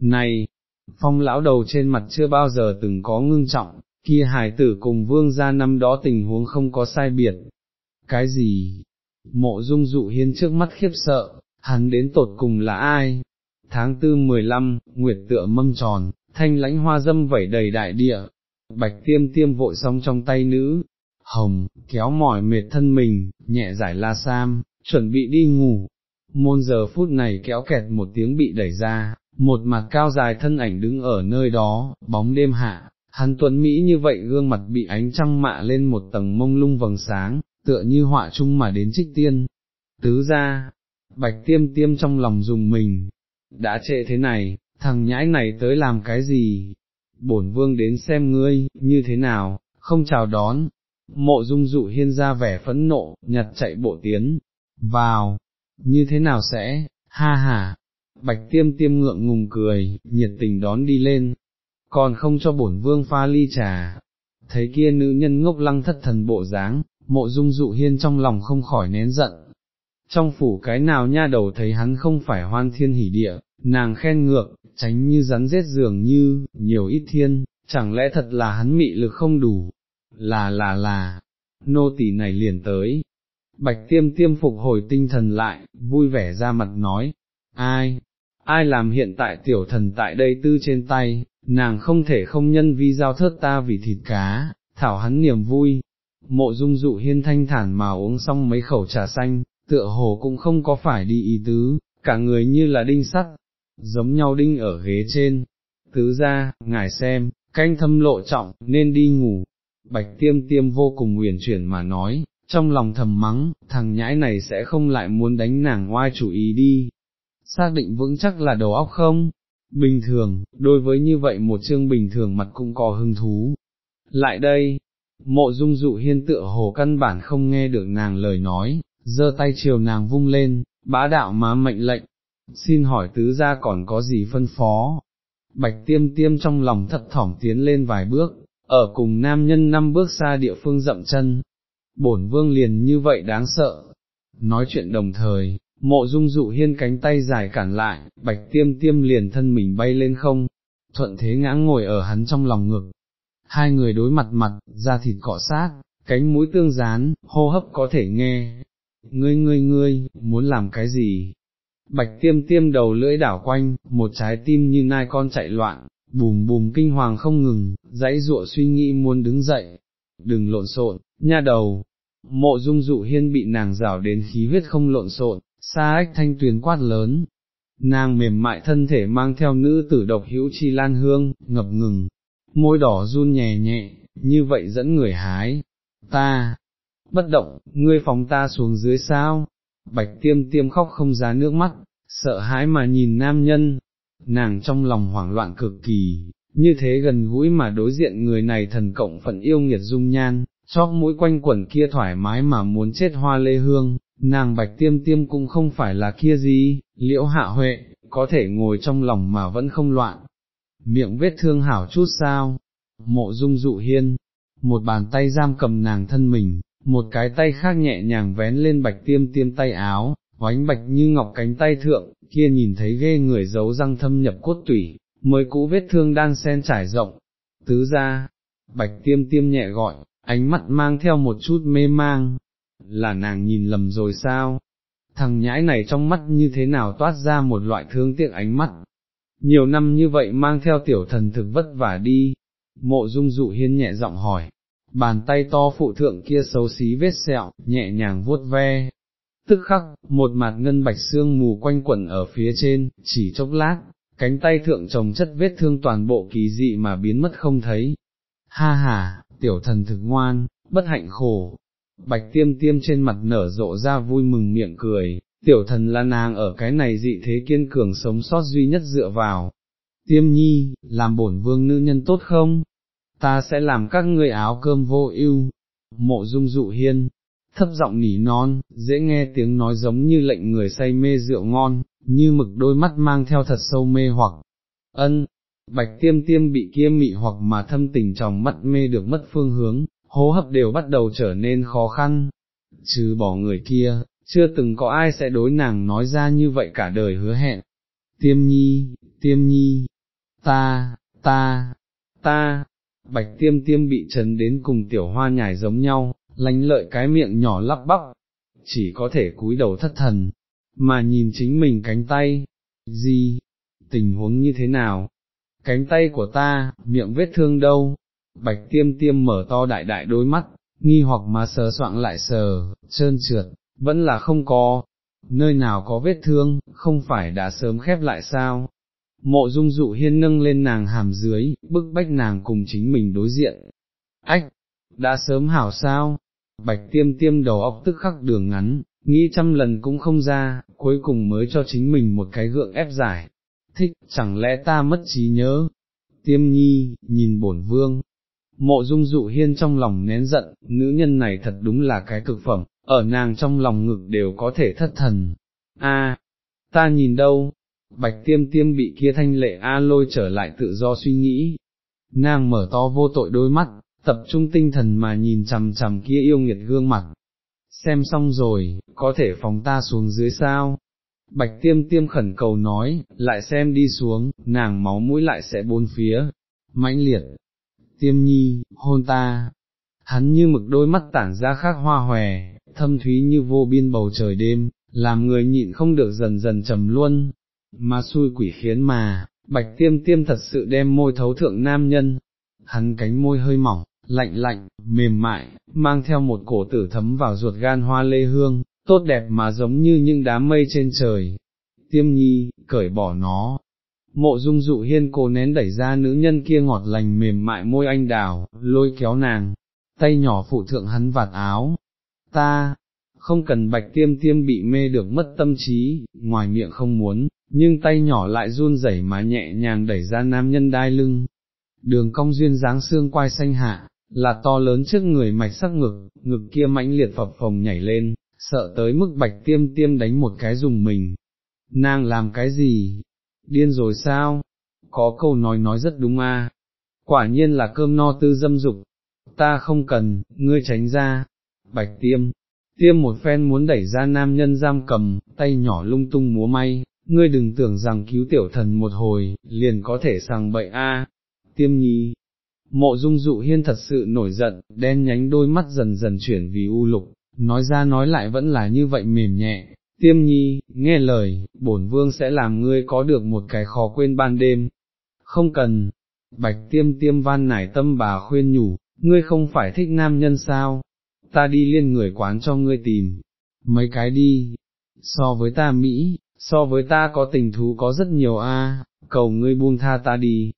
Này, phong lão đầu trên mặt chưa bao giờ từng có ngưng trọng, kia hài tử cùng vương ra năm đó tình huống không có sai biệt. Cái gì? Mộ dung dụ hiên trước mắt khiếp sợ, hắn đến tột cùng là ai? Tháng tư mười lăm, nguyệt tựa mâm tròn, thanh lãnh hoa dâm vẩy đầy đại địa, bạch tiêm tiêm vội xong trong tay nữ, hồng, kéo mỏi mệt thân mình, nhẹ giải la sam, chuẩn bị đi ngủ. Môn giờ phút này kéo kẹt một tiếng bị đẩy ra, một mặt cao dài thân ảnh đứng ở nơi đó, bóng đêm hạ, hắn tuấn Mỹ như vậy gương mặt bị ánh trăng mạ lên một tầng mông lung vầng sáng, tựa như họa chung mà đến trích tiên. Tứ ra, bạch tiêm tiêm trong lòng dùng mình, đã trễ thế này, thằng nhãi này tới làm cái gì? Bổn vương đến xem ngươi, như thế nào, không chào đón. Mộ dung dụ hiên ra vẻ phẫn nộ, nhặt chạy bộ tiến, vào, như thế nào sẽ, ha ha, bạch tiêm tiêm ngượng ngùng cười, nhiệt tình đón đi lên, còn không cho bổn vương pha ly trà, thấy kia nữ nhân ngốc lăng thất thần bộ dáng, mộ dung dụ hiên trong lòng không khỏi nén giận. Trong phủ cái nào nha đầu thấy hắn không phải hoan thiên hỉ địa, nàng khen ngược, tránh như rắn rết dường như, nhiều ít thiên, chẳng lẽ thật là hắn mị lực không đủ, là là là, nô tỳ này liền tới, Bạch tiêm tiêm phục hồi tinh thần lại, vui vẻ ra mặt nói, ai, ai làm hiện tại tiểu thần tại đây tư trên tay, nàng không thể không nhân vi giao thớt ta vì thịt cá, thảo hắn niềm vui. Mộ dung dụ hiên thanh thản mà uống xong mấy khẩu trà xanh, tựa hồ cũng không có phải đi ý tứ, cả người như là đinh sắt, giống nhau đinh ở ghế trên. Tứ ra, ngài xem, canh thâm lộ trọng, nên đi ngủ. Bạch tiêm tiêm vô cùng uyển chuyển mà nói, trong lòng thầm mắng, thằng nhãi này sẽ không lại muốn đánh nàng oai chủ ý đi, xác định vững chắc là đầu óc không, bình thường, đối với như vậy một chương bình thường mặt cũng có hứng thú. Lại đây, mộ dung dụ hiên tựa hồ căn bản không nghe được nàng lời nói, giơ tay chiều nàng vung lên, bá đạo má mệnh lệnh, xin hỏi tứ gia còn có gì phân phó. Bạch tiêm tiêm trong lòng thật thỏm tiến lên vài bước, ở cùng nam nhân năm bước xa địa phương dậm chân, bổn vương liền như vậy đáng sợ. Nói chuyện đồng thời, mộ dung dụ hiên cánh tay dài cản lại, bạch tiêm tiêm liền thân mình bay lên không, thuận thế ngã ngồi ở hắn trong lòng ngực. Hai người đối mặt mặt, da thịt cọ sát, cánh mũi tương dán, hô hấp có thể nghe. Ngươi ngươi ngươi, muốn làm cái gì? Bạch tiêm tiêm đầu lưỡi đảo quanh, một trái tim như nai con chạy loạn, bùm bùm kinh hoàng không ngừng, dãy dụa suy nghĩ muốn đứng dậy. Đừng lộn xộn, nha đầu, mộ dung dụ hiên bị nàng rào đến khí huyết không lộn xộn, xa ách thanh tuyền quát lớn, nàng mềm mại thân thể mang theo nữ tử độc hữu chi lan hương, ngập ngừng, môi đỏ run nhẹ nhẹ, như vậy dẫn người hái, ta, bất động, ngươi phóng ta xuống dưới sao, bạch tiêm tiêm khóc không ra nước mắt, sợ hãi mà nhìn nam nhân, nàng trong lòng hoảng loạn cực kỳ, như thế gần gũi mà đối diện người này thần cộng phận yêu nghiệt dung nhan, chóp mũi quanh quẩn kia thoải mái mà muốn chết hoa lê hương, nàng bạch tiêm tiêm cũng không phải là kia gì, liễu hạ huệ, có thể ngồi trong lòng mà vẫn không loạn. Miệng vết thương hảo chút sao, mộ dung dụ hiên, một bàn tay giam cầm nàng thân mình, một cái tay khác nhẹ nhàng vén lên bạch tiêm tiêm tay áo, oánh bạch như ngọc cánh tay thượng, kia nhìn thấy ghê người giấu răng thâm nhập cốt tủy, mới cũ vết thương đan sen trải rộng, tứ ra, bạch tiêm tiêm nhẹ gọi, ánh mắt mang theo một chút mê mang, là nàng nhìn lầm rồi sao? Thằng nhãi này trong mắt như thế nào toát ra một loại thương tiếc ánh mắt. Nhiều năm như vậy mang theo tiểu thần thực vất vả đi, mộ dung dụ hiên nhẹ giọng hỏi, bàn tay to phụ thượng kia xấu xí vết sẹo, nhẹ nhàng vuốt ve. Tức khắc, một mặt ngân bạch xương mù quanh quẩn ở phía trên, chỉ chốc lát, cánh tay thượng trồng chất vết thương toàn bộ kỳ dị mà biến mất không thấy. Ha ha, tiểu thần thực ngoan, bất hạnh khổ. Bạch tiêm tiêm trên mặt nở rộ ra vui mừng miệng cười, tiểu thần là nàng ở cái này dị thế kiên cường sống sót duy nhất dựa vào. Tiêm nhi, làm bổn vương nữ nhân tốt không? Ta sẽ làm các ngươi áo cơm vô ưu. Mộ dung dụ hiên, thấp giọng nỉ non, dễ nghe tiếng nói giống như lệnh người say mê rượu ngon, như mực đôi mắt mang theo thật sâu mê hoặc. Ân, bạch tiêm tiêm bị kia mị hoặc mà thâm tình trong mắt mê được mất phương hướng, hô hấp đều bắt đầu trở nên khó khăn. Trừ bỏ người kia, chưa từng có ai sẽ đối nàng nói ra như vậy cả đời hứa hẹn. Tiêm nhi, tiêm nhi, ta, ta, ta, bạch tiêm tiêm bị chấn đến cùng tiểu hoa nhài giống nhau, lánh lợi cái miệng nhỏ lắp bắp, chỉ có thể cúi đầu thất thần, mà nhìn chính mình cánh tay, gì, tình huống như thế nào, cánh tay của ta, miệng vết thương đâu, bạch tiêm tiêm mở to đại đại đôi mắt, nghi hoặc mà sờ soạn lại sờ, trơn trượt, vẫn là không có, nơi nào có vết thương, không phải đã sớm khép lại sao. Mộ dung dụ hiên nâng lên nàng hàm dưới, bức bách nàng cùng chính mình đối diện. Ách, đã sớm hảo sao, bạch tiêm tiêm đầu óc tức khắc đường ngắn, nghĩ trăm lần cũng không ra, cuối cùng mới cho chính mình một cái gượng ép giải. Thích, chẳng lẽ ta mất trí nhớ? Tiêm nhi, nhìn bổn vương. Mộ dung dụ hiên trong lòng nén giận, nữ nhân này thật đúng là cái cực phẩm, ở nàng trong lòng ngực đều có thể thất thần. A, ta nhìn đâu? Bạch tiêm tiêm bị kia thanh lệ A lôi trở lại tự do suy nghĩ. Nàng mở to vô tội đôi mắt, tập trung tinh thần mà nhìn chằm chằm kia yêu nghiệt gương mặt. Xem xong rồi, có thể phóng ta xuống dưới sao? Bạch tiêm tiêm khẩn cầu nói, lại xem đi xuống, nàng máu mũi lại sẽ bốn phía, mãnh liệt. Tiêm nhi, hôn ta, hắn như mực đôi mắt tản ra khác hoa hòe, thâm thúy như vô biên bầu trời đêm, làm người nhịn không được dần dần trầm luôn, mà xui quỷ khiến mà, bạch tiêm tiêm thật sự đem môi thấu thượng nam nhân, hắn cánh môi hơi mỏng, lạnh lạnh, mềm mại, mang theo một cổ tử thấm vào ruột gan hoa lê hương, tốt đẹp mà giống như những đám mây trên trời. Tiêm nhi, cởi bỏ nó. Mộ dung dụ hiên cô nén đẩy ra nữ nhân kia ngọt lành mềm mại môi anh đào, lôi kéo nàng, tay nhỏ phụ thượng hắn vạt áo. Ta, không cần bạch tiêm tiêm bị mê được mất tâm trí, ngoài miệng không muốn, nhưng tay nhỏ lại run rẩy mà nhẹ nhàng đẩy ra nam nhân đai lưng. Đường cong duyên dáng xương quai xanh hạ, là to lớn trước người mạch sắc ngực, ngực kia mãnh liệt phập phồng nhảy lên, sợ tới mức bạch tiêm tiêm đánh một cái dùng mình. Nàng làm cái gì? Điên rồi sao? Có câu nói nói rất đúng a. Quả nhiên là cơm no tư dâm dục. Ta không cần, ngươi tránh ra. Bạch tiêm, tiêm một phen muốn đẩy ra nam nhân giam cầm, tay nhỏ lung tung múa may, ngươi đừng tưởng rằng cứu tiểu thần một hồi, liền có thể sàng bậy a. Tiêm nhi, Mộ dung dụ hiên thật sự nổi giận, đen nhánh đôi mắt dần dần chuyển vì u lục, nói ra nói lại vẫn là như vậy mềm nhẹ, tiêm nhi, nghe lời, bổn vương sẽ làm ngươi có được một cái khó quên ban đêm, không cần, bạch tiêm tiêm van nải tâm bà khuyên nhủ, ngươi không phải thích nam nhân sao, ta đi liên người quán cho ngươi tìm, mấy cái đi, so với ta Mỹ, so với ta có tình thú có rất nhiều a, cầu ngươi buông tha ta đi,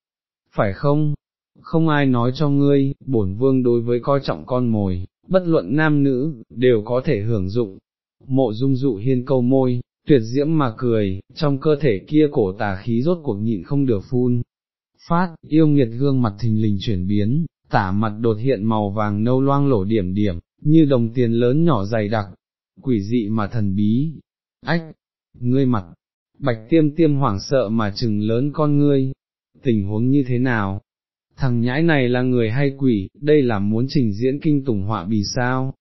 phải không, không ai nói cho ngươi, bổn vương đối với coi trọng con mồi, bất luận nam nữ, đều có thể hưởng dụng. Mộ dung dụ hiên câu môi, tuyệt diễm mà cười, trong cơ thể kia cổ tà khí rốt cuộc nhịn không được phun. Phát, yêu nghiệt gương mặt thình lình chuyển biến, tả mặt đột hiện màu vàng nâu loang lổ điểm điểm, như đồng tiền lớn nhỏ dày đặc, quỷ dị mà thần bí. Ách, ngươi mặt, bạch tiêm tiêm hoảng sợ mà chừng lớn con ngươi, tình huống như thế nào, thằng nhãi này là người hay quỷ, đây là muốn trình diễn kinh tủng họa bì sao,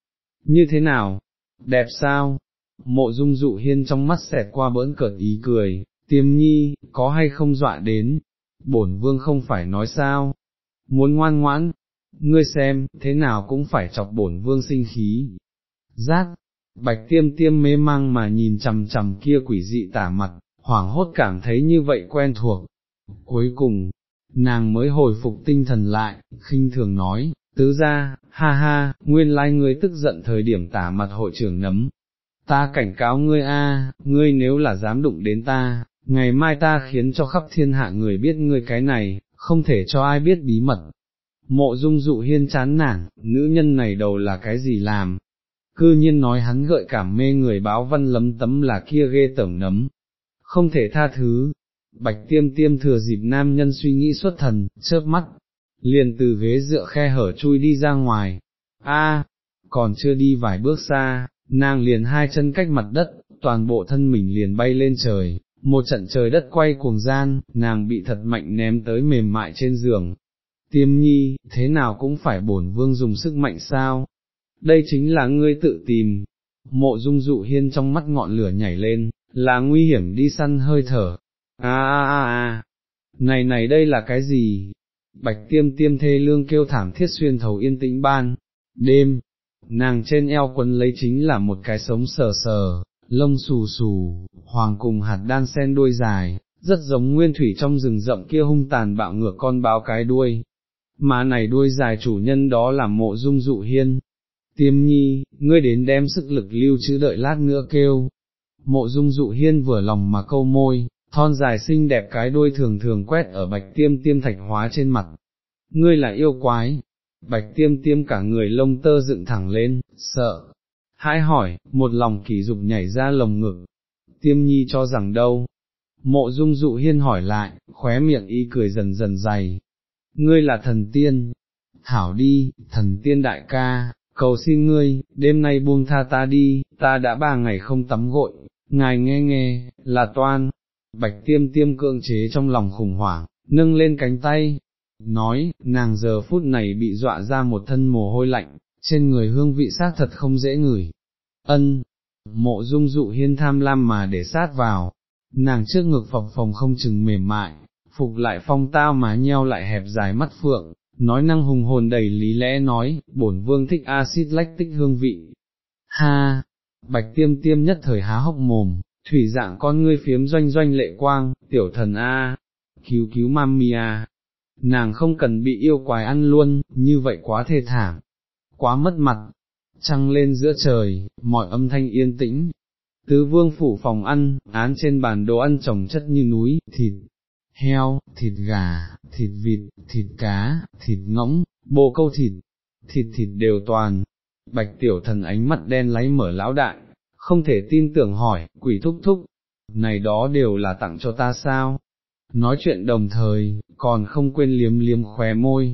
như thế nào, đẹp sao, mộ dung dụ hiên trong mắt xẹt qua bỡn cợt ý cười, tiêm nhi, có hay không dọa đến, bổn vương không phải nói sao, muốn ngoan ngoãn, ngươi xem, thế nào cũng phải chọc bổn vương sinh khí. Giác, bạch tiêm tiêm mê mang mà nhìn chằm chằm kia quỷ dị tả mặt, hoảng hốt cảm thấy như vậy quen thuộc. Cuối cùng, nàng mới hồi phục tinh thần lại, khinh thường nói, tứ ra, ha ha, nguyên lai ngươi tức giận thời điểm tả mặt hội trưởng nấm. Ta cảnh cáo ngươi a, ngươi nếu là dám đụng đến ta, ngày mai ta khiến cho khắp thiên hạ người biết ngươi cái này, không thể cho ai biết bí mật. Mộ dung dụ hiên chán nản, nữ nhân này đầu là cái gì làm? Cư nhiên nói hắn gợi cảm mê người báo văn lấm tấm là kia ghê tởm nấm, không thể tha thứ. Bạch tiêm tiêm thừa dịp nam nhân suy nghĩ xuất thần, chớp mắt, liền từ ghế dựa khe hở chui đi ra ngoài. A, còn chưa đi vài bước xa, nàng liền hai chân cách mặt đất, toàn bộ thân mình liền bay lên trời, một trận trời đất quay cuồng gian, nàng bị thật mạnh ném tới mềm mại trên giường. Tiêm nhi, thế nào cũng phải bổn vương dùng sức mạnh sao? Đây chính là ngươi tự tìm. Mộ dung dụ hiên trong mắt ngọn lửa nhảy lên, là nguy hiểm đi săn hơi thở. A a a a, này này đây là cái gì? Bạch tiêm tiêm thê lương kêu thảm thiết xuyên thấu yên tĩnh ban, đêm, nàng trên eo quấn lấy chính là một cái sống sờ sờ, lông xù xù, hoàng cùng hạt đan sen đuôi dài, rất giống nguyên thủy trong rừng rậm kia hung tàn bạo ngược con báo cái đuôi. Mà này đuôi dài chủ nhân đó là mộ dung dụ hiên. Tiêm nhi, ngươi đến đem sức lực lưu chứ đợi lát nữa kêu. Mộ dung dụ hiên vừa lòng mà câu môi, thon dài xinh đẹp cái đuôi thường thường quét ở bạch tiêm tiêm thạch hóa trên mặt. Ngươi là yêu quái, bạch tiêm tiêm cả người lông tơ dựng thẳng lên, sợ, hãi hỏi, một lòng kỳ dục nhảy ra lồng ngực, tiêm nhi cho rằng đâu, mộ dung dụ hiên hỏi lại, khóe miệng y cười dần dần dày, ngươi là thần tiên, thảo đi, thần tiên đại ca, cầu xin ngươi, đêm nay buông tha ta đi, ta đã ba ngày không tắm gội, ngài nghe nghe, là toan, bạch tiêm tiêm cưỡng chế trong lòng khủng hoảng, nâng lên cánh tay, nói, nàng giờ phút này bị dọa ra một thân mồ hôi lạnh, trên người hương vị xác thật không dễ ngửi. Ân, mộ dung dụ hiên tham lam mà để sát vào, nàng trước ngực phập phồng không chừng mềm mại, phục lại phong tao mà nheo lại hẹp dài mắt phượng, nói năng hùng hồn đầy lý lẽ nói, bổn vương thích axit lactic hương vị. Ha, bạch tiêm tiêm nhất thời há hốc mồm, thủy dạng con ngươi phiếm doanh doanh lệ quang, tiểu thần A, cứu cứu mamia, nàng không cần bị yêu quái ăn luôn, như vậy quá thê thảm, quá mất mặt, trăng lên giữa trời, mọi âm thanh yên tĩnh. Tứ vương phủ phòng ăn, án trên bàn đồ ăn trồng chất như núi, thịt, heo, thịt gà, thịt vịt, thịt cá, thịt ngỗng, bồ câu thịt, thịt thịt đều toàn. Bạch tiểu thần ánh mắt đen láy mở lão đại, không thể tin tưởng hỏi, quỷ thúc thúc, này đó đều là tặng cho ta sao? Nói chuyện đồng thời, còn không quên liếm liếm khóe môi.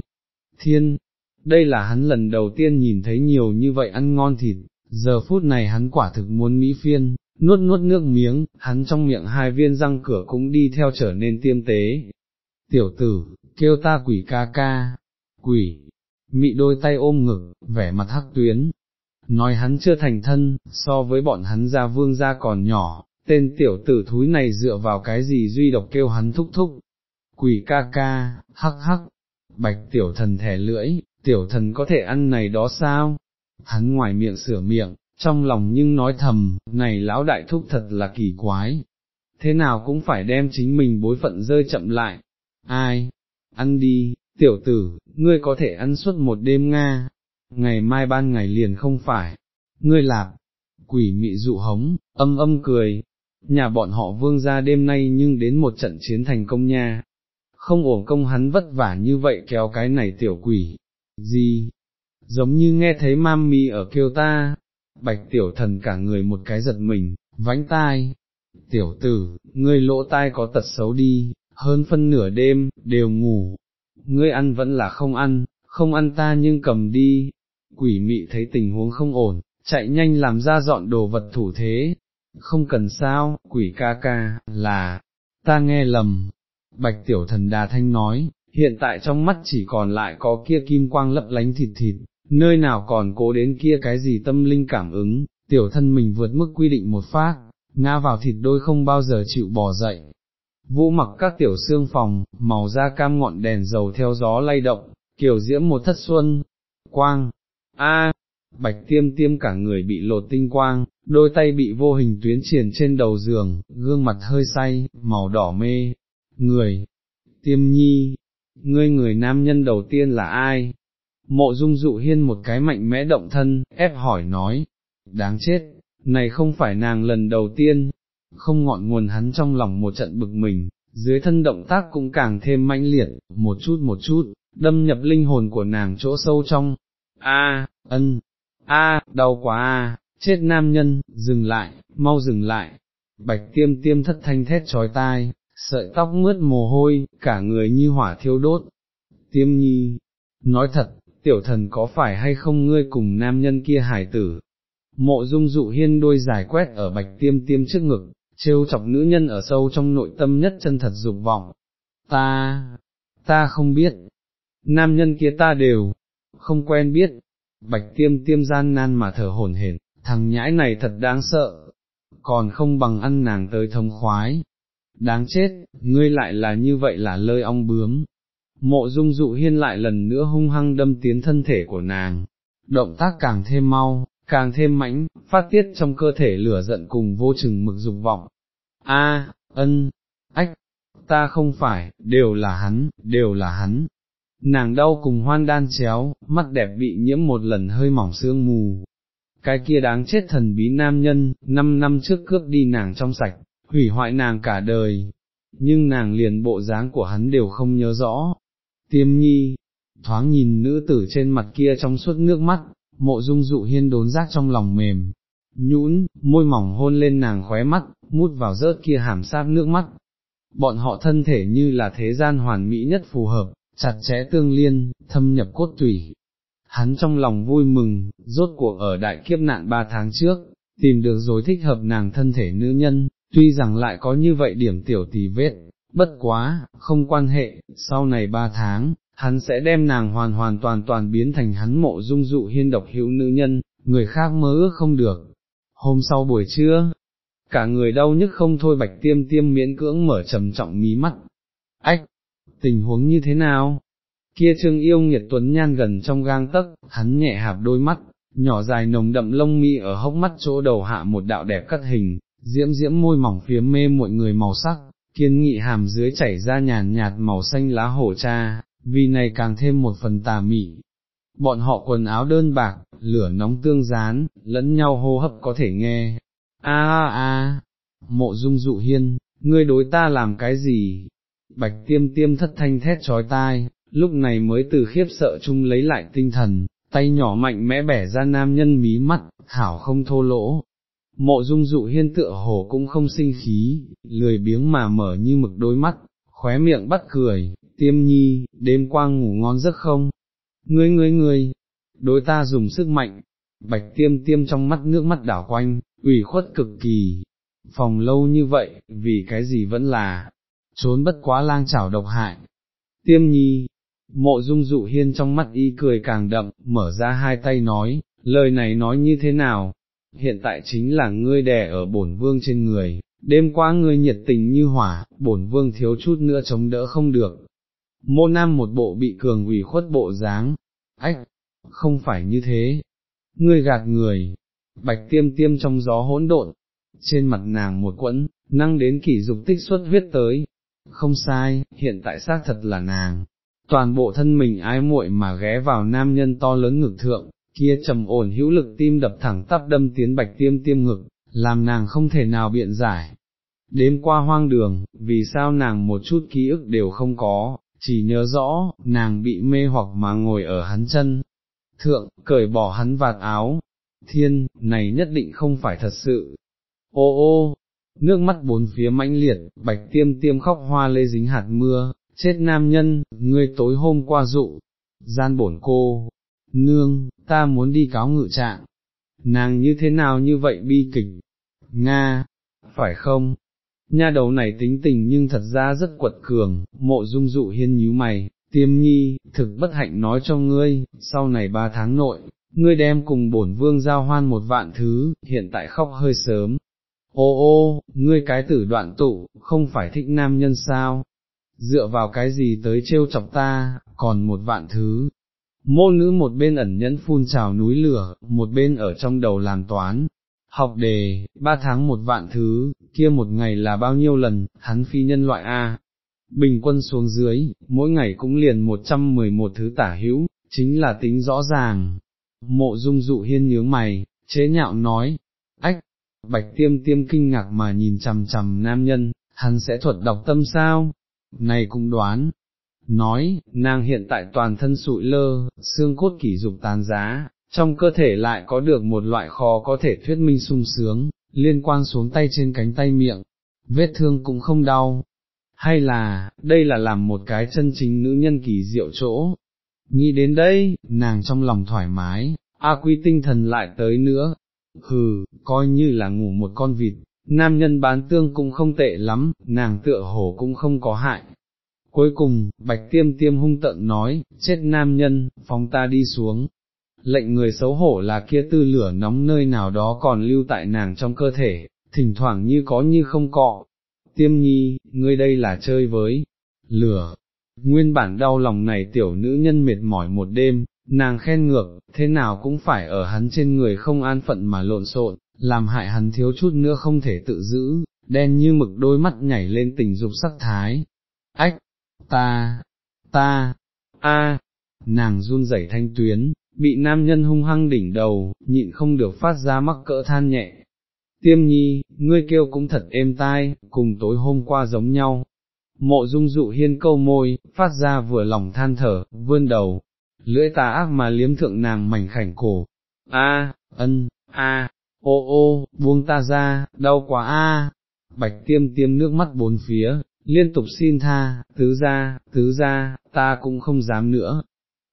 Thiên, đây là hắn lần đầu tiên nhìn thấy nhiều như vậy ăn ngon thịt, giờ phút này hắn quả thực muốn mỹ phiên, nuốt nuốt nước miếng, hắn trong miệng hai viên răng cửa cũng đi theo trở nên tiêm tế. Tiểu tử, kêu ta quỷ ca ca, quỷ, mị đôi tay ôm ngực, vẻ mặt hắc tuyến, nói hắn chưa thành thân, so với bọn hắn gia vương gia còn nhỏ, tên tiểu tử thúi này dựa vào cái gì duy độc kêu hắn thúc thúc, quỷ ca ca, hắc hắc, bạch tiểu thần thẻ lưỡi, tiểu thần có thể ăn này đó sao? Hắn ngoài miệng sửa miệng, trong lòng nhưng nói thầm, này lão đại thúc thật là kỳ quái, thế nào cũng phải đem chính mình bối phận rơi chậm lại, ai, ăn đi, tiểu tử, ngươi có thể ăn suốt một đêm Nga, ngày mai ban ngày liền không phải, ngươi lạp, quỷ mị dụ hống, âm âm cười, nhà bọn họ vương ra đêm nay nhưng đến một trận chiến thành công nha, không ổn công hắn vất vả như vậy kéo cái này tiểu quỷ, gì, giống như nghe thấy mam mi ở kêu ta, bạch tiểu thần cả người một cái giật mình, vánh tai, tiểu tử, ngươi lỗ tai có tật xấu đi, hơn phân nửa đêm, đều ngủ, ngươi ăn vẫn là không ăn, không ăn ta nhưng cầm đi, quỷ mị thấy tình huống không ổn, chạy nhanh làm ra dọn đồ vật thủ thế, không cần sao, quỷ ca ca, là, ta nghe lầm, bạch tiểu thần đà thanh nói, hiện tại trong mắt chỉ còn lại có kia kim quang lấp lánh thịt thịt, nơi nào còn cố đến kia cái gì tâm linh cảm ứng, tiểu thân mình vượt mức quy định một phát, ngã vào thịt đôi không bao giờ chịu bỏ dậy. Vũ mặc các tiểu xương phòng, màu da cam ngọn đèn dầu theo gió lay động, kiểu diễm một thất xuân, quang, a bạch tiêm tiêm cả người bị lột tinh quang, đôi tay bị vô hình tuyến triển trên đầu giường, gương mặt hơi say, màu đỏ mê, người, tiêm nhi, ngươi người nam nhân đầu tiên là ai? Mộ dung dụ hiên một cái mạnh mẽ động thân, ép hỏi nói, đáng chết, này không phải nàng lần đầu tiên, không ngọn nguồn hắn trong lòng một trận bực mình, dưới thân động tác cũng càng thêm mãnh liệt, một chút một chút, đâm nhập linh hồn của nàng chỗ sâu trong, a ân, a đau quá a chết nam nhân, dừng lại, mau dừng lại, bạch tiêm tiêm thất thanh thét trói tai, sợi tóc mướt mồ hôi, cả người như hỏa thiêu đốt. Tiêm nhi, nói thật, tiểu thần có phải hay không ngươi cùng nam nhân kia hải tử? Mộ dung dụ hiên đôi dài quét ở bạch tiêm tiêm trước ngực, trêu chọc nữ nhân ở sâu trong nội tâm nhất chân thật dục vọng. Ta, ta không biết, nam nhân kia ta đều, không quen biết, bạch tiêm tiêm gian nan mà thở hổn hển, thằng nhãi này thật đáng sợ, còn không bằng ăn nàng tới thông khoái. Đáng chết, ngươi lại là như vậy là lơi ong bướm. Mộ dung dụ hiên lại lần nữa hung hăng đâm tiến thân thể của nàng, động tác càng thêm mau, càng thêm mãnh, phát tiết trong cơ thể lửa giận cùng vô chừng mực dục vọng. A, ân, ách, ta không phải, đều là hắn, đều là hắn. Nàng đau cùng hoan đan chéo, mắt đẹp bị nhiễm một lần hơi mỏng sương mù. Cái kia đáng chết thần bí nam nhân, năm năm trước cướp đi nàng trong sạch, hủy hoại nàng cả đời, nhưng nàng liền bộ dáng của hắn đều không nhớ rõ. Tiêm nhi, thoáng nhìn nữ tử trên mặt kia trong suốt nước mắt, mộ dung dụ hiên đốn giác trong lòng mềm, nhũn, môi mỏng hôn lên nàng khóe mắt, mút vào rớt kia hàm sát nước mắt. Bọn họ thân thể như là thế gian hoàn mỹ nhất phù hợp, chặt chẽ tương liên, thâm nhập cốt tủy. Hắn trong lòng vui mừng, rốt cuộc ở đại kiếp nạn ba tháng trước, tìm được rồi thích hợp nàng thân thể nữ nhân, tuy rằng lại có như vậy điểm tiểu tì vết, bất quá, không quan hệ, sau này ba tháng, hắn sẽ đem nàng hoàn hoàn toàn toàn biến thành hắn mộ dung dụ hiên độc hữu nữ nhân, người khác mơ ước không được. Hôm sau buổi trưa, cả người đau nhức không thôi bạch tiêm tiêm miễn cưỡng mở trầm trọng mí mắt. Ách, tình huống như thế nào? Kia trương yêu nghiệt tuấn nhan gần trong gang tấc, hắn nhẹ hạp đôi mắt, nhỏ dài nồng đậm lông mi ở hốc mắt chỗ đầu hạ một đạo đẹp cắt hình, diễm diễm môi mỏng phía mê mọi người màu sắc, kiên nghị hàm dưới chảy ra nhàn nhạt màu xanh lá hổ cha, vì này càng thêm một phần tà mị. Bọn họ quần áo đơn bạc, lửa nóng tương dán lẫn nhau hô hấp có thể nghe. A a a, mộ dung dụ hiên, ngươi đối ta làm cái gì? Bạch tiêm tiêm thất thanh thét trói tai, lúc này mới từ khiếp sợ chung lấy lại tinh thần, tay nhỏ mạnh mẽ bẻ ra nam nhân mí mắt, hảo không thô lỗ. Mộ dung dụ hiên tựa hồ cũng không sinh khí, lười biếng mà mở như mực đôi mắt, khóe miệng bắt cười, tiêm nhi, đêm qua ngủ ngon giấc không? Ngươi ngươi ngươi, đối ta dùng sức mạnh, bạch tiêm tiêm trong mắt nước mắt đảo quanh, ủy khuất cực kỳ, phòng lâu như vậy, vì cái gì vẫn là, trốn bất quá lang chảo độc hại. Tiêm nhi, mộ dung dụ hiên trong mắt y cười càng đậm, mở ra hai tay nói, lời này nói như thế nào, hiện tại chính là ngươi đè ở bổn vương trên người, đêm qua ngươi nhiệt tình như hỏa, bổn vương thiếu chút nữa chống đỡ không được. Mô nam một bộ bị cường ủy khuất bộ dáng, ách, không phải như thế, ngươi gạt người, bạch tiêm tiêm trong gió hỗn độn, trên mặt nàng một quẫn, năng đến kỷ dục tích xuất huyết tới, không sai, hiện tại xác thật là nàng, toàn bộ thân mình ái muội mà ghé vào nam nhân to lớn ngực thượng, kia trầm ổn hữu lực tim đập thẳng tắp đâm tiến bạch tiêm tiêm ngực, làm nàng không thể nào biện giải. Đêm qua hoang đường, vì sao nàng một chút ký ức đều không có, chỉ nhớ rõ, nàng bị mê hoặc mà ngồi ở hắn chân. Thượng, cởi bỏ hắn vạt áo, thiên, này nhất định không phải thật sự. Ô ô, nước mắt bốn phía mãnh liệt, bạch tiêm tiêm khóc hoa lê dính hạt mưa, chết nam nhân, ngươi tối hôm qua dụ, gian bổn cô, nương, ta muốn đi cáo ngự trạng, nàng như thế nào như vậy bi kịch, Nga, phải không? Nha đầu này tính tình nhưng thật ra rất quật cường, mộ dung dụ hiên nhíu mày, tiêm nhi, thực bất hạnh nói cho ngươi, sau này ba tháng nội, ngươi đem cùng bổn vương giao hoan một vạn thứ, hiện tại khóc hơi sớm. Ô ô, ngươi cái tử đoạn tụ, không phải thích nam nhân sao? Dựa vào cái gì tới trêu chọc ta, còn một vạn thứ, Mô nữ một bên ẩn nhẫn phun trào núi lửa, một bên ở trong đầu làm toán, học đề, ba tháng một vạn thứ, kia một ngày là bao nhiêu lần, hắn phi nhân loại A. Bình quân xuống dưới, mỗi ngày cũng liền 111 thứ tả hữu, chính là tính rõ ràng. Mộ dung dụ hiên nhướng mày, chế nhạo nói, ách, bạch tiêm tiêm kinh ngạc mà nhìn chằm chằm nam nhân, hắn sẽ thuật đọc tâm sao? Này cũng đoán, nói, nàng hiện tại toàn thân sụi lơ, xương cốt kỷ dục tàn giá, trong cơ thể lại có được một loại khó có thể thuyết minh sung sướng, liên quan xuống tay trên cánh tay miệng, vết thương cũng không đau. Hay là, đây là làm một cái chân chính nữ nhân kỳ diệu chỗ. Nghĩ đến đây, nàng trong lòng thoải mái, A quy tinh thần lại tới nữa. Hừ, coi như là ngủ một con vịt, nam nhân bán tương cũng không tệ lắm, nàng tựa hổ cũng không có hại. Cuối cùng, bạch tiêm tiêm hung tận nói, chết nam nhân, phóng ta đi xuống. Lệnh người xấu hổ là kia tư lửa nóng nơi nào đó còn lưu tại nàng trong cơ thể, thỉnh thoảng như có như không cọ. Tiêm nhi, ngươi đây là chơi với lửa. Nguyên bản đau lòng này tiểu nữ nhân mệt mỏi một đêm, nàng khen ngược, thế nào cũng phải ở hắn trên người không an phận mà lộn xộn, làm hại hắn thiếu chút nữa không thể tự giữ, đen như mực đôi mắt nhảy lên tình dục sắc thái. Ách, ta, ta, a, nàng run rẩy thanh tuyến, bị nam nhân hung hăng đỉnh đầu, nhịn không được phát ra mắc cỡ than nhẹ. Tiêm nhi, ngươi kêu cũng thật êm tai, cùng tối hôm qua giống nhau. Mộ dung dụ hiên câu môi, phát ra vừa lòng than thở, vươn đầu, lưỡi tà ác mà liếm thượng nàng mảnh khảnh cổ. A, ân, a, ô ô, buông ta ra, đau quá a. Bạch tiêm tiêm nước mắt bốn phía, liên tục xin tha, tứ ra, tứ ra, ta cũng không dám nữa.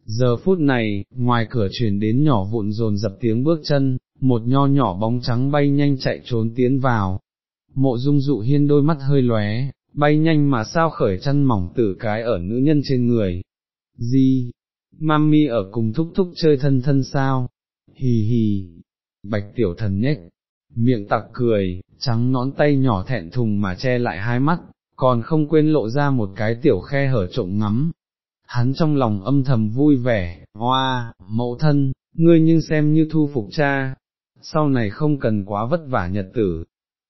Giờ phút này, ngoài cửa truyền đến nhỏ vụn rồn dập tiếng bước chân, một nho nhỏ bóng trắng bay nhanh chạy trốn tiến vào. Mộ dung dụ hiên đôi mắt hơi lóe, bay nhanh mà sao khởi chân mỏng tử cái ở nữ nhân trên người. Gì? Mami ở cùng thúc thúc chơi thân thân sao? Hì hì, bạch tiểu thần nhếch, miệng tặc cười, trắng nón tay nhỏ thẹn thùng mà che lại hai mắt, còn không quên lộ ra một cái tiểu khe hở trộm ngắm. Hắn trong lòng âm thầm vui vẻ, hoa, mẫu thân, ngươi nhưng xem như thu phục cha, sau này không cần quá vất vả nhật tử.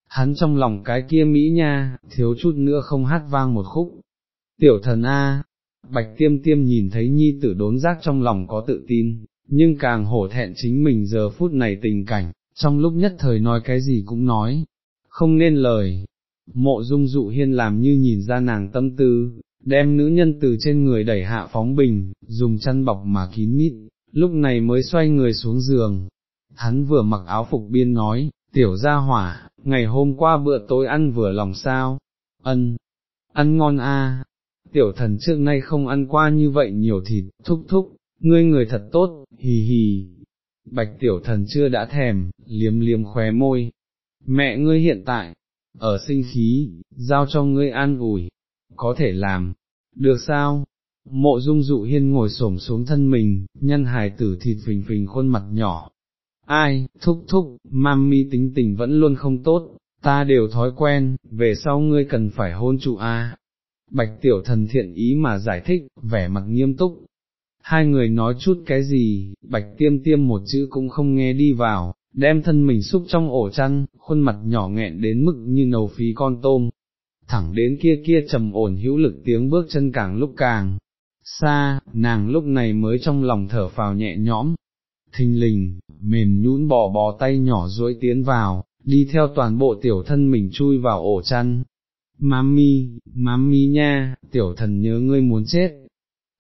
Hắn trong lòng cái kia Mỹ nha, thiếu chút nữa không hát vang một khúc. Tiểu thần A, bạch tiêm tiêm nhìn thấy nhi tử đốn giác trong lòng có tự tin, nhưng càng hổ thẹn chính mình giờ phút này tình cảnh, trong lúc nhất thời nói cái gì cũng nói, không nên lời. Mộ dung dụ hiên làm như nhìn ra nàng tâm tư, đem nữ nhân từ trên người đẩy hạ phóng bình, dùng chăn bọc mà kín mít, lúc này mới xoay người xuống giường. Hắn vừa mặc áo phục biên nói, tiểu gia hỏa, ngày hôm qua bữa tối ăn vừa lòng sao, ân, ăn ngon a. tiểu thần trước nay không ăn qua như vậy nhiều thịt, thúc thúc, ngươi người thật tốt, hì hì, bạch tiểu thần chưa đã thèm, liếm liếm khóe môi, mẹ ngươi hiện tại, ở sinh khí, giao cho ngươi an ủi, có thể làm, được sao? Mộ dung dụ hiên ngồi xổm xuống thân mình, nhân hài tử thịt phình phình khuôn mặt nhỏ. Ai, thúc thúc, mami tính tình vẫn luôn không tốt, ta đều thói quen, về sau ngươi cần phải hôn trụ a. Bạch tiểu thần thiện ý mà giải thích, vẻ mặt nghiêm túc, hai người nói chút cái gì, bạch tiêm tiêm một chữ cũng không nghe đi vào, đem thân mình xúc trong ổ chăn, khuôn mặt nhỏ nghẹn đến mức như nầu phí con tôm, thẳng đến kia kia trầm ổn hữu lực tiếng bước chân càng lúc càng xa, nàng lúc này mới trong lòng thở phào nhẹ nhõm, thình lình, mềm nhũn bò bò tay nhỏ duỗi tiến vào, đi theo toàn bộ tiểu thân mình chui vào ổ chăn. Mami, mami nha, tiểu thần nhớ ngươi muốn chết,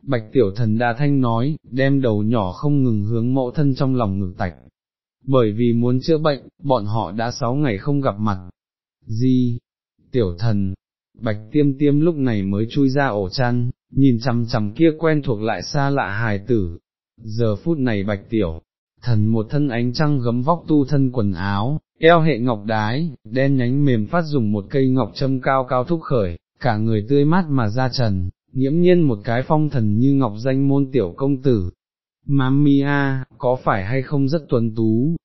Bạch tiểu thần đa thanh nói, đem đầu nhỏ không ngừng hướng mẫu thân trong lòng ngực tạch. Bởi vì muốn chữa bệnh, bọn họ đã sáu ngày không gặp mặt. Gì? Tiểu thần, bạch tiêm tiêm lúc này mới chui ra ổ chăn, nhìn chằm chằm kia quen thuộc lại xa lạ hài tử. Giờ phút này bạch tiểu, thần một thân ánh trăng gấm vóc tu thân quần áo, eo hệ ngọc đái, đen nhánh mềm phát dùng một cây ngọc châm cao cao thúc khởi, cả người tươi mát mà ra trần, nghiễm nhiên một cái phong thần như ngọc danh môn tiểu công tử. Mami a, có phải hay không rất tuấn tú?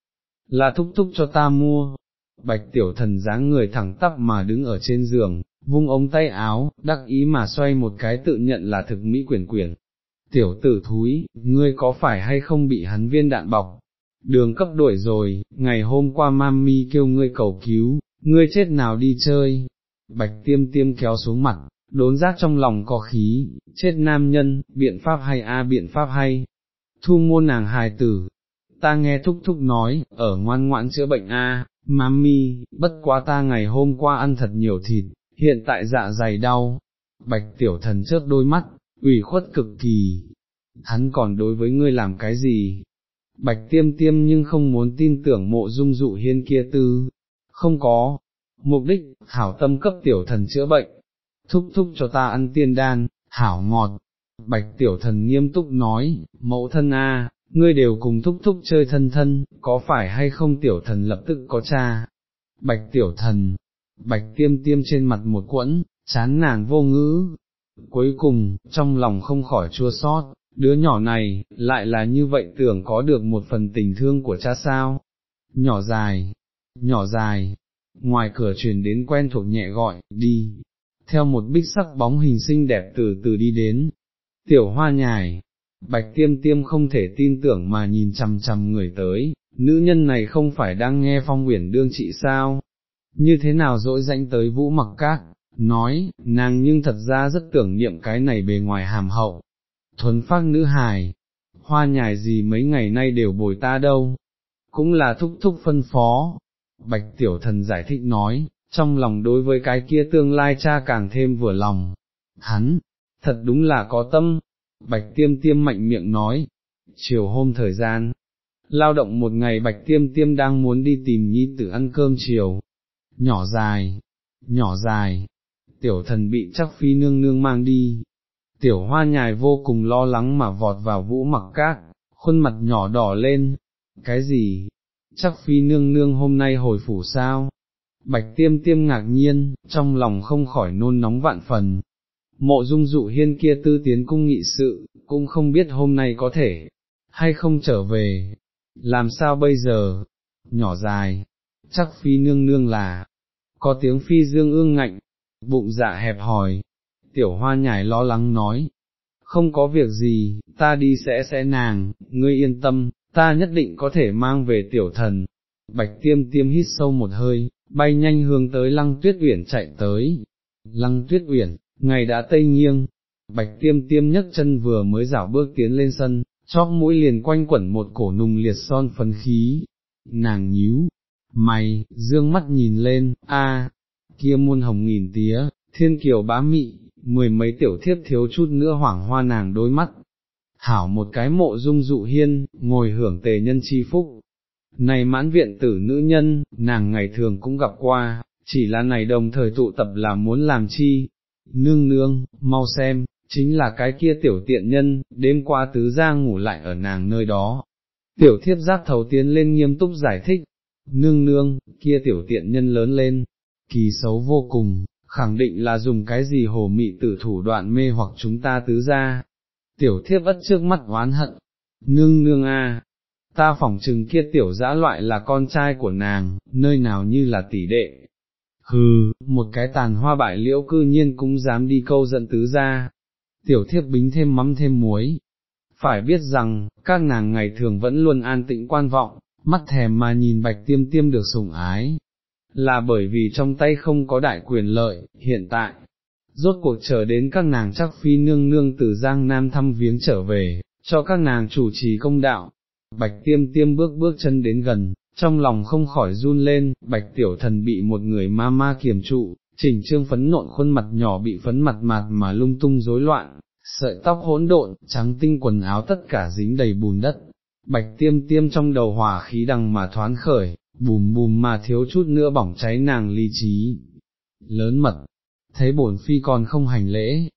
Là thúc thúc cho ta mua. Bạch tiểu thần dáng người thẳng tắp mà đứng ở trên giường, vung ống tay áo, đắc ý mà xoay một cái tự nhận là thực mỹ quyển quyển. Tiểu tử thúi, ngươi có phải hay không bị hắn viên đạn bọc? Đường cấp đuổi rồi, ngày hôm qua mami kêu ngươi cầu cứu, ngươi chết nào đi chơi? Bạch tiêm tiêm kéo xuống mặt, đốn giác trong lòng có khí, chết nam nhân, biện pháp hay a biện pháp hay, thu mua nàng hài tử, ta nghe thúc thúc nói, ở ngoan ngoãn chữa bệnh a, mami, bất quá ta ngày hôm qua ăn thật nhiều thịt, hiện tại dạ dày đau, bạch tiểu thần chớp đôi mắt, ủy khuất cực kỳ, hắn còn đối với ngươi làm cái gì? bạch tiêm tiêm nhưng không muốn tin tưởng mộ dung dụ hiên kia tư, không có, mục đích, hảo tâm cấp tiểu thần chữa bệnh, thúc thúc cho ta ăn tiên đan, hảo ngọt, bạch tiểu thần nghiêm túc nói, mẫu thân a, ngươi đều cùng thúc thúc chơi thân thân, có phải hay không tiểu thần lập tức có cha, bạch tiểu thần, bạch tiêm tiêm trên mặt một quẫn, chán nàng vô ngữ, cuối cùng, trong lòng không khỏi chua sót, đứa nhỏ này, lại là như vậy tưởng có được một phần tình thương của cha sao, nhỏ dài, nhỏ dài, ngoài cửa truyền đến quen thuộc nhẹ gọi, đi, theo một bích sắc bóng hình xinh đẹp từ từ đi đến, tiểu hoa nhài, bạch tiêm tiêm không thể tin tưởng mà nhìn chằm chằm người tới, nữ nhân này không phải đang nghe phong uyển đương trị sao, như thế nào dỗi danh tới vũ mặc các, nói, nàng nhưng thật ra rất tưởng niệm cái này bề ngoài hàm hậu, thuần phác nữ hài, hoa nhài gì mấy ngày nay đều bồi ta đâu, cũng là thúc thúc phân phó, bạch tiểu thần giải thích nói, trong lòng đối với cái kia tương lai cha càng thêm vừa lòng, hắn, thật đúng là có tâm, bạch tiêm tiêm mạnh miệng nói, chiều hôm thời gian, lao động một ngày bạch tiêm tiêm đang muốn đi tìm nhi tử ăn cơm chiều, nhỏ dài, nhỏ dài, tiểu thần bị chắc phi nương nương mang đi, tiểu hoa nhài vô cùng lo lắng mà vọt vào vũ mặc cát, khuôn mặt nhỏ đỏ lên, cái gì, chắc phi nương nương hôm nay hồi phủ sao, bạch tiêm tiêm ngạc nhiên, trong lòng không khỏi nôn nóng vạn phần. Mộ dung dụ hiên kia tư tiến cung nghị sự, cũng không biết hôm nay có thể, hay không trở về, làm sao bây giờ, nhỏ dài, chắc phi nương nương là, có tiếng phi dương ương ngạnh, bụng dạ hẹp hòi, tiểu hoa nhải lo lắng nói, không có việc gì, ta đi sẽ sẽ nàng, ngươi yên tâm, ta nhất định có thể mang về tiểu thần. Bạch tiêm tiêm hít sâu một hơi, bay nhanh hướng tới lăng tuyết uyển chạy tới. Lăng tuyết uyển, ngày đã tây nghiêng, bạch tiêm tiêm nhấc chân vừa mới dảo bước tiến lên sân, chóp mũi liền quanh quẩn một cổ nùng liệt son phấn khí. Nàng nhíu, mày, dương mắt nhìn lên, a, kia muôn hồng nghìn tía, thiên kiều bá mị, mười mấy tiểu thiếp thiếu chút nữa hoảng hoa nàng đôi mắt. Hảo một cái mộ dung dụ hiên, ngồi hưởng tề nhân chi phúc. Này mãn viện tử nữ nhân, nàng ngày thường cũng gặp qua, chỉ là này đồng thời tụ tập là muốn làm chi. Nương nương, mau xem, chính là cái kia tiểu tiện nhân, đêm qua tứ ra ngủ lại ở nàng nơi đó. Tiểu thiếp giác thầu tiến lên nghiêm túc giải thích, nương nương, kia tiểu tiện nhân lớn lên, kỳ xấu vô cùng, khẳng định là dùng cái gì hồ mị tử thủ đoạn mê hoặc chúng ta tứ ra. Tiểu thiếp ất trước mắt oán hận, nương nương a, ta phỏng chừng kia tiểu dã loại là con trai của nàng, nơi nào như là tỷ đệ. Hừ, một cái tàn hoa bại liễu cư nhiên cũng dám đi câu giận tứ ra. Tiểu thiếp bính thêm mắm thêm muối. Phải biết rằng, các nàng ngày thường vẫn luôn an tĩnh quan vọng, mắt thèm mà nhìn bạch tiêm tiêm được sủng ái, là bởi vì trong tay không có đại quyền lợi, hiện tại, rốt cuộc chờ đến các nàng chắc phi nương nương từ Giang Nam thăm viếng trở về, cho các nàng chủ trì công đạo. Bạch tiêm tiêm bước bước chân đến gần, trong lòng không khỏi run lên, bạch tiểu thần bị một người ma ma kiềm trụ, chỉnh trương phấn nộn khuôn mặt nhỏ bị phấn mặt mạt mà lung tung rối loạn, sợi tóc hỗn độn, trắng tinh quần áo tất cả dính đầy bùn đất, bạch tiêm tiêm trong đầu hỏa khí đằng mà thoán khởi, bùm bùm mà thiếu chút nữa bỏng cháy nàng ly trí. Lớn mật, thấy bổn phi còn không hành lễ.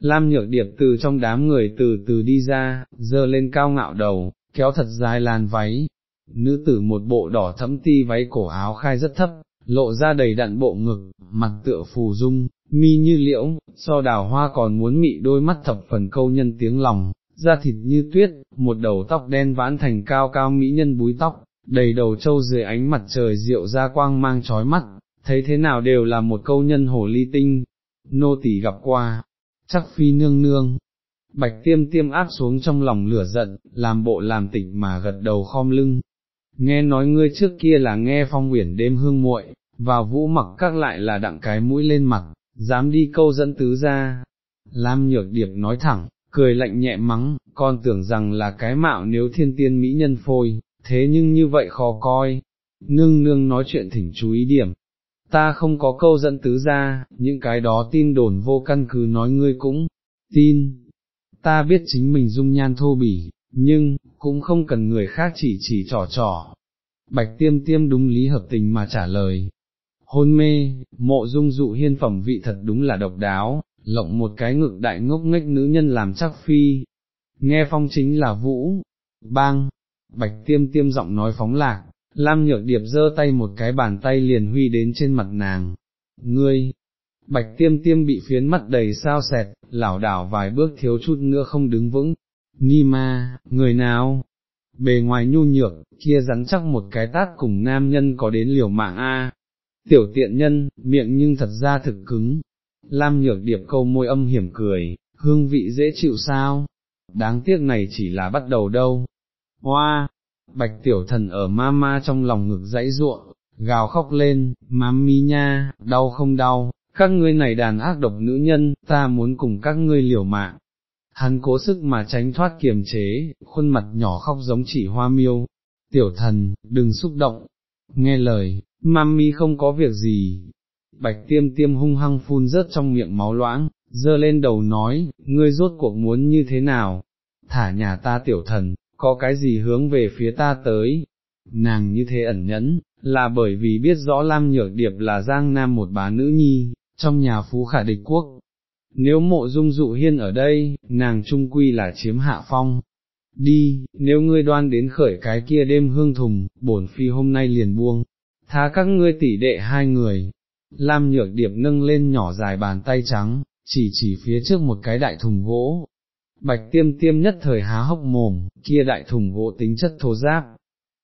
Lam nhược điệp từ trong đám người từ từ đi ra, dơ lên cao ngạo đầu, kéo thật dài làn váy. Nữ tử một bộ đỏ thẫm ti váy cổ áo khai rất thấp, lộ ra đầy đặn bộ ngực, mặt tựa phù dung, mi như liễu, so đào hoa còn muốn mị đôi mắt thập phần câu nhân tiếng lòng, da thịt như tuyết, một đầu tóc đen vãn thành cao cao mỹ nhân búi tóc, đầy đầu trâu dưới ánh mặt trời rượu ra quang mang trói mắt, thấy thế nào đều là một câu nhân hồ ly tinh, nô tỳ gặp qua, chắc phi nương nương. Bạch tiêm tiêm áp xuống trong lòng lửa giận, làm bộ làm tỉnh mà gật đầu khom lưng. Nghe nói ngươi trước kia là nghe phong uyển đêm hương muội, và vũ mặc các lại là đặng cái mũi lên mặt, dám đi câu dẫn tứ ra. Lam nhược điệp nói thẳng, cười lạnh nhẹ mắng, con tưởng rằng là cái mạo nếu thiên tiên mỹ nhân phôi, thế nhưng như vậy khó coi, nương nương nói chuyện thỉnh chú ý điểm, ta không có câu dẫn tứ ra, những cái đó tin đồn vô căn cứ nói ngươi cũng, tin, ta biết chính mình dung nhan thô bỉ, nhưng, cũng không cần người khác chỉ chỉ trò trò. Bạch tiêm tiêm đúng lý hợp tình mà trả lời. Hôn mê, mộ dung dụ hiên phẩm vị thật đúng là độc đáo, lộng một cái ngực đại ngốc nghếch nữ nhân làm chắc phi. Nghe phong chính là vũ, bang, bạch tiêm tiêm giọng nói phóng lạc, Lam nhược điệp giơ tay một cái bàn tay liền huy đến trên mặt nàng. Ngươi, bạch tiêm tiêm bị phiến mặt đầy sao sẹt, lảo đảo vài bước thiếu chút nữa không đứng vững. Ni ma, người nào? Bề ngoài nhu nhược, kia rắn chắc một cái tát cùng nam nhân có đến liều mạng a. Tiểu tiện nhân, miệng nhưng thật ra thực cứng. Lam nhược điệp câu môi âm hiểm cười, hương vị dễ chịu sao? Đáng tiếc này chỉ là bắt đầu đâu. Hoa, bạch tiểu thần ở ma ma trong lòng ngực dãy ruộng, gào khóc lên, mám mi nha, đau không đau, các ngươi này đàn ác độc nữ nhân, ta muốn cùng các ngươi liều mạng. Hắn cố sức mà tránh thoát kiềm chế, khuôn mặt nhỏ khóc giống chỉ hoa miêu, tiểu thần, đừng xúc động, nghe lời, mami không có việc gì. Bạch tiêm tiêm hung hăng phun rớt trong miệng máu loãng, dơ lên đầu nói, ngươi rốt cuộc muốn như thế nào, thả nhà ta tiểu thần, có cái gì hướng về phía ta tới, nàng như thế ẩn nhẫn, là bởi vì biết rõ Lam Nhược Điệp là Giang Nam một bá nữ nhi, trong nhà phú khả địch quốc. Nếu mộ dung dụ hiên ở đây, nàng trung quy là chiếm hạ phong. Đi, nếu ngươi đoan đến khởi cái kia đêm hương thùng, bổn phi hôm nay liền buông, tha các ngươi tỷ đệ hai người. Lam nhược điệp nâng lên nhỏ dài bàn tay trắng, chỉ chỉ phía trước một cái đại thùng gỗ, Bạch tiêm tiêm nhất thời há hốc mồm, kia đại thùng gỗ tính chất thô giáp,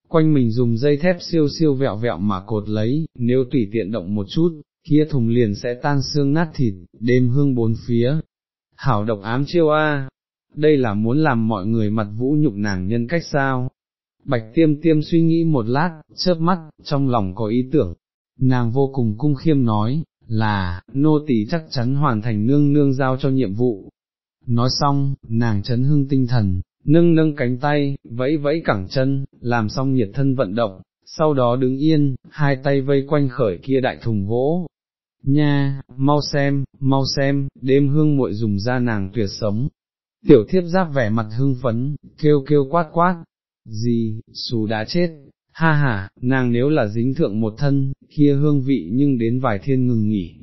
quanh mình dùng dây thép siêu siêu vẹo vẹo mà cột lấy, nếu tùy tiện động một chút, kia thùng liền sẽ tan xương nát thịt, đêm hương bốn phía. Hảo độc ám chiêu a, đây là muốn làm mọi người mặt vũ nhục nàng nhân cách sao? Bạch tiêm tiêm suy nghĩ một lát, chớp mắt, trong lòng có ý tưởng, nàng vô cùng cung khiêm nói, là, nô tỳ chắc chắn hoàn thành nương nương giao cho nhiệm vụ, Nói xong, nàng chấn hưng tinh thần, nâng nâng cánh tay, vẫy vẫy cẳng chân, làm xong nhiệt thân vận động, sau đó đứng yên, hai tay vây quanh khởi kia đại thùng gỗ. Nha, mau xem, mau xem, đêm hương muội dùng ra nàng tuyệt sống. Tiểu thiếp giáp vẻ mặt hưng phấn, kêu kêu quát quát. Gì, xù đã chết, ha ha, nàng nếu là dính thượng một thân, kia hương vị nhưng đến vài thiên ngừng nghỉ.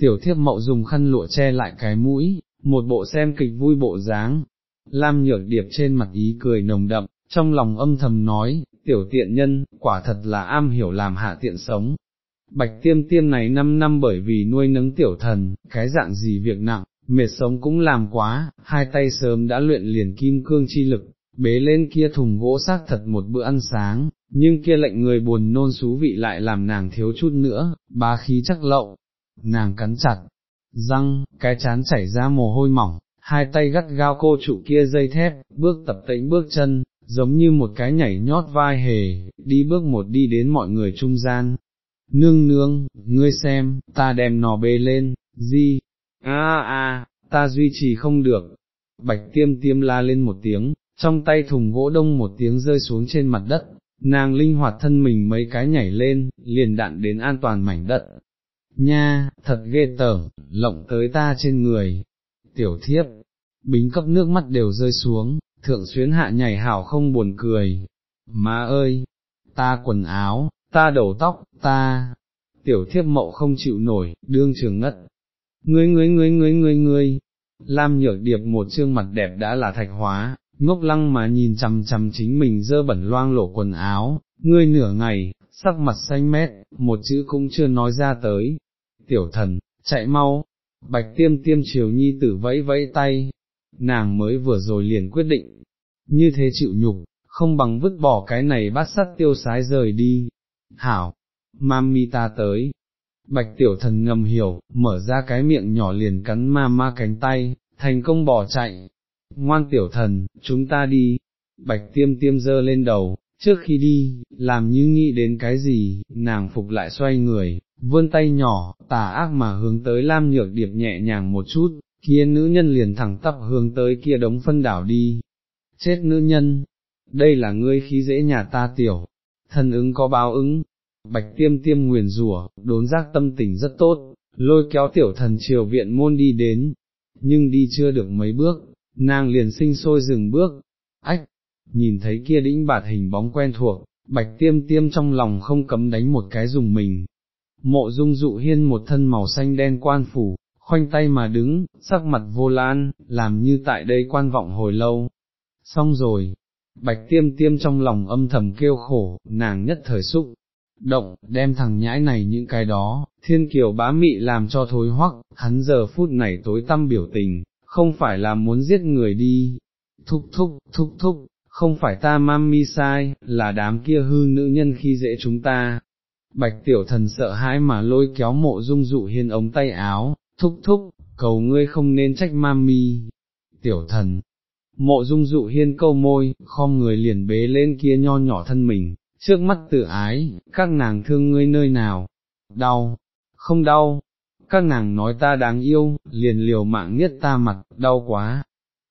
Tiểu thiếp mậu dùng khăn lụa che lại cái mũi, một bộ xem kịch vui bộ dáng. Lam nhược điệp trên mặt ý cười nồng đậm, trong lòng âm thầm nói, tiểu tiện nhân, quả thật là am hiểu làm hạ tiện sống. Bạch tiêm tiêm này năm năm bởi vì nuôi nấng tiểu thần, cái dạng gì việc nặng, mệt sống cũng làm quá, hai tay sớm đã luyện liền kim cương chi lực, bế lên kia thùng gỗ xác thật một bữa ăn sáng, nhưng kia lệnh người buồn nôn xú vị lại làm nàng thiếu chút nữa, bá khí chắc lậu, nàng cắn chặt, răng, cái chán chảy ra mồ hôi mỏng, hai tay gắt gao cô trụ kia dây thép, bước tập tĩnh bước chân, giống như một cái nhảy nhót vai hề, đi bước một đi đến mọi người trung gian. Nương nương, ngươi xem, ta đem nò bê lên, di, a a, ta duy trì không được. Bạch tiêm tiêm la lên một tiếng, trong tay thùng gỗ đông một tiếng rơi xuống trên mặt đất, nàng linh hoạt thân mình mấy cái nhảy lên, liền đạn đến an toàn mảnh đất, nha, thật ghê tởm, lộng tới ta trên người, tiểu thiếp, bính cấp nước mắt đều rơi xuống, thượng xuyến hạ nhảy hảo không buồn cười, má ơi, ta quần áo, ta đầu tóc, ta, tiểu thiếp mậu không chịu nổi, đương trường ngất, ngươi ngươi ngươi ngươi ngươi ngươi, Lam nhược điệp một trương mặt đẹp đã là thạch hóa, ngốc lăng mà nhìn chằm chằm chính mình dơ bẩn loang lổ quần áo, ngươi nửa ngày, sắc mặt xanh mét, một chữ cũng chưa nói ra tới, tiểu thần, chạy mau, bạch tiêm tiêm chiều nhi tử vẫy vẫy tay, nàng mới vừa rồi liền quyết định, như thế chịu nhục, không bằng vứt bỏ cái này bát sắt tiêu sái rời đi, hảo, mami ta tới, bạch tiểu thần ngầm hiểu, mở ra cái miệng nhỏ liền cắn ma ma cánh tay, thành công bỏ chạy, ngoan tiểu thần, chúng ta đi, bạch tiêm tiêm dơ lên đầu, trước khi đi, làm như nghĩ đến cái gì, nàng phục lại xoay người, vươn tay nhỏ, tà ác mà hướng tới Lam Nhược Điệp nhẹ nhàng một chút, kia nữ nhân liền thẳng tắp hướng tới kia đống phân đảo đi. Chết nữ nhân, đây là ngươi khí dễ nhà ta tiểu, thân ứng có báo ứng, bạch tiêm tiêm nguyền rủa, đốn giác tâm tình rất tốt, lôi kéo tiểu thần triều viện môn đi đến, nhưng đi chưa được mấy bước, nàng liền sinh sôi dừng bước, ách, nhìn thấy kia đĩnh bạt hình bóng quen thuộc, bạch tiêm tiêm trong lòng không cấm đánh một cái dùng mình. Mộ dung dụ hiên một thân màu xanh đen quan phủ, khoanh tay mà đứng, sắc mặt vô lan, làm như tại đây quan vọng hồi lâu. Xong rồi, bạch tiêm tiêm trong lòng âm thầm kêu khổ, nàng nhất thời xúc, động, đem thằng nhãi này những cái đó, thiên kiều bá mị làm cho thối hoắc, hắn giờ phút này tối tâm biểu tình, không phải là muốn giết người đi, thúc thúc, thúc thúc, không phải ta mami sai, là đám kia hư nữ nhân khi dễ chúng ta. Bạch tiểu thần sợ hãi mà lôi kéo mộ dung dụ hiên ống tay áo, thúc thúc, cầu ngươi không nên trách mami. Tiểu thần, mộ dung dụ hiên câu môi, khom người liền bế lên kia nho nhỏ thân mình, trước mắt tự ái, các nàng thương ngươi nơi nào, đau, không đau, các nàng nói ta đáng yêu, liền liều mạng nhất ta mặt, đau quá.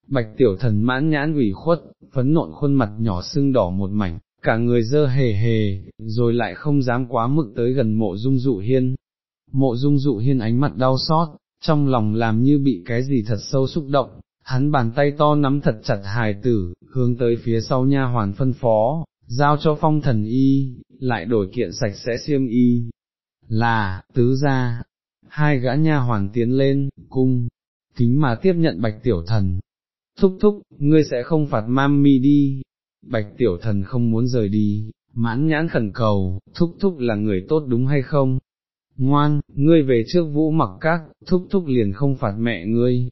Bạch tiểu thần mãn nhãn ủy khuất, phấn nộn khuôn mặt nhỏ sưng đỏ một mảnh, cả người dơ hề hề, rồi lại không dám quá mực tới gần mộ dung dụ hiên. Mộ dung dụ hiên ánh mặt đau xót, trong lòng làm như bị cái gì thật sâu xúc động, hắn bàn tay to nắm thật chặt hài tử, hướng tới phía sau nha hoàn phân phó, giao cho phong thần y, lại đổi kiện sạch sẽ xiêm y. Là, tứ gia, hai gã nha hoàn tiến lên, cung, kính mà tiếp nhận bạch tiểu thần. Thúc thúc, ngươi sẽ không phạt mami đi. Bạch tiểu thần không muốn rời đi, mãn nhãn khẩn cầu, thúc thúc là người tốt đúng hay không? Ngoan, ngươi về trước vũ mặc các, thúc thúc liền không phạt mẹ ngươi.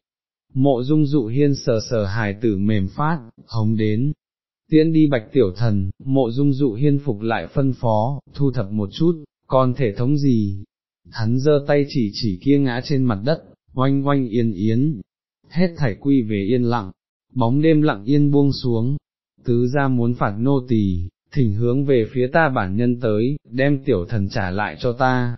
Mộ dung dụ hiên sờ sờ hài tử mềm phát, hống đến, tiễn đi bạch tiểu thần, mộ dung dụ hiên phục lại phân phó, thu thập một chút, còn thể thống gì? Hắn giơ tay chỉ chỉ kia ngã trên mặt đất, oanh oanh yên yến, hết thảy quy về yên lặng, bóng đêm lặng yên buông xuống, tứ ra muốn phạt nô tỳ, thỉnh hướng về phía ta bản nhân tới, đem tiểu thần trả lại cho ta.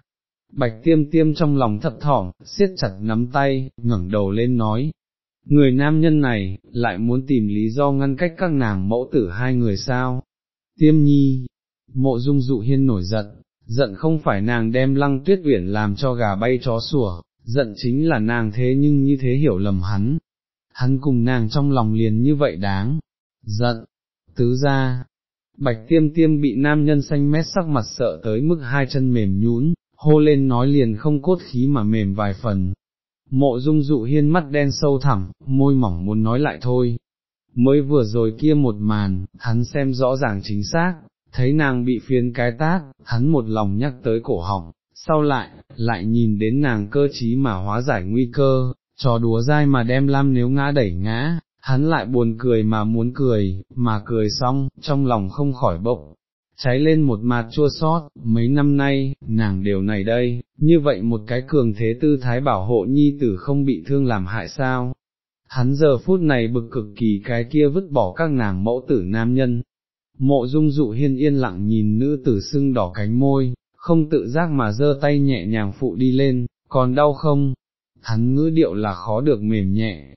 Bạch tiêm tiêm trong lòng thập thỏm, siết chặt nắm tay, ngẩng đầu lên nói, Người nam nhân này, lại muốn tìm lý do ngăn cách các nàng mẫu tử hai người sao? Tiêm nhi, mộ dung dụ hiên nổi giận, giận không phải nàng đem lăng tuyết uyển làm cho gà bay chó sủa, giận chính là nàng thế nhưng như thế hiểu lầm hắn. Hắn cùng nàng trong lòng liền như vậy đáng, giận, tứ ra, bạch tiêm tiêm bị nam nhân xanh mét sắc mặt sợ tới mức hai chân mềm nhũn, hô lên nói liền không cốt khí mà mềm vài phần, Mộ dung dụ hiên mắt đen sâu thẳm, môi mỏng muốn nói lại thôi. Mới vừa rồi kia một màn, hắn xem rõ ràng chính xác, thấy nàng bị phiến cái tát, hắn một lòng nhắc tới cổ họng, sau lại, lại nhìn đến nàng cơ trí mà hóa giải nguy cơ, trò đùa dai mà đem lam nếu ngã đẩy ngã, hắn lại buồn cười mà muốn cười, mà cười xong, trong lòng không khỏi bộc, cháy lên một mặt chua sót, mấy năm nay, nàng đều này đây, như vậy một cái cường thế tư thái bảo hộ nhi tử không bị thương làm hại sao. Hắn giờ phút này bực cực kỳ cái kia vứt bỏ các nàng mẫu tử nam nhân. Mộ dung dụ hiên yên lặng nhìn nữ tử sưng đỏ cánh môi, không tự giác mà giơ tay nhẹ nhàng phụ đi lên, còn đau không? Hắn ngữ điệu là khó được mềm nhẹ.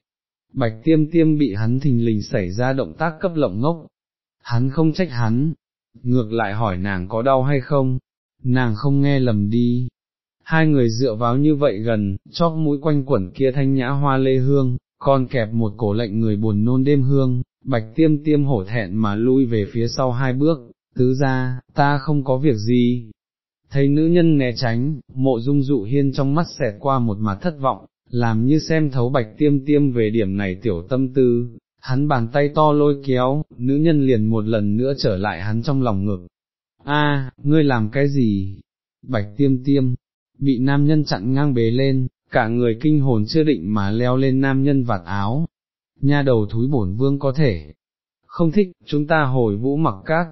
Bạch tiêm tiêm bị hắn thình lình xảy ra động tác cấp lộng ngốc. Hắn không trách hắn, ngược lại hỏi nàng có đau hay không, nàng không nghe lầm đi. Hai người dựa vào như vậy gần, chóp mũi quanh quẩn kia thanh nhã hoa lê hương, còn kẹp một cổ lệnh người buồn nôn đêm hương, bạch tiêm tiêm hổ thẹn mà lui về phía sau hai bước, tứ ra, ta không có việc gì. Thấy nữ nhân né tránh, mộ dung dụ hiên trong mắt xẹt qua một mặt thất vọng, làm như xem thấu bạch tiêm tiêm về điểm này tiểu tâm tư, hắn bàn tay to lôi kéo, nữ nhân liền một lần nữa trở lại hắn trong lòng ngực. A, ngươi làm cái gì? Bạch tiêm tiêm, bị nam nhân chặn ngang bế lên, cả người kinh hồn chưa định mà leo lên nam nhân vạt áo. Nha đầu thúi bổn vương có thể. Không thích, chúng ta hồi vũ mặc các.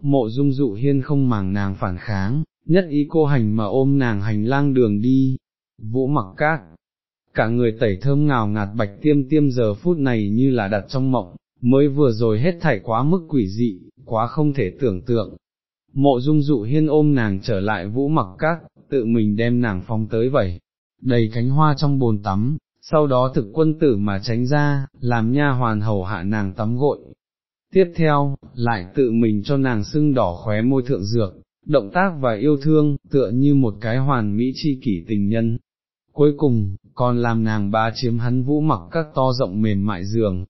Mộ dung dụ hiên không màng nàng phản kháng, nhất ý cô hành mà ôm nàng hành lang đường đi. Vũ mặc các, cả người tẩy thơm ngào ngạt bạch tiêm tiêm giờ phút này như là đặt trong mộng, mới vừa rồi hết thảy quá mức quỷ dị, quá không thể tưởng tượng. Mộ dung dụ hiên ôm nàng trở lại vũ mặc các, tự mình đem nàng phong tới vậy đầy cánh hoa trong bồn tắm, sau đó thực quân tử mà tránh ra, làm nha hoàn hầu hạ nàng tắm gội. Tiếp theo, lại tự mình cho nàng sưng đỏ khóe môi thượng dược, động tác và yêu thương, tựa như một cái hoàn mỹ chi kỷ tình nhân, cuối cùng, còn làm nàng ba chiếm hắn vũ mặc các to rộng mềm mại giường.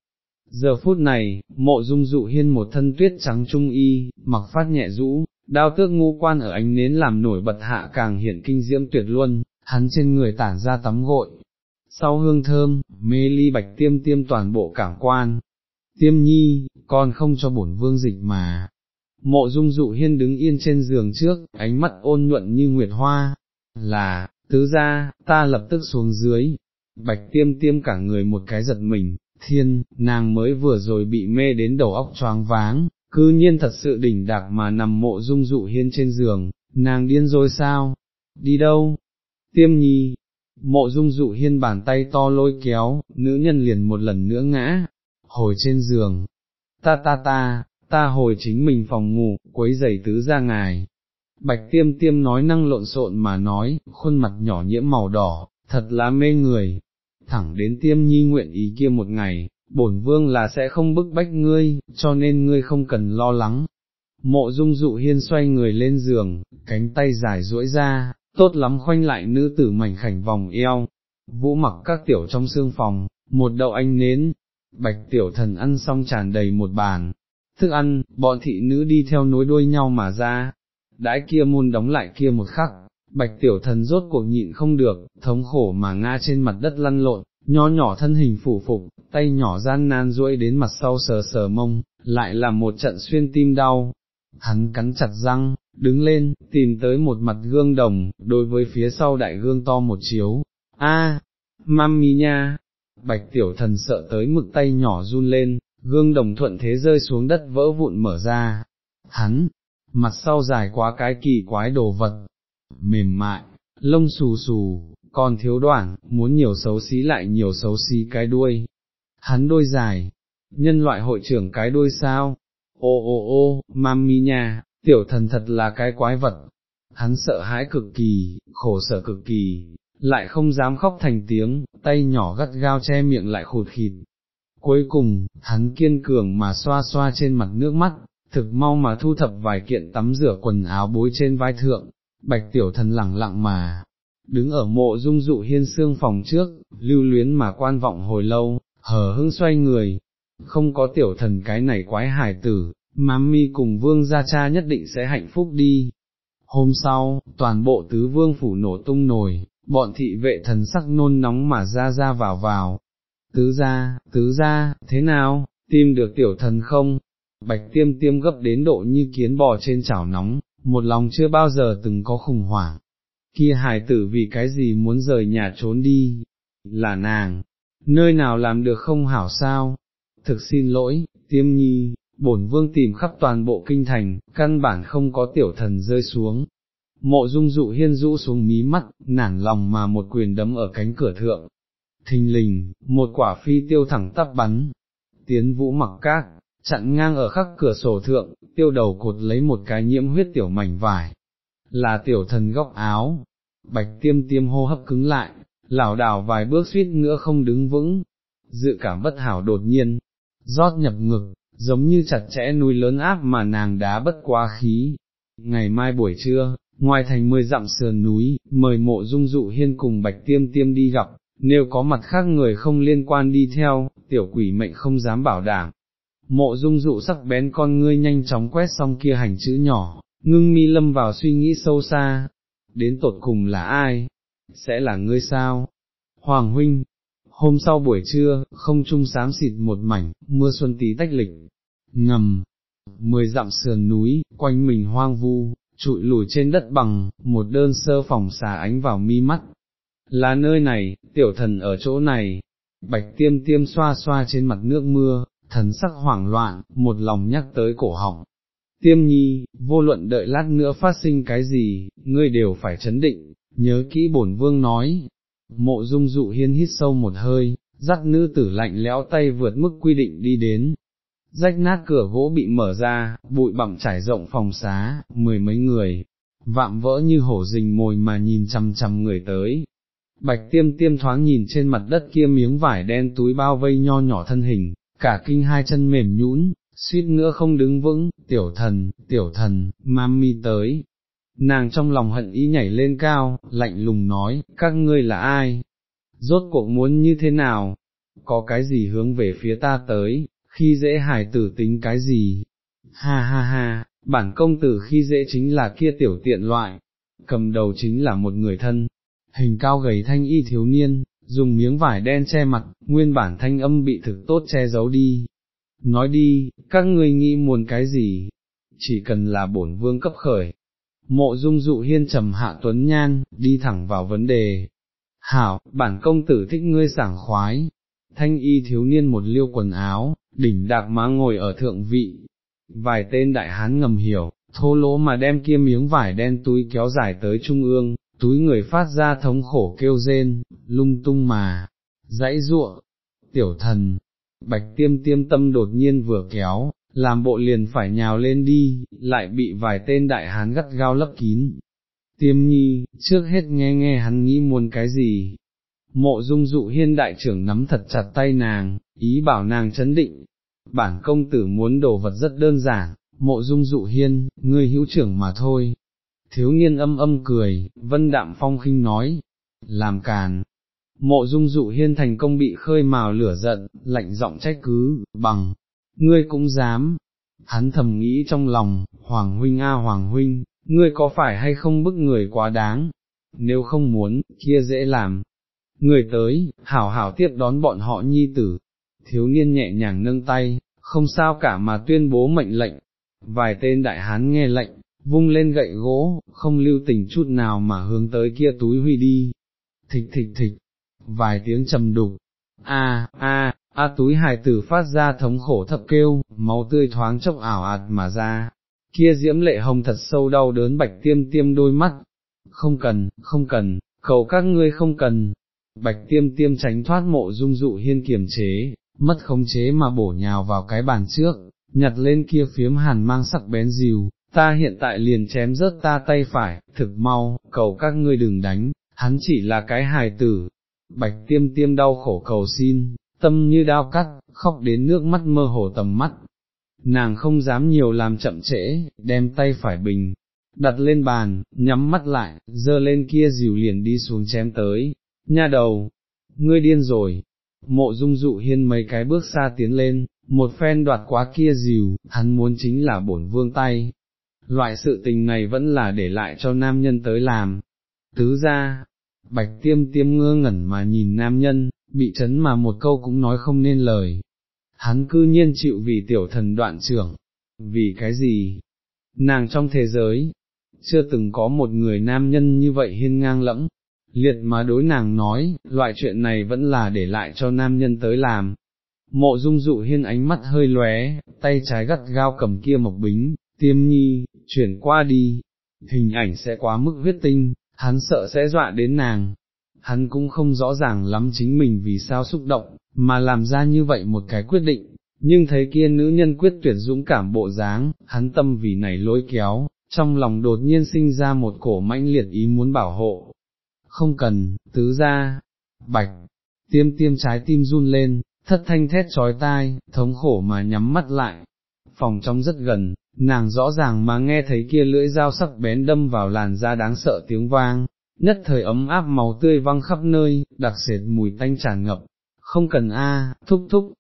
Giờ phút này, mộ dung dụ hiên một thân tuyết trắng trung y, mặc phát nhẹ rũ, đao tước ngu quan ở ánh nến làm nổi bật hạ càng hiện kinh diễm tuyệt luôn, hắn trên người tản ra tắm gội. Sau hương thơm, mê ly bạch tiêm tiêm toàn bộ cảm quan. Tiêm nhi, con không cho bổn vương dịch mà. Mộ dung dụ hiên đứng yên trên giường trước, ánh mắt ôn nhuận như nguyệt hoa. Là, tứ ra, ta lập tức xuống dưới. Bạch tiêm tiêm cả người một cái giật mình, thiên, nàng mới vừa rồi bị mê đến đầu óc choáng váng, cư nhiên thật sự đỉnh đạc mà nằm mộ dung dụ hiên trên giường, nàng điên rồi sao? Đi đâu? Tiêm nhi, mộ dung dụ hiên bàn tay to lôi kéo, nữ nhân liền một lần nữa ngã, hồi trên giường, ta ta ta, ta hồi chính mình phòng ngủ, quấy giày tứ ra ngài. Bạch tiêm tiêm nói năng lộn xộn mà nói, khuôn mặt nhỏ nhiễm màu đỏ, thật là mê người, thẳng đến tiêm nhi nguyện ý kia một ngày, bổn vương là sẽ không bức bách ngươi, cho nên ngươi không cần lo lắng. Mộ dung dụ hiên xoay người lên giường, cánh tay dài duỗi ra, tốt lắm khoanh lại nữ tử mảnh khảnh vòng eo, vũ mặc các tiểu trong xương phòng, một đậu anh nến, bạch tiểu thần ăn xong tràn đầy một bàn, thức ăn, bọn thị nữ đi theo nối đuôi nhau mà ra, đãi kia môn đóng lại kia một khắc, bạch tiểu thần rốt cuộc nhịn không được, thống khổ mà ngã trên mặt đất lăn lộn, nho nhỏ thân hình phủ phục, tay nhỏ gian nan duỗi đến mặt sau sờ sờ mông, lại là một trận xuyên tim đau. Hắn cắn chặt răng, đứng lên, tìm tới một mặt gương đồng, đối với phía sau đại gương to một chiếu. A, mami nha! Bạch tiểu thần sợ tới mực tay nhỏ run lên, gương đồng thuận thế rơi xuống đất vỡ vụn mở ra. Hắn, mặt sau dài quá cái kỳ quái đồ vật, mềm mại, lông xù xù, còn thiếu đoạn, muốn nhiều xấu xí lại nhiều xấu xí cái đuôi. Hắn đôi dài, nhân loại hội trưởng cái đuôi sao? Ô ô ô, mami nha, tiểu thần thật là cái quái vật. Hắn sợ hãi cực kỳ, khổ sở cực kỳ, lại không dám khóc thành tiếng, tay nhỏ gắt gao che miệng lại khụt khịt. Cuối cùng, hắn kiên cường mà xoa xoa trên mặt nước mắt, thực mau mà thu thập vài kiện tắm rửa quần áo bối trên vai thượng, bạch tiểu thần lẳng lặng mà, đứng ở mộ dung dụ hiên xương phòng trước, lưu luyến mà quan vọng hồi lâu, hờ hưng xoay người, không có tiểu thần cái này quái hải tử, mami cùng vương gia cha nhất định sẽ hạnh phúc đi. Hôm sau, toàn bộ tứ vương phủ nổ tung nồi, bọn thị vệ thần sắc nôn nóng mà ra ra vào vào. Tứ ra, tứ ra, thế nào, tìm được tiểu thần không? Bạch tiêm tiêm gấp đến độ như kiến bò trên chảo nóng, một lòng chưa bao giờ từng có khủng hoảng. Kia hài tử vì cái gì muốn rời nhà trốn đi, là nàng, nơi nào làm được không hảo sao? Thực xin lỗi, tiêm nhi, bổn vương tìm khắp toàn bộ kinh thành, căn bản không có tiểu thần rơi xuống. Mộ dung dụ hiên rũ xuống mí mắt, nản lòng mà một quyền đấm ở cánh cửa thượng. Thình lình, một quả phi tiêu thẳng tắp bắn, tiến vũ mặc các, chặn ngang ở khắc cửa sổ thượng, tiêu đầu cột lấy một cái nhiễm huyết tiểu mảnh vải, là tiểu thần góc áo, bạch tiêm tiêm hô hấp cứng lại, lảo đảo vài bước suýt nữa không đứng vững, dự cảm bất hảo đột nhiên, rót nhập ngực, giống như chặt chẽ núi lớn áp mà nàng đá bất quá khí. Ngày mai buổi trưa, ngoài thành mười dặm sườn núi, mời mộ dung dụ hiên cùng bạch tiêm tiêm đi gặp, nếu có mặt khác người không liên quan đi theo, tiểu quỷ mệnh không dám bảo đảm, Mộ dung dụ sắc bén con ngươi nhanh chóng quét xong kia hành chữ nhỏ, ngưng mi lâm vào suy nghĩ sâu xa, đến tột cùng là ai, sẽ là ngươi sao? Hoàng huynh, hôm sau buổi trưa, không trung sám xịt một mảnh, mưa xuân tí tách lịch, ngầm, mười dặm sườn núi, quanh mình hoang vu, trụi lùi trên đất bằng, một đơn sơ phòng xà ánh vào mi mắt. Là nơi này, tiểu thần ở chỗ này, bạch tiêm tiêm xoa xoa trên mặt nước mưa, thần sắc hoảng loạn, một lòng nhắc tới cổ họng. Tiêm nhi, vô luận đợi lát nữa phát sinh cái gì, ngươi đều phải chấn định, nhớ kỹ bổn vương nói. Mộ dung dụ hiên hít sâu một hơi, dắt nữ tử lạnh lẽo tay vượt mức quy định đi đến. Rách nát cửa gỗ bị mở ra, bụi bặm trải rộng phòng xá, mười mấy người, vạm vỡ như hổ rình mồi mà nhìn chằm chằm người tới. Bạch tiêm tiêm thoáng nhìn trên mặt đất kia miếng vải đen túi bao vây nho nhỏ thân hình, cả kinh hai chân mềm nhũn, suýt nữa không đứng vững, tiểu thần, tiểu thần, mami tới. Nàng trong lòng hận ý nhảy lên cao, lạnh lùng nói, các ngươi là ai? Rốt cuộc muốn như thế nào? Có cái gì hướng về phía ta tới, khi dễ hài tử tính cái gì, ha ha ha, bản công tử khi dễ chính là kia tiểu tiện loại, cầm đầu chính là một người thân, hình cao gầy thanh y thiếu niên, dùng miếng vải đen che mặt, nguyên bản thanh âm bị thực tốt che giấu đi. Nói đi, các ngươi nghĩ muốn cái gì, chỉ cần là bổn vương cấp khởi. Mộ dung dụ hiên trầm hạ tuấn nhan, đi thẳng vào vấn đề. Hảo, bản công tử thích ngươi sảng khoái. Thanh y thiếu niên một liêu quần áo, đỉnh đạc má ngồi ở thượng vị. Vài tên đại hán ngầm hiểu, thô lỗ mà đem kia miếng vải đen túi kéo dài tới trung ương, túi người phát ra thống khổ kêu rên, lung tung mà, dãy ruộng, tiểu thần, bạch tiêm tiêm tâm đột nhiên vừa kéo, làm bộ liền phải nhào lên đi, lại bị vài tên đại hán gắt gao lấp kín. Tiêm nhi, trước hết nghe nghe hắn nghĩ muốn cái gì. Mộ dung dụ hiên đại trưởng nắm thật chặt tay nàng, ý bảo nàng chấn định. Bản công tử muốn đồ vật rất đơn giản, mộ dung dụ hiên, ngươi hữu trưởng mà thôi, thiếu niên âm âm cười, vân đạm phong khinh nói, làm càn. Mộ dung dụ hiên thành công bị khơi mào lửa giận, lạnh giọng trách cứ, bằng, ngươi cũng dám. Hắn thầm nghĩ trong lòng, Hoàng huynh a Hoàng huynh, ngươi có phải hay không bức người quá đáng, nếu không muốn, kia dễ làm. Người tới, hảo hảo tiếp đón bọn họ nhi tử, thiếu niên nhẹ nhàng nâng tay, không sao cả mà tuyên bố mệnh lệnh, vài tên đại hán nghe lệnh, vung lên gậy gỗ, không lưu tình chút nào mà hướng tới kia túi huy đi, thịch thịch thịch, vài tiếng trầm đục, a a a túi hài tử phát ra thống khổ thập kêu, máu tươi thoáng chốc ảo ạt mà ra, kia diễm lệ hồng thật sâu đau đớn bạch tiêm tiêm đôi mắt, không cần, không cần, cầu các ngươi không cần, bạch tiêm tiêm tránh thoát mộ dung dụ hiên kiềm chế, mất khống chế mà bổ nhào vào cái bàn trước, nhặt lên kia phiếm hàn mang sắc bén dìu, ta hiện tại liền chém rớt ta tay phải, thực mau, cầu các ngươi đừng đánh, hắn chỉ là cái hài tử, bạch tiêm tiêm đau khổ cầu xin, tâm như đao cắt, khóc đến nước mắt mơ hồ tầm mắt, nàng không dám nhiều làm chậm trễ, đem tay phải bình, đặt lên bàn, nhắm mắt lại, dơ lên kia dìu liền đi xuống chém tới, nha đầu, ngươi điên rồi, mộ dung dụ hiên mấy cái bước xa tiến lên, một phen đoạt quá kia dìu, hắn muốn chính là bổn vương tay, loại sự tình này vẫn là để lại cho nam nhân tới làm. Tứ ra, bạch tiêm tiêm ngơ ngẩn mà nhìn nam nhân, bị chấn mà một câu cũng nói không nên lời. Hắn cư nhiên chịu vì tiểu thần đoạn trưởng, vì cái gì? Nàng trong thế giới, chưa từng có một người nam nhân như vậy hiên ngang lẫm, liệt mà đối nàng nói, loại chuyện này vẫn là để lại cho nam nhân tới làm. Mộ dung dụ hiên ánh mắt hơi lóe, tay trái gắt gao cầm kia mộc bính, tiêm nhi, chuyển qua đi, hình ảnh sẽ quá mức huyết tinh, hắn sợ sẽ dọa đến nàng, hắn cũng không rõ ràng lắm chính mình vì sao xúc động, mà làm ra như vậy một cái quyết định, nhưng thấy kia nữ nhân quyết tuyệt dũng cảm bộ dáng, hắn tâm vì này lôi kéo, trong lòng đột nhiên sinh ra một cổ mãnh liệt ý muốn bảo hộ. Không cần, tứ ra, bạch, tiêm tiêm trái tim run lên, thất thanh thét trói tai, thống khổ mà nhắm mắt lại. Phòng trong rất gần, nàng rõ ràng mà nghe thấy kia lưỡi dao sắc bén đâm vào làn da đáng sợ tiếng vang, nhất thời ấm áp màu tươi văng khắp nơi, đặc sệt mùi tanh tràn ngập, không cần a, thúc thúc.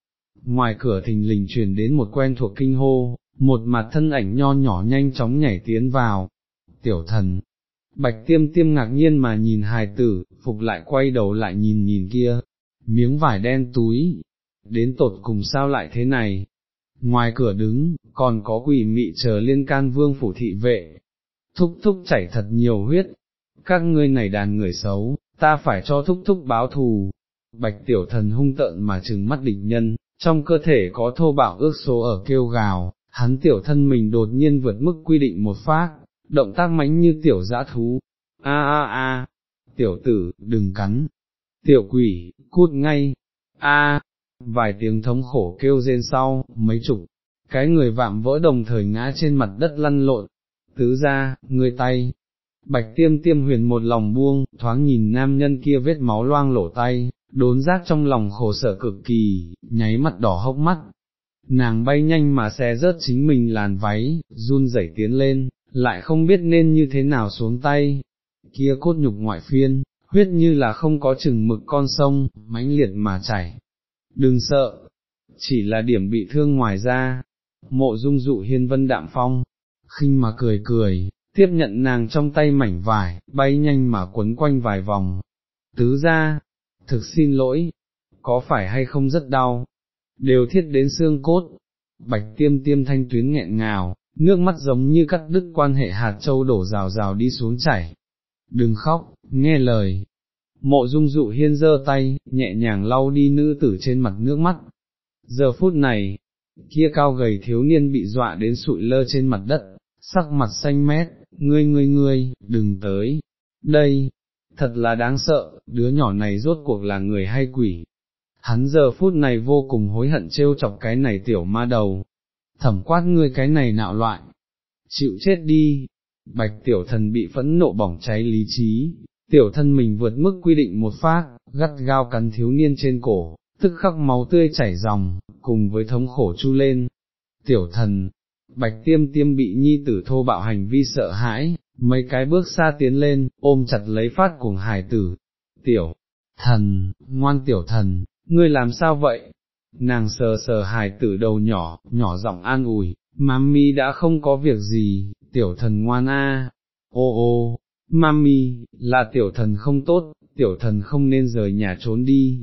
Ngoài cửa thình lình truyền đến một quen thuộc kinh hô, một mặt thân ảnh nho nhỏ nhanh chóng nhảy tiến vào. Tiểu thần, bạch tiêm tiêm ngạc nhiên mà nhìn hài tử, phục lại quay đầu lại nhìn nhìn kia, miếng vải đen túi, đến tột cùng sao lại thế này, ngoài cửa đứng, còn có quỷ mị chờ liên can vương phủ thị vệ, thúc thúc chảy thật nhiều huyết, các ngươi này đàn người xấu, ta phải cho thúc thúc báo thù, bạch tiểu thần hung tợn mà trừng mắt địch nhân, trong cơ thể có thô bạo ước số ở kêu gào, hắn tiểu thân mình đột nhiên vượt mức quy định một phát, động tác mãnh như tiểu dã thú, a a a, tiểu tử, đừng cắn, tiểu quỷ, cút ngay, a, vài tiếng thống khổ kêu rên sau, mấy chục, cái người vạm vỡ đồng thời ngã trên mặt đất lăn lộn, tứ ra, người tay, bạch tiêm tiêm huyền một lòng buông, thoáng nhìn nam nhân kia vết máu loang lổ tay, đốn giác trong lòng khổ sở cực kỳ, nháy mặt đỏ hốc mắt. Nàng bay nhanh mà xe rớt chính mình làn váy, run rẩy tiến lên, lại không biết nên như thế nào xuống tay, kia cốt nhục ngoại phiên, huyết như là không có chừng mực con sông, mãnh liệt mà chảy, đừng sợ, chỉ là điểm bị thương ngoài ra. Mộ dung dụ hiên vân đạm phong, khinh mà cười cười, tiếp nhận nàng trong tay mảnh vải, bay nhanh mà quấn quanh vài vòng. Tứ ra, thực xin lỗi, có phải hay không rất đau, đều thiết đến xương cốt, bạch tiêm tiêm thanh tuyến nghẹn ngào, nước mắt giống như cắt đứt quan hệ hạt châu đổ rào rào đi xuống chảy. Đừng khóc, nghe lời. Mộ dung dụ hiên giơ tay, nhẹ nhàng lau đi nữ tử trên mặt nước mắt. Giờ phút này, kia cao gầy thiếu niên bị dọa đến sụi lơ trên mặt đất, sắc mặt xanh mét, ngươi ngươi ngươi, đừng tới, đây, thật là đáng sợ, đứa nhỏ này rốt cuộc là người hay quỷ. Hắn giờ phút này vô cùng hối hận trêu chọc cái này tiểu ma đầu, thẩm quát ngươi cái này nạo loại, chịu chết đi, bạch tiểu thần bị phẫn nộ bỏng cháy lý trí, tiểu thân mình vượt mức quy định một phát, gắt gao cắn thiếu niên trên cổ, tức khắc máu tươi chảy ròng, cùng với thống khổ chu lên. Tiểu thần, bạch tiêm tiêm bị nhi tử thô bạo hành vi sợ hãi, mấy cái bước xa tiến lên, ôm chặt lấy phát cùng hải tử. Tiểu thần, ngoan tiểu thần, ngươi làm sao vậy? Nàng sờ sờ hài tử đầu nhỏ, nhỏ giọng an ủi, mami đã không có việc gì, tiểu thần ngoan a. Ô ô, mami, là tiểu thần không tốt, tiểu thần không nên rời nhà trốn đi.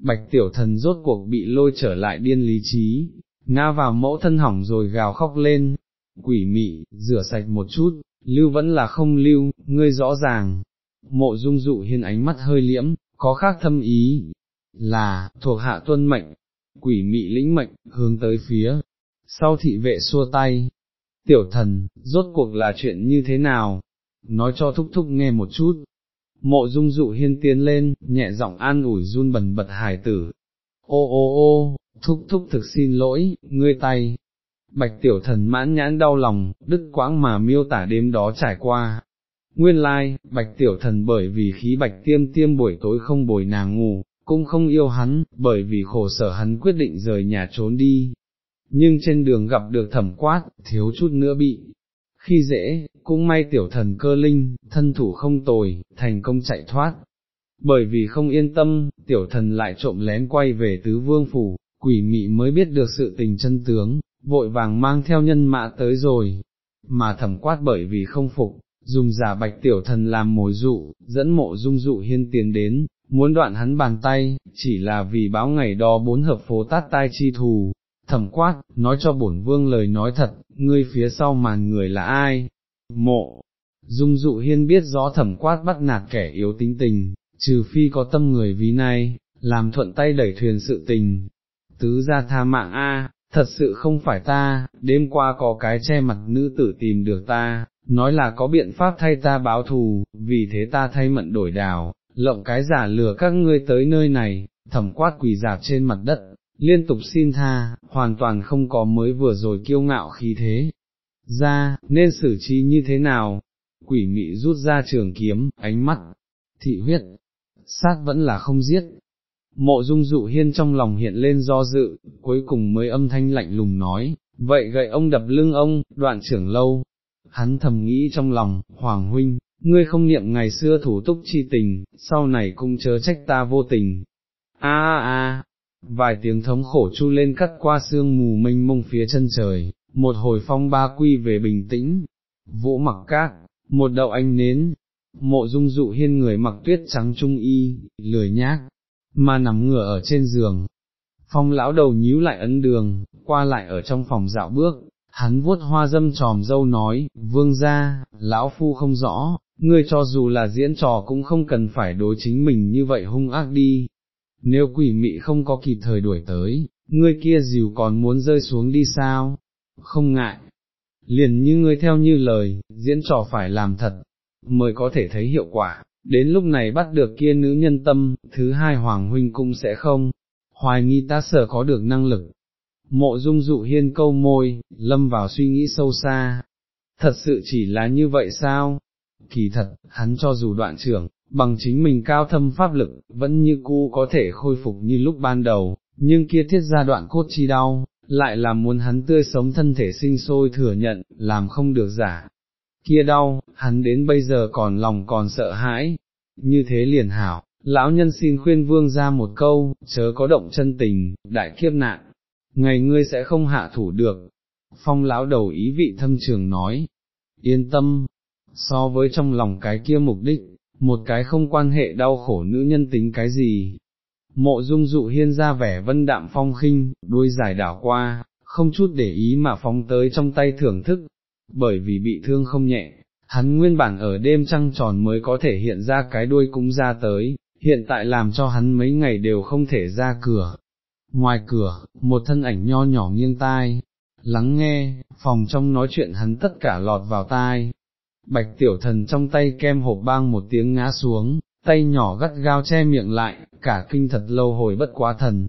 Bạch tiểu thần rốt cuộc bị lôi trở lại điên lý trí, ngã vào mẫu thân hỏng rồi gào khóc lên, quỷ mị, rửa sạch một chút, lưu vẫn là không lưu, ngươi rõ ràng. Mộ dung dụ hiên ánh mắt hơi liễm, có khác thâm ý, là, thuộc hạ tuân mệnh, quỷ mị lĩnh mệnh, hướng tới phía, sau thị vệ xua tay, tiểu thần, rốt cuộc là chuyện như thế nào, nói cho thúc thúc nghe một chút, mộ dung dụ hiên tiến lên, nhẹ giọng an ủi run bần bật hài tử, ô ô ô, thúc thúc thực xin lỗi, ngươi tay, bạch tiểu thần mãn nhãn đau lòng, đứt quãng mà miêu tả đêm đó trải qua. Nguyên lai, like, bạch tiểu thần bởi vì khí bạch tiêm tiêm buổi tối không bồi nàng ngủ, cũng không yêu hắn, bởi vì khổ sở hắn quyết định rời nhà trốn đi. Nhưng trên đường gặp được thẩm quát, thiếu chút nữa bị, khi dễ, cũng may tiểu thần cơ linh, thân thủ không tồi, thành công chạy thoát. Bởi vì không yên tâm, tiểu thần lại trộm lén quay về tứ vương phủ, quỷ mị mới biết được sự tình chân tướng, vội vàng mang theo nhân mã tới rồi, mà thẩm quát bởi vì không phục, dùng giả bạch tiểu thần làm mồi dụ, dẫn mộ dung dụ hiên tiến đến, muốn đoạn hắn bàn tay, chỉ là vì báo ngày đó bốn hợp phố tát tai chi thù, thẩm quát, nói cho bổn vương lời nói thật, ngươi phía sau màn người là ai? Mộ, dung dụ hiên biết rõ thẩm quát bắt nạt kẻ yếu tính tình, trừ phi có tâm người vì này, làm thuận tay đẩy thuyền sự tình. Tứ ra tha mạng A, thật sự không phải ta, đêm qua có cái che mặt nữ tử tìm được ta, nói là có biện pháp thay ta báo thù, vì thế ta thay mận đổi đào, lộng cái giả lừa các ngươi tới nơi này, thẩm quát quỳ dạp trên mặt đất, liên tục xin tha, hoàn toàn không có mới vừa rồi kiêu ngạo khí thế. Ra, nên xử trí như thế nào? Quỷ mị rút ra trường kiếm, ánh mắt, thị huyết, sát vẫn là không giết. Mộ dung dụ hiên trong lòng hiện lên do dự, cuối cùng mới âm thanh lạnh lùng nói, vậy gậy ông đập lưng ông, đoạn trưởng lâu. Hắn thầm nghĩ trong lòng, Hoàng huynh, ngươi không niệm ngày xưa thủ túc chi tình, sau này cũng chớ trách ta vô tình. A a a, vài tiếng thống khổ chu lên cắt qua sương mù mênh mông phía chân trời, một hồi phong ba quy về bình tĩnh, vỗ mặc cát, một đậu anh nến, mộ dung dụ hiên người mặc tuyết trắng trung y, lười nhác, mà nằm ngửa ở trên giường. Phong lão đầu nhíu lại ấn đường, qua lại ở trong phòng dạo bước, hắn vuốt hoa dâm tròm dâu nói, vương ra, lão phu không rõ, ngươi cho dù là diễn trò cũng không cần phải đối chính mình như vậy hung ác đi, nếu quỷ mị không có kịp thời đuổi tới, ngươi kia dìu còn muốn rơi xuống đi sao, không ngại, liền như ngươi theo như lời, diễn trò phải làm thật, mới có thể thấy hiệu quả, đến lúc này bắt được kia nữ nhân tâm, thứ hai Hoàng Huynh cũng sẽ không, hoài nghi ta sở có được năng lực. Mộ dung dụ hiên câu môi, lâm vào suy nghĩ sâu xa, thật sự chỉ là như vậy sao? Kỳ thật, hắn cho dù đoạn trưởng, bằng chính mình cao thâm pháp lực, vẫn như cũ có thể khôi phục như lúc ban đầu, nhưng kia thiết ra đoạn cốt chi đau, lại là muốn hắn tươi sống thân thể sinh sôi thừa nhận, làm không được giả. Kia đau, hắn đến bây giờ còn lòng còn sợ hãi, như thế liền hảo, lão nhân xin khuyên vương ra một câu, chớ có động chân tình, đại kiếp nạn, ngày ngươi sẽ không hạ thủ được. Phong lão đầu ý vị thâm trường nói, yên tâm, so với trong lòng cái kia mục đích, một cái không quan hệ đau khổ nữ nhân tính cái gì. Mộ dung dụ hiên ra vẻ vân đạm phong khinh, đuôi dài đảo qua, không chút để ý mà phóng tới trong tay thưởng thức, bởi vì bị thương không nhẹ, hắn nguyên bản ở đêm trăng tròn mới có thể hiện ra cái đuôi cũng ra tới, hiện tại làm cho hắn mấy ngày đều không thể ra cửa. Ngoài cửa, một thân ảnh nho nhỏ nghiêng tai, lắng nghe, phòng trong nói chuyện hắn tất cả lọt vào tai. Bạch tiểu thần trong tay kem hộp bang một tiếng ngã xuống, tay nhỏ gắt gao che miệng lại, cả kinh thật lâu hồi bất quá thần.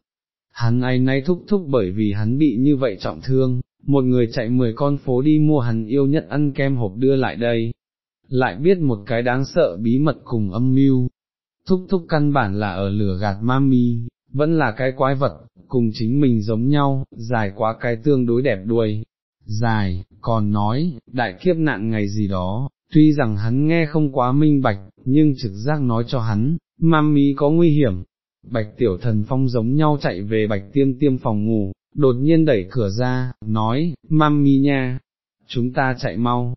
Hắn ấy nay thúc thúc bởi vì hắn bị như vậy trọng thương, một người chạy mười con phố đi mua hắn yêu nhất ăn kem hộp đưa lại đây, lại biết một cái đáng sợ bí mật cùng âm mưu. Thúc thúc căn bản là ở lửa gạt mami, vẫn là cái quái vật, cùng chính mình giống nhau, dài quá cái tương đối đẹp đuôi, dài, còn nói, đại kiếp nạn ngày gì đó, tuy rằng hắn nghe không quá minh bạch, nhưng trực giác nói cho hắn, mami có nguy hiểm. Bạch tiểu thần phong giống nhau chạy về bạch tiêm tiêm phòng ngủ, đột nhiên đẩy cửa ra, nói, mami nha, chúng ta chạy mau,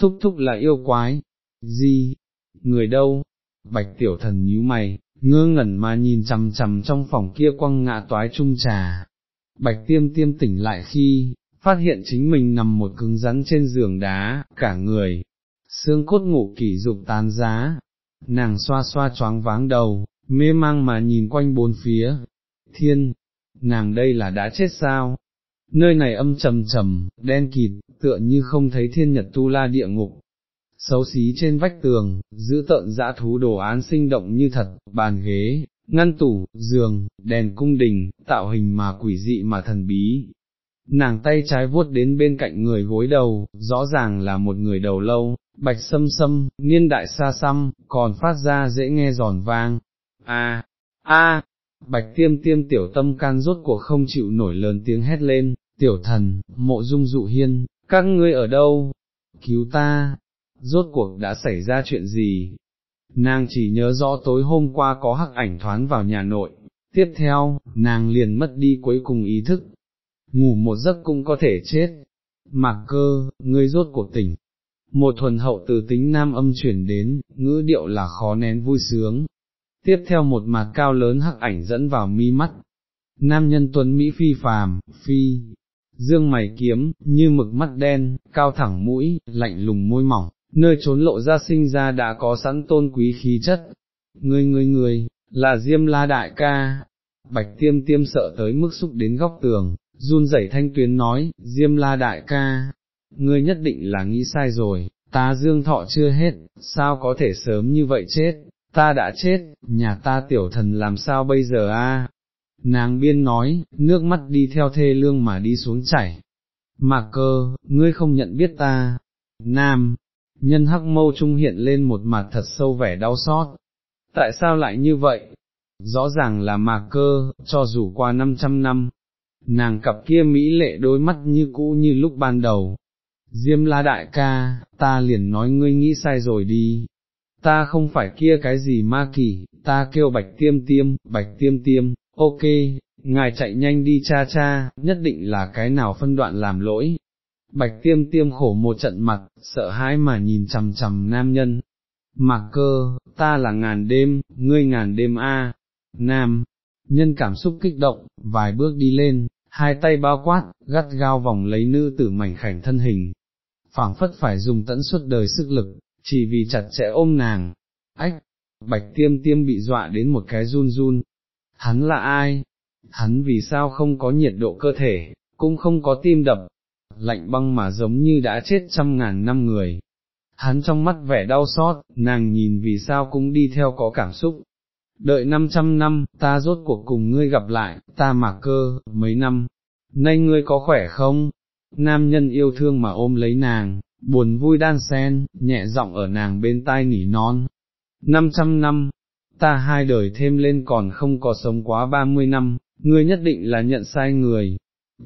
thúc thúc là yêu quái, gì, người đâu, bạch tiểu thần nhíu mày, ngơ ngẩn mà nhìn chằm chằm trong phòng kia quăng ngã toái trung trà, bạch tiêm tiêm tỉnh lại khi, phát hiện chính mình nằm một cứng rắn trên giường đá, cả người, xương cốt ngủ kỷ dục tán giá, nàng xoa xoa choáng váng đầu, mê mang mà nhìn quanh bốn phía, thiên, nàng đây là đã chết sao? Nơi này âm trầm trầm, đen kịt, tựa như không thấy thiên nhật tu la địa ngục. Xấu xí trên vách tường, giữ tợn dã thú đồ án sinh động như thật, bàn ghế, ngăn tủ, giường, đèn cung đình, tạo hình mà quỷ dị mà thần bí. Nàng tay trái vuốt đến bên cạnh người gối đầu, rõ ràng là một người đầu lâu, bạch sâm sâm, niên đại xa xăm, còn phát ra dễ nghe giòn vang. A, a, bạch tiêm tiêm tiểu tâm can rốt cuộc không chịu nổi lớn tiếng hét lên, tiểu thần, mộ dung dụ hiên, các ngươi ở đâu? Cứu ta! Rốt cuộc đã xảy ra chuyện gì? Nàng chỉ nhớ rõ tối hôm qua có hắc ảnh thoán vào nhà nội, tiếp theo, nàng liền mất đi cuối cùng ý thức. Ngủ một giấc cũng có thể chết. Mạc cơ, ngươi rốt cuộc tỉnh. Một thuần hậu từ tính nam âm chuyển đến, ngữ điệu là khó nén vui sướng, tiếp theo một mặt cao lớn hắc ảnh dẫn vào mi mắt. Nam nhân tuấn Mỹ phi phàm, phi, dương mày kiếm, như mực mắt đen, cao thẳng mũi, lạnh lùng môi mỏng, nơi trốn lộ ra sinh ra đã có sẵn tôn quý khí chất. Ngươi ngươi ngươi, là Diêm La Đại ca. Bạch tiêm tiêm sợ tới mức xúc đến góc tường, run rẩy thanh tuyến nói, Diêm La Đại ca, ngươi nhất định là nghĩ sai rồi, ta dương thọ chưa hết, sao có thể sớm như vậy chết, ta đã chết, nhà ta tiểu thần làm sao bây giờ a? Nàng biên nói, nước mắt đi theo thê lương mà đi xuống chảy. Mạc cơ, ngươi không nhận biết ta. Nam, nhân hắc mâu trung hiện lên một mặt thật sâu vẻ đau xót. Tại sao lại như vậy? Rõ ràng là mạc cơ, cho dù qua 500 năm, nàng cặp kia mỹ lệ đôi mắt như cũ như lúc ban đầu. Diêm la đại ca, ta liền nói ngươi nghĩ sai rồi đi, ta không phải kia cái gì ma kỳ, ta kêu bạch tiêm tiêm, bạch tiêm tiêm, ok, ngài chạy nhanh đi cha cha, nhất định là cái nào phân đoạn làm lỗi. Bạch tiêm tiêm khổ một trận mặt, sợ hãi mà nhìn chằm chằm nam nhân. Mạc cơ, ta là ngàn đêm, ngươi ngàn đêm a. Nam, nhân cảm xúc kích động, vài bước đi lên, hai tay bao quát, gắt gao vòng lấy nữ tử mảnh khảnh thân hình. phảng phất phải dùng tận suốt đời sức lực, chỉ vì chặt chẽ ôm nàng, ách, bạch tiêm tiêm bị dọa đến một cái run run, hắn là ai, hắn vì sao không có nhiệt độ cơ thể, cũng không có tim đập, lạnh băng mà giống như đã chết trăm ngàn năm người. Hắn trong mắt vẻ đau xót, nàng nhìn vì sao cũng đi theo có cảm xúc. Đợi năm trăm năm, ta rốt cuộc cùng ngươi gặp lại, ta mà cơ, mấy năm, nay ngươi có khỏe không? Nam nhân yêu thương mà ôm lấy nàng, buồn vui đan sen, nhẹ giọng ở nàng bên tai nỉ non. Năm trăm năm, ta hai đời thêm lên còn không có sống quá ba mươi năm, ngươi nhất định là nhận sai người.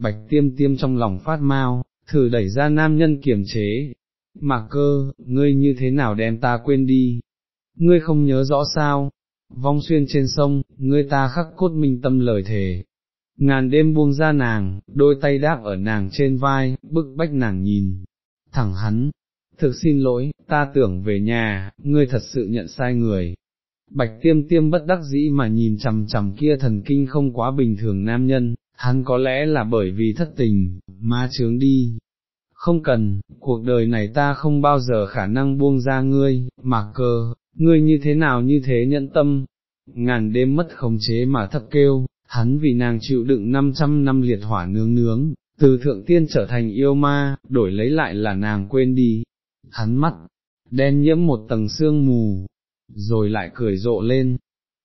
Bạch tiêm tiêm trong lòng phát mau, thử đẩy ra nam nhân kiềm chế. Mạc cơ, ngươi như thế nào đem ta quên đi? Ngươi không nhớ rõ sao? Vong xuyên trên sông, ngươi ta khắc cốt minh tâm lời thề. ngàn đêm buông ra nàng, đôi tay đáp ở nàng trên vai, bức bách nàng nhìn, thẳng hắn, thực xin lỗi, ta tưởng về nhà, ngươi thật sự nhận sai người. Bạch tiêm tiêm bất đắc dĩ mà nhìn chằm chằm kia thần kinh không quá bình thường nam nhân, hắn có lẽ là bởi vì thất tình, ma chướng đi. Không cần, cuộc đời này ta không bao giờ khả năng buông ra ngươi, mà cơ, ngươi như thế nào như thế nhẫn tâm, ngàn đêm mất khống chế mà thấp kêu, hắn vì nàng chịu đựng 500 năm liệt hỏa nướng nướng, từ thượng tiên trở thành yêu ma, đổi lấy lại là nàng quên đi, hắn mắt, đen nhiễm một tầng sương mù, rồi lại cười rộ lên.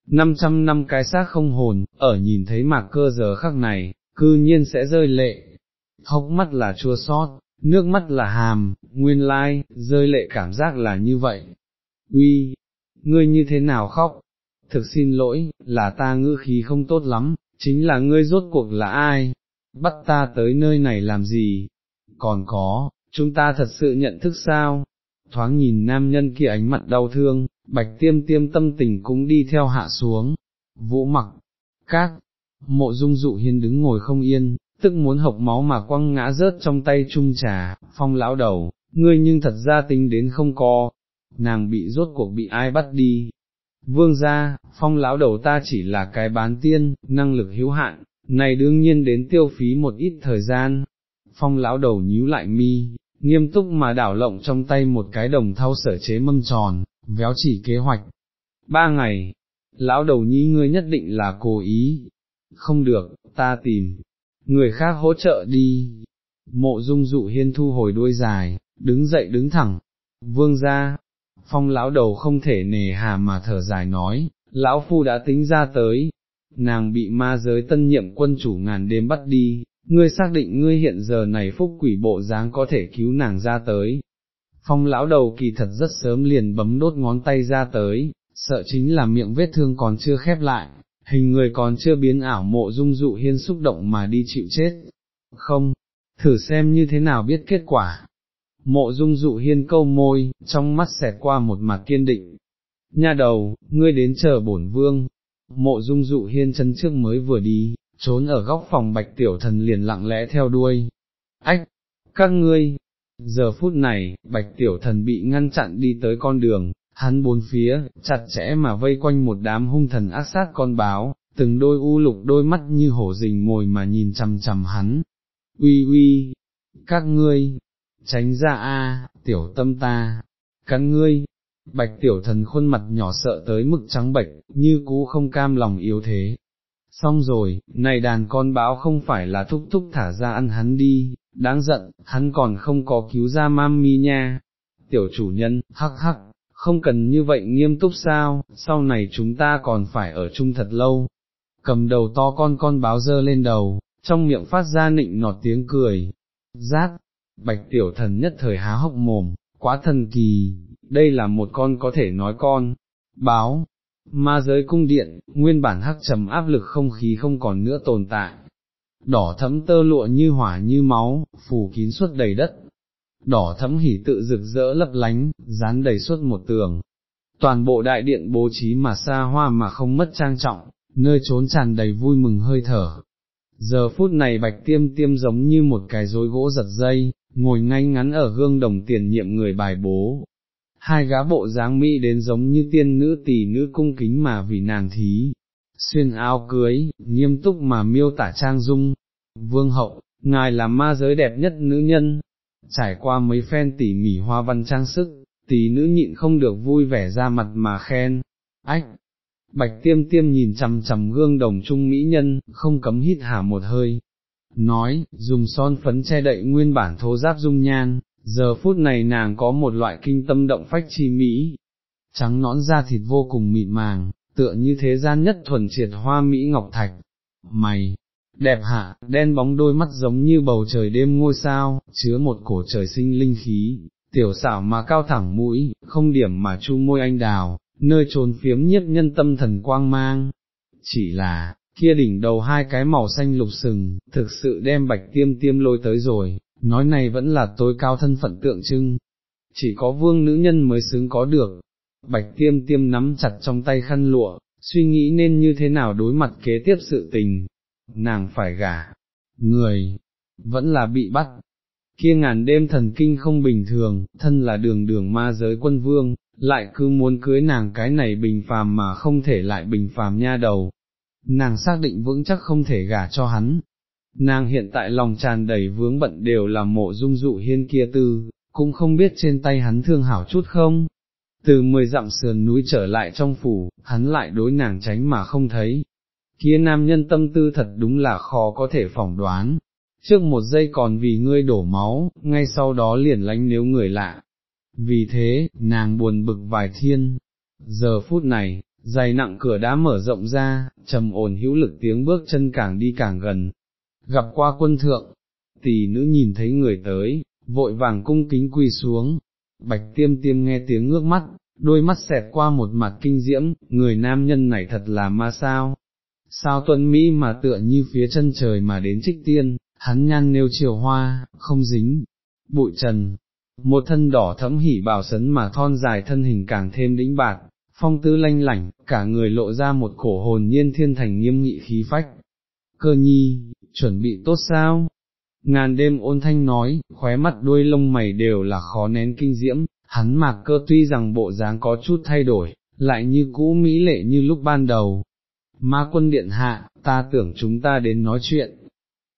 500 năm cái xác không hồn, ở nhìn thấy mạc cơ giờ khắc này, cư nhiên sẽ rơi lệ, hốc mắt là chua sót, nước mắt là hàm, nguyên lai, rơi lệ cảm giác là như vậy. Uy, ngươi như thế nào khóc? Thực xin lỗi, là ta ngữ khí không tốt lắm, chính là ngươi rốt cuộc là ai? Bắt ta tới nơi này làm gì? Còn có, chúng ta thật sự nhận thức sao? Thoáng nhìn nam nhân kia ánh mặt đau thương, bạch tiêm tiêm tâm tình cũng đi theo hạ xuống. Vũ mặc, các, mộ dung dụ hiên đứng ngồi không yên, tức muốn hộc máu mà quăng ngã rớt trong tay chung trà, phong lão đầu, ngươi nhưng thật ra tính đến không có, nàng bị rốt cuộc bị ai bắt đi. Vương gia, phong lão đầu ta chỉ là cái bán tiên, năng lực hữu hạn, này đương nhiên đến tiêu phí một ít thời gian. Phong lão đầu nhíu lại mi, nghiêm túc mà đảo lộng trong tay một cái đồng thau sở chế mâm tròn, véo chỉ kế hoạch. Ba ngày, lão đầu nhí ngươi nhất định là cố ý. Không được, ta tìm, người khác hỗ trợ đi. Mộ dung dụ hiên thu hồi đuôi dài, đứng dậy đứng thẳng. Vương ra, phong lão đầu không thể nề hà mà thở dài nói, lão phu đã tính ra tới, nàng bị ma giới tân nhiệm quân chủ ngàn đêm bắt đi, ngươi xác định ngươi hiện giờ này phúc quỷ bộ dáng có thể cứu nàng ra tới. Phong lão đầu kỳ thật rất sớm liền bấm đốt ngón tay ra tới, sợ chính là miệng vết thương còn chưa khép lại, hình người còn chưa biến ảo mộ dung dụ hiên xúc động mà đi chịu chết. Không, thử xem như thế nào biết kết quả. Mộ dung dụ hiên câu môi, trong mắt xẹt qua một mặt kiên định. Nha đầu, ngươi đến chờ bổn vương. Mộ dung dụ hiên chân trước mới vừa đi, trốn ở góc phòng bạch tiểu thần liền lặng lẽ theo đuôi. Ách, các ngươi, giờ phút này, bạch tiểu thần bị ngăn chặn đi tới con đường, hắn bốn phía, chặt chẽ mà vây quanh một đám hung thần ác sát con báo, từng đôi u lục đôi mắt như hổ rình mồi mà nhìn chằm chằm hắn. Uy uy, các ngươi, tránh ra a, tiểu tâm ta, cắn ngươi, bạch tiểu thần khuôn mặt nhỏ sợ tới mực trắng bệch, như cũ không cam lòng yếu thế, xong rồi, này đàn con báo không phải là thúc thúc thả ra ăn hắn đi, đáng giận, hắn còn không có cứu ra mami nha. Tiểu chủ nhân, hắc hắc, không cần như vậy nghiêm túc sao, sau này chúng ta còn phải ở chung thật lâu. Cầm đầu to con con báo dơ lên đầu, trong miệng phát ra nịnh nọt tiếng cười. Giác, bạch tiểu thần nhất thời há hốc mồm, quá thần kỳ, đây là một con có thể nói con. Báo, ma giới cung điện, nguyên bản hắc trầm áp lực không khí không còn nữa tồn tại. Đỏ thấm tơ lụa như hỏa như máu, phủ kín suốt đầy đất. Đỏ thấm hỉ tự rực rỡ lấp lánh, dán đầy suốt một tường. Toàn bộ đại điện bố trí mà xa hoa mà không mất trang trọng, nơi trốn tràn đầy vui mừng hơi thở. Giờ phút này bạch tiêm tiêm giống như một cái rối gỗ giật dây, ngồi ngay ngắn ở gương đồng tiền nhiệm người bài bố, hai gã bộ dáng mỹ đến giống như tiên nữ tỷ nữ cung kính mà vì nàng thí, xuyên áo cưới, nghiêm túc mà miêu tả trang dung, vương hậu, ngài là ma giới đẹp nhất nữ nhân, trải qua mấy phen tỉ mỉ hoa văn trang sức, tỷ nữ nhịn không được vui vẻ ra mặt mà khen, ách. Bạch tiêm tiêm nhìn chằm chằm gương đồng trung mỹ nhân, không cấm hít hà một hơi, nói, dùng son phấn che đậy nguyên bản thô giáp dung nhan, giờ phút này nàng có một loại kinh tâm động phách chi mỹ, trắng nõn da thịt vô cùng mịn màng, tựa như thế gian nhất thuần triệt hoa mỹ ngọc thạch, mày, đẹp hạ, đen bóng đôi mắt giống như bầu trời đêm ngôi sao, chứa một cổ trời sinh linh khí, tiểu xảo mà cao thẳng mũi, không điểm mà chu môi anh đào, nơi trốn phiếm nhiếp nhân tâm thần quang mang, chỉ là, kia đỉnh đầu hai cái màu xanh lục sừng, thực sự đem bạch tiêm tiêm lôi tới rồi, nói này vẫn là tối cao thân phận tượng trưng, chỉ có vương nữ nhân mới xứng có được. Bạch tiêm tiêm nắm chặt trong tay khăn lụa, suy nghĩ nên như thế nào đối mặt kế tiếp sự tình. nàng phải gả, người, vẫn là bị bắt. Kia ngàn đêm thần kinh không bình thường, thân là đường đường ma giới quân vương, lại cứ muốn cưới nàng cái này bình phàm mà không thể lại bình phàm nha đầu. Nàng xác định vững chắc không thể gả cho hắn. Nàng hiện tại lòng tràn đầy vướng bận đều là mộ dung dụ hiên kia tư, cũng không biết trên tay hắn thương hảo chút không. Từ mười dặm sườn núi trở lại trong phủ, hắn lại đối nàng tránh mà không thấy. Kia nam nhân tâm tư thật đúng là khó có thể phỏng đoán, trước một giây còn vì ngươi đổ máu, ngay sau đó liền lánh nếu người lạ. Vì thế, nàng buồn bực vài thiên, giờ phút này, dày nặng cửa đã mở rộng ra, trầm ổn hữu lực tiếng bước chân càng đi càng gần. Gặp qua quân thượng, tỷ nữ nhìn thấy người tới, vội vàng cung kính quỳ xuống, bạch tiêm tiêm nghe tiếng ngước mắt, đôi mắt xẹt qua một mặt kinh diễm, người nam nhân này thật là ma sao. Sao tuấn Mỹ mà tựa như phía chân trời mà đến trích tiên, hắn nhan nêu chiều hoa, không dính, bụi trần, một thân đỏ thẫm hỉ bào sấn mà thon dài thân hình càng thêm đĩnh bạc, phong tư lanh lảnh, cả người lộ ra một cổ hồn nhiên thiên thành nghiêm nghị khí phách. Cơ nhi, chuẩn bị tốt sao? Ngàn đêm ôn thanh nói, khóe mắt đuôi lông mày đều là khó nén kinh diễm, hắn mạc cơ tuy rằng bộ dáng có chút thay đổi, lại như cũ mỹ lệ như lúc ban đầu. Ma quân điện hạ, ta tưởng chúng ta đến nói chuyện,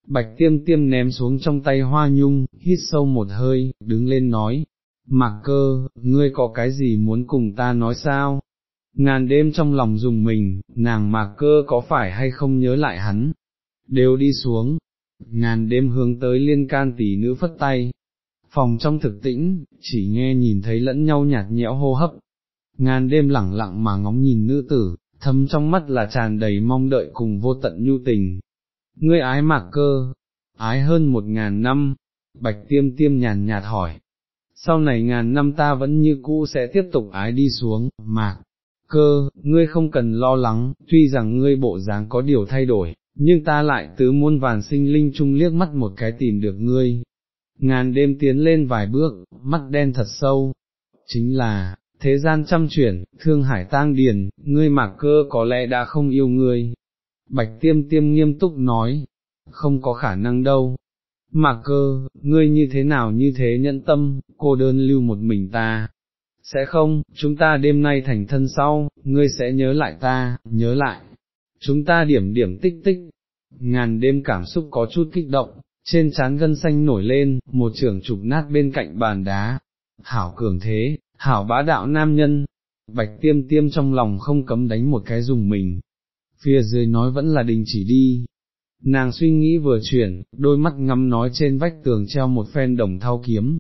Bạch tiêm tiêm ném xuống trong tay hoa nhung, hít sâu một hơi, đứng lên nói, Mạc cơ, ngươi có cái gì muốn cùng ta nói sao? Ngàn đêm trong lòng dùng mình, nàng mạc cơ có phải hay không nhớ lại hắn? Đều đi xuống, ngàn đêm hướng tới liên can tỷ nữ phất tay. Phòng trong thực tĩnh, chỉ nghe nhìn thấy lẫn nhau nhạt nhẽo hô hấp. Ngàn đêm lẳng lặng mà ngóng nhìn nữ tử, thâm trong mắt là tràn đầy mong đợi cùng vô tận nhu tình, ngươi ái mạc cơ, ái hơn một ngàn năm, bạch tiêm tiêm nhàn nhạt hỏi, sau này ngàn năm ta vẫn như cũ sẽ tiếp tục ái đi xuống, mạc, cơ, ngươi không cần lo lắng, tuy rằng ngươi bộ dáng có điều thay đổi, nhưng ta lại tứ muôn vàn sinh linh chung liếc mắt một cái tìm được ngươi. Ngàn đêm tiến lên vài bước, mắt đen thật sâu, chính là, thế gian trăm chuyển, thương hải tang điền, ngươi mạc cơ có lẽ đã không yêu ngươi, Bạch tiêm tiêm nghiêm túc nói, không có khả năng đâu. Mà cơ, ngươi như thế nào như thế nhẫn tâm, cô đơn lưu một mình ta. Sẽ không, chúng ta đêm nay thành thân sau, ngươi sẽ nhớ lại ta, nhớ lại. Chúng ta điểm điểm tích tích. Ngàn đêm cảm xúc có chút kích động, trên trán gân xanh nổi lên, một trường trục nát bên cạnh bàn đá. Hảo cường thế, hảo bá đạo nam nhân. Bạch tiêm tiêm trong lòng không cấm đánh một cái dùng mình, phía dưới nói vẫn là đình chỉ đi. Nàng suy nghĩ vừa chuyển, đôi mắt ngắm nói trên vách tường treo một phen đồng thao kiếm.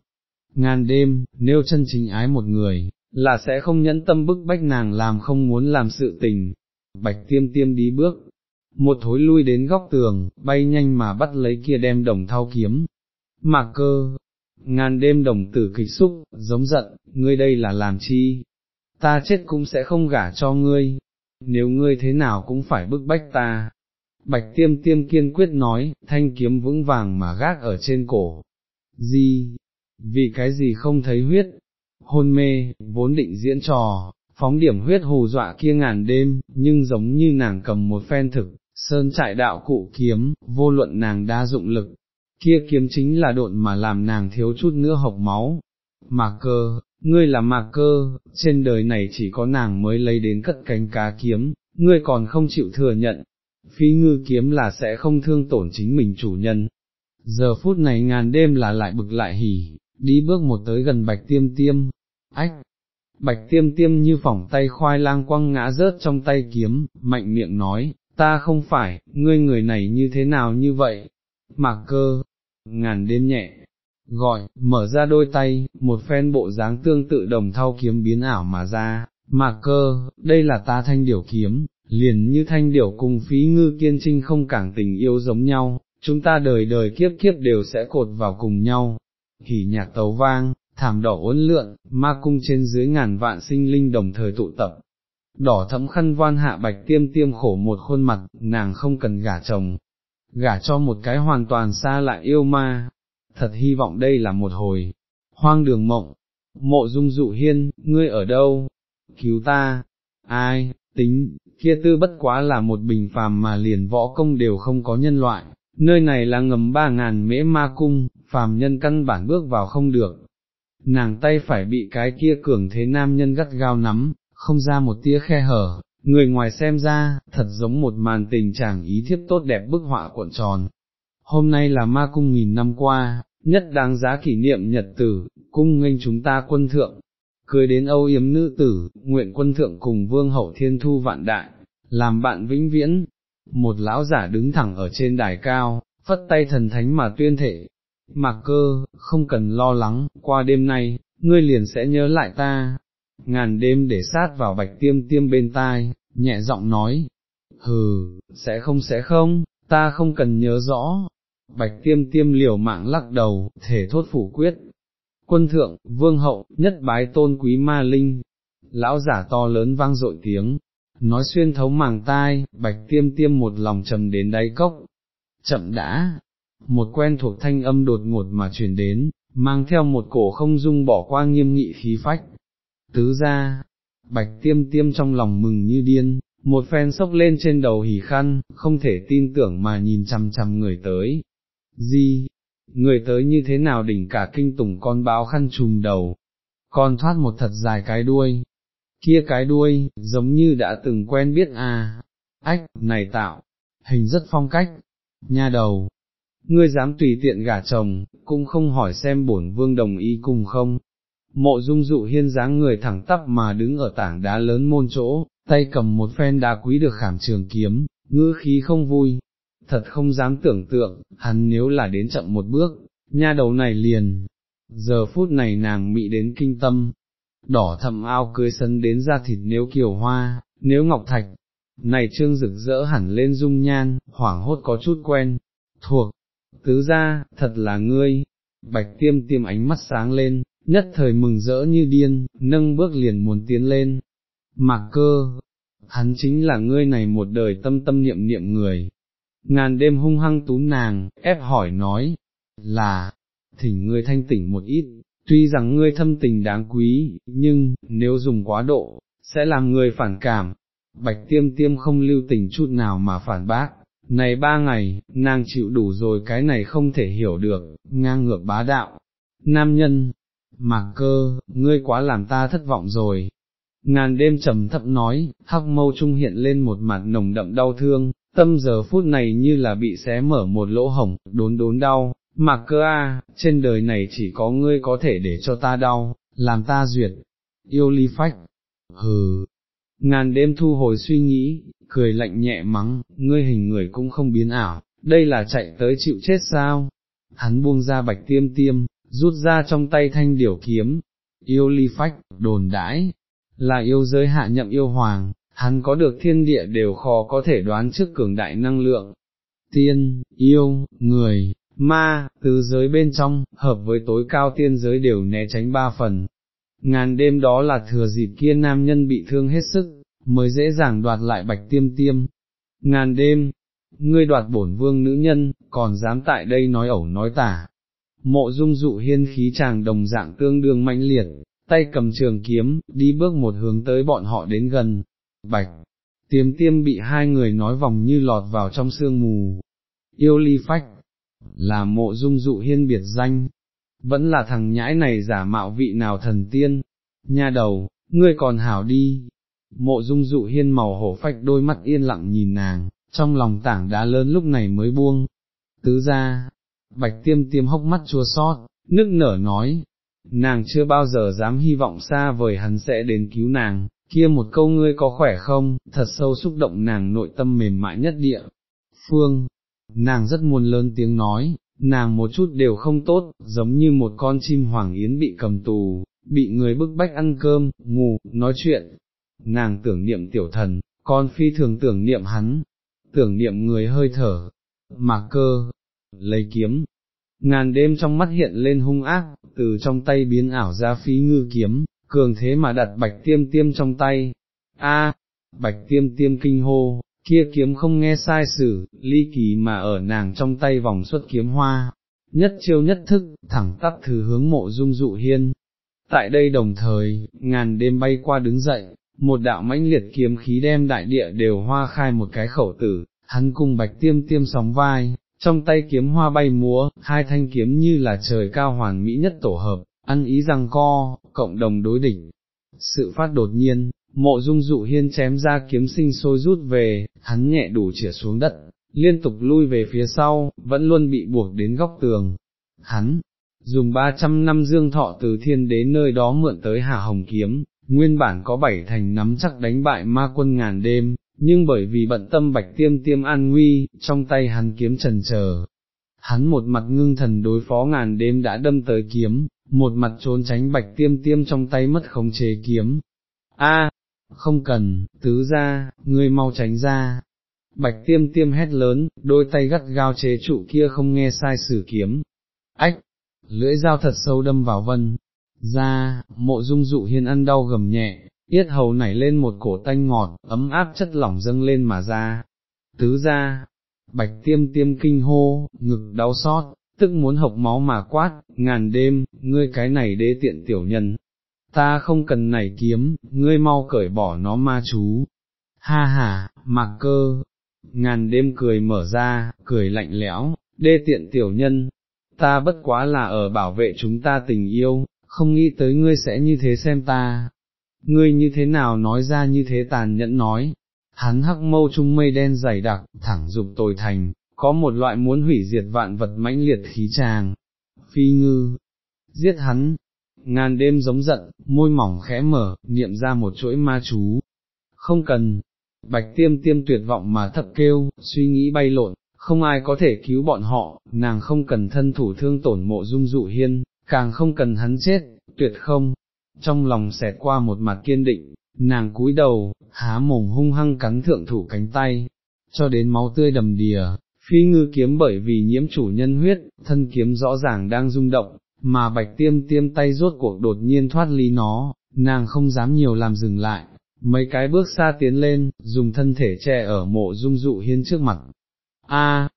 Ngàn đêm, nếu chân chính ái một người, là sẽ không nhẫn tâm bức bách nàng làm không muốn làm sự tình. Bạch tiêm tiêm đi bước, một thối lui đến góc tường, bay nhanh mà bắt lấy kia đem đồng thao kiếm. Mạc cơ, ngàn đêm đồng tử kịch xúc, giống giận, ngươi đây là làm chi? Ta chết cũng sẽ không gả cho ngươi, nếu ngươi thế nào cũng phải bức bách ta. Bạch tiêm tiêm kiên quyết nói, thanh kiếm vững vàng mà gác ở trên cổ. Gì? Vì cái gì không thấy huyết? Hôn mê, vốn định diễn trò, phóng điểm huyết hù dọa kia ngàn đêm, nhưng giống như nàng cầm một phen thực, sơn trại đạo cụ kiếm, vô luận nàng đa dụng lực, kia kiếm chính là độn mà làm nàng thiếu chút nữa học máu. mà cơ, ngươi là mạc cơ, trên đời này chỉ có nàng mới lấy đến cất cánh cá kiếm, ngươi còn không chịu thừa nhận, phí ngư kiếm là sẽ không thương tổn chính mình chủ nhân. Giờ phút này ngàn đêm là lại bực lại hỉ, đi bước một tới gần bạch tiêm tiêm, ách, bạch tiêm tiêm như phỏng tay khoai lang quăng ngã rớt trong tay kiếm, mạnh miệng nói, ta không phải, ngươi người này như thế nào như vậy, mạc cơ, ngàn đêm nhẹ, gọi, mở ra đôi tay, một phen bộ dáng tương tự đồng thau kiếm biến ảo mà ra, mà cơ, đây là ta thanh điểu kiếm, liền như thanh điểu cùng phí ngư kiên trinh không cảng tình yêu giống nhau, chúng ta đời đời kiếp kiếp đều sẽ cột vào cùng nhau. Hỉ nhạc tấu vang, thảm đỏ uốn lượn, ma cung trên dưới ngàn vạn sinh linh đồng thời tụ tập. Đỏ thẫm khăn voan hạ bạch tiêm tiêm khổ một khuôn mặt, nàng không cần gả chồng, gả cho một cái hoàn toàn xa lại yêu ma, thật hy vọng đây là một hồi, hoang đường mộng, mộ dung dụ hiên, ngươi ở đâu, cứu ta, ai, tính, kia tư bất quá là một bình phàm mà liền võ công đều không có nhân loại, nơi này là ngầm ba ngàn mễ ma cung, phàm nhân căn bản bước vào không được. Nàng tay phải bị cái kia cường thế nam nhân gắt gao nắm, không ra một tia khe hở, người ngoài xem ra, thật giống một màn tình trạng ý thiếp tốt đẹp bức họa cuộn tròn. Hôm nay là ma cung nghìn năm qua, nhất đáng giá kỷ niệm nhật tử, cung nghênh chúng ta quân thượng, cười đến âu yếm nữ tử, nguyện quân thượng cùng vương hậu thiên thu vạn đại, làm bạn vĩnh viễn. Một lão giả đứng thẳng ở trên đài cao, phất tay thần thánh mà tuyên thể. Mạc cơ, không cần lo lắng, qua đêm nay, ngươi liền sẽ nhớ lại ta. Ngàn đêm để sát vào bạch tiêm tiêm bên tai, nhẹ giọng nói, hừ, sẽ không sẽ không, ta không cần nhớ rõ. Bạch tiêm tiêm liều mạng lắc đầu, thể thốt phủ quyết. Quân thượng, vương hậu, nhất bái tôn quý ma linh. Lão giả to lớn vang dội tiếng, nói xuyên thấu màng tai, bạch tiêm tiêm một lòng trầm đến đáy cốc. Chậm đã, một quen thuộc thanh âm đột ngột mà truyền đến, mang theo một cổ không dung bỏ qua nghiêm nghị khí phách. Tứ ra, bạch tiêm tiêm trong lòng mừng như điên, một phen sốc lên trên đầu hỉ khăn, không thể tin tưởng mà nhìn chằm chằm người tới. Gì? Người tới như thế nào đỉnh cả kinh tủng con báo khăn trùm đầu, con thoát một thật dài cái đuôi, kia cái đuôi, giống như đã từng quen biết à, ách, này tạo, hình rất phong cách, nha đầu, ngươi dám tùy tiện gả chồng, cũng không hỏi xem bổn vương đồng ý cùng không. Mộ dung dụ hiên dáng người thẳng tắp mà đứng ở tảng đá lớn môn chỗ, tay cầm một phen đá quý được khảm trường kiếm, ngữ khí không vui, thật không dám tưởng tượng, hắn nếu là đến chậm một bước, nha đầu này liền, giờ phút này nàng mị đến kinh tâm, đỏ thầm ao cưới sân đến ra thịt nếu kiều hoa, nếu ngọc thạch, này trương rực rỡ hẳn lên dung nhan, hoảng hốt có chút quen, thuộc, tứ ra, thật là ngươi, bạch tiêm tiêm ánh mắt sáng lên, nhất thời mừng rỡ như điên, nâng bước liền muốn tiến lên, mạc cơ, hắn chính là ngươi này một đời tâm tâm niệm niệm người. Ngàn đêm hung hăng túm nàng, ép hỏi nói, là, thỉnh ngươi thanh tỉnh một ít, tuy rằng ngươi thâm tình đáng quý, nhưng, nếu dùng quá độ, sẽ làm người phản cảm. Bạch tiêm tiêm không lưu tình chút nào mà phản bác, này ba ngày, nàng chịu đủ rồi cái này không thể hiểu được, ngang ngược bá đạo. Nam nhân, mạc cơ, ngươi quá làm ta thất vọng rồi. Ngàn đêm trầm thấp nói, hắc mâu trung hiện lên một mặt nồng đậm đau thương, tâm giờ phút này như là bị xé mở một lỗ hổng, đốn đốn đau, Mạc cơ a, trên đời này chỉ có ngươi có thể để cho ta đau, làm ta duyệt, yêu ly phách, hừ, ngàn đêm thu hồi suy nghĩ, cười lạnh nhẹ mắng, ngươi hình người cũng không biến ảo, đây là chạy tới chịu chết sao, hắn buông ra bạch tiêm tiêm, rút ra trong tay thanh điểu kiếm, yêu ly phách, đồn đãi, là yêu giới hạ nhậm yêu hoàng, hắn có được thiên địa đều khó có thể đoán trước cường đại năng lượng, tiên, yêu, người, ma, tứ giới bên trong, hợp với tối cao tiên giới đều né tránh ba phần. Ngàn đêm đó là thừa dịp kia nam nhân bị thương hết sức, mới dễ dàng đoạt lại bạch tiêm tiêm. Ngàn đêm, ngươi đoạt bổn vương nữ nhân, còn dám tại đây nói ẩu nói tả. Mộ dung dụ hiên khí chàng đồng dạng tương đương mãnh liệt, tay cầm trường kiếm, đi bước một hướng tới bọn họ đến gần. Bạch, tiêm tiêm bị hai người nói vòng như lọt vào trong sương mù. Yêu ly phách, là mộ dung dụ hiên biệt danh, vẫn là thằng nhãi này giả mạo vị nào thần tiên, nha đầu, ngươi còn hảo đi, mộ dung dụ hiên màu hổ phách đôi mắt yên lặng nhìn nàng, trong lòng tảng đá lớn lúc này mới buông, tứ ra, bạch tiêm tiêm hốc mắt chua sót, nức nở nói, nàng chưa bao giờ dám hy vọng xa vời hắn sẽ đến cứu nàng, kia một câu ngươi có khỏe không, thật sâu xúc động nàng nội tâm mềm mại nhất địa. Phương, nàng rất muốn lớn tiếng nói, nàng một chút đều không tốt, giống như một con chim hoàng yến bị cầm tù, bị người bức bách ăn cơm, ngủ, nói chuyện. Nàng tưởng niệm tiểu thần, con phi thường tưởng niệm hắn, tưởng niệm người hơi thở, mạc cơ, lấy kiếm. Ngàn đêm trong mắt hiện lên hung ác, từ trong tay biến ảo ra phí ngư kiếm, cường thế mà đặt bạch tiêm tiêm trong tay. A, bạch tiêm tiêm kinh hô, kia kiếm không nghe sai sử, ly kỳ mà ở nàng trong tay vòng xuất kiếm hoa, nhất chiêu nhất thức, thẳng tắp thử hướng mộ dung dụ hiên. Tại đây đồng thời, ngàn đêm bay qua đứng dậy, một đạo mãnh liệt kiếm khí đem đại địa đều hoa khai một cái khẩu tử, hắn cùng bạch tiêm tiêm sóng vai, trong tay kiếm hoa bay múa, hai thanh kiếm như là trời cao hoàn mỹ nhất tổ hợp, ăn ý rằng co, cộng đồng đối đỉnh. Sự phát đột nhiên, mộ dung dụ hiên chém ra kiếm sinh sôi rút về, hắn nhẹ đủ chĩa xuống đất, liên tục lui về phía sau, vẫn luôn bị buộc đến góc tường. Hắn, dùng 300 năm dương thọ từ thiên đến nơi đó mượn tới hà hồng kiếm, nguyên bản có bảy thành nắm chắc đánh bại ma quân ngàn đêm, nhưng bởi vì bận tâm bạch tiêm tiêm an nguy, trong tay hắn kiếm trần chờ. Hắn một mặt ngưng thần đối phó ngàn đêm đã đâm tới kiếm, một mặt trốn tránh bạch tiêm tiêm trong tay mất khống chế kiếm. A, không cần, tứ ra, ngươi mau tránh ra. Bạch tiêm tiêm hét lớn, đôi tay gắt gao chế trụ kia không nghe sai sử kiếm. Ách, lưỡi dao thật sâu đâm vào vân, ra, mộ dung dụ hiên ăn đau gầm nhẹ, yết hầu nảy lên một cổ tanh ngọt, ấm áp chất lỏng dâng lên mà ra. Tứ ra, bạch tiêm tiêm kinh hô, ngực đau xót, tức muốn hộc máu mà quát, ngàn đêm, ngươi cái này đê tiện tiểu nhân. Ta không cần này kiếm, ngươi mau cởi bỏ nó ma chú. Ha ha, mặc cơ, ngàn đêm cười mở ra, cười lạnh lẽo, đê tiện tiểu nhân, ta bất quá là ở bảo vệ chúng ta tình yêu, không nghĩ tới ngươi sẽ như thế xem ta. Ngươi như thế nào nói ra như thế tàn nhẫn nói, hắn hắc mâu trung mây đen dày đặc, thẳng dục tồi thành, có một loại muốn hủy diệt vạn vật mãnh liệt khí tràng. Phi ngư, giết hắn, ngàn đêm giống giận, môi mỏng khẽ mở, niệm ra một chuỗi ma chú. Không cần, bạch tiêm tiêm tuyệt vọng mà thập kêu, suy nghĩ bay lộn, không ai có thể cứu bọn họ, nàng không cần thân thủ thương tổn mộ dung dụ hiên, càng không cần hắn chết, tuyệt không, trong lòng xẹt qua một mặt kiên định, nàng cúi đầu, há mồm hung hăng cắn thượng thủ cánh tay, cho đến máu tươi đầm đìa, phi ngư kiếm bởi vì nhiễm chủ nhân huyết, thân kiếm rõ ràng đang rung động, mà bạch tiêm tiêm tay rốt cuộc đột nhiên thoát ly nó, nàng không dám nhiều làm dừng lại, mấy cái bước xa tiến lên, dùng thân thể che ở mộ dung dụ hiên trước mặt. A,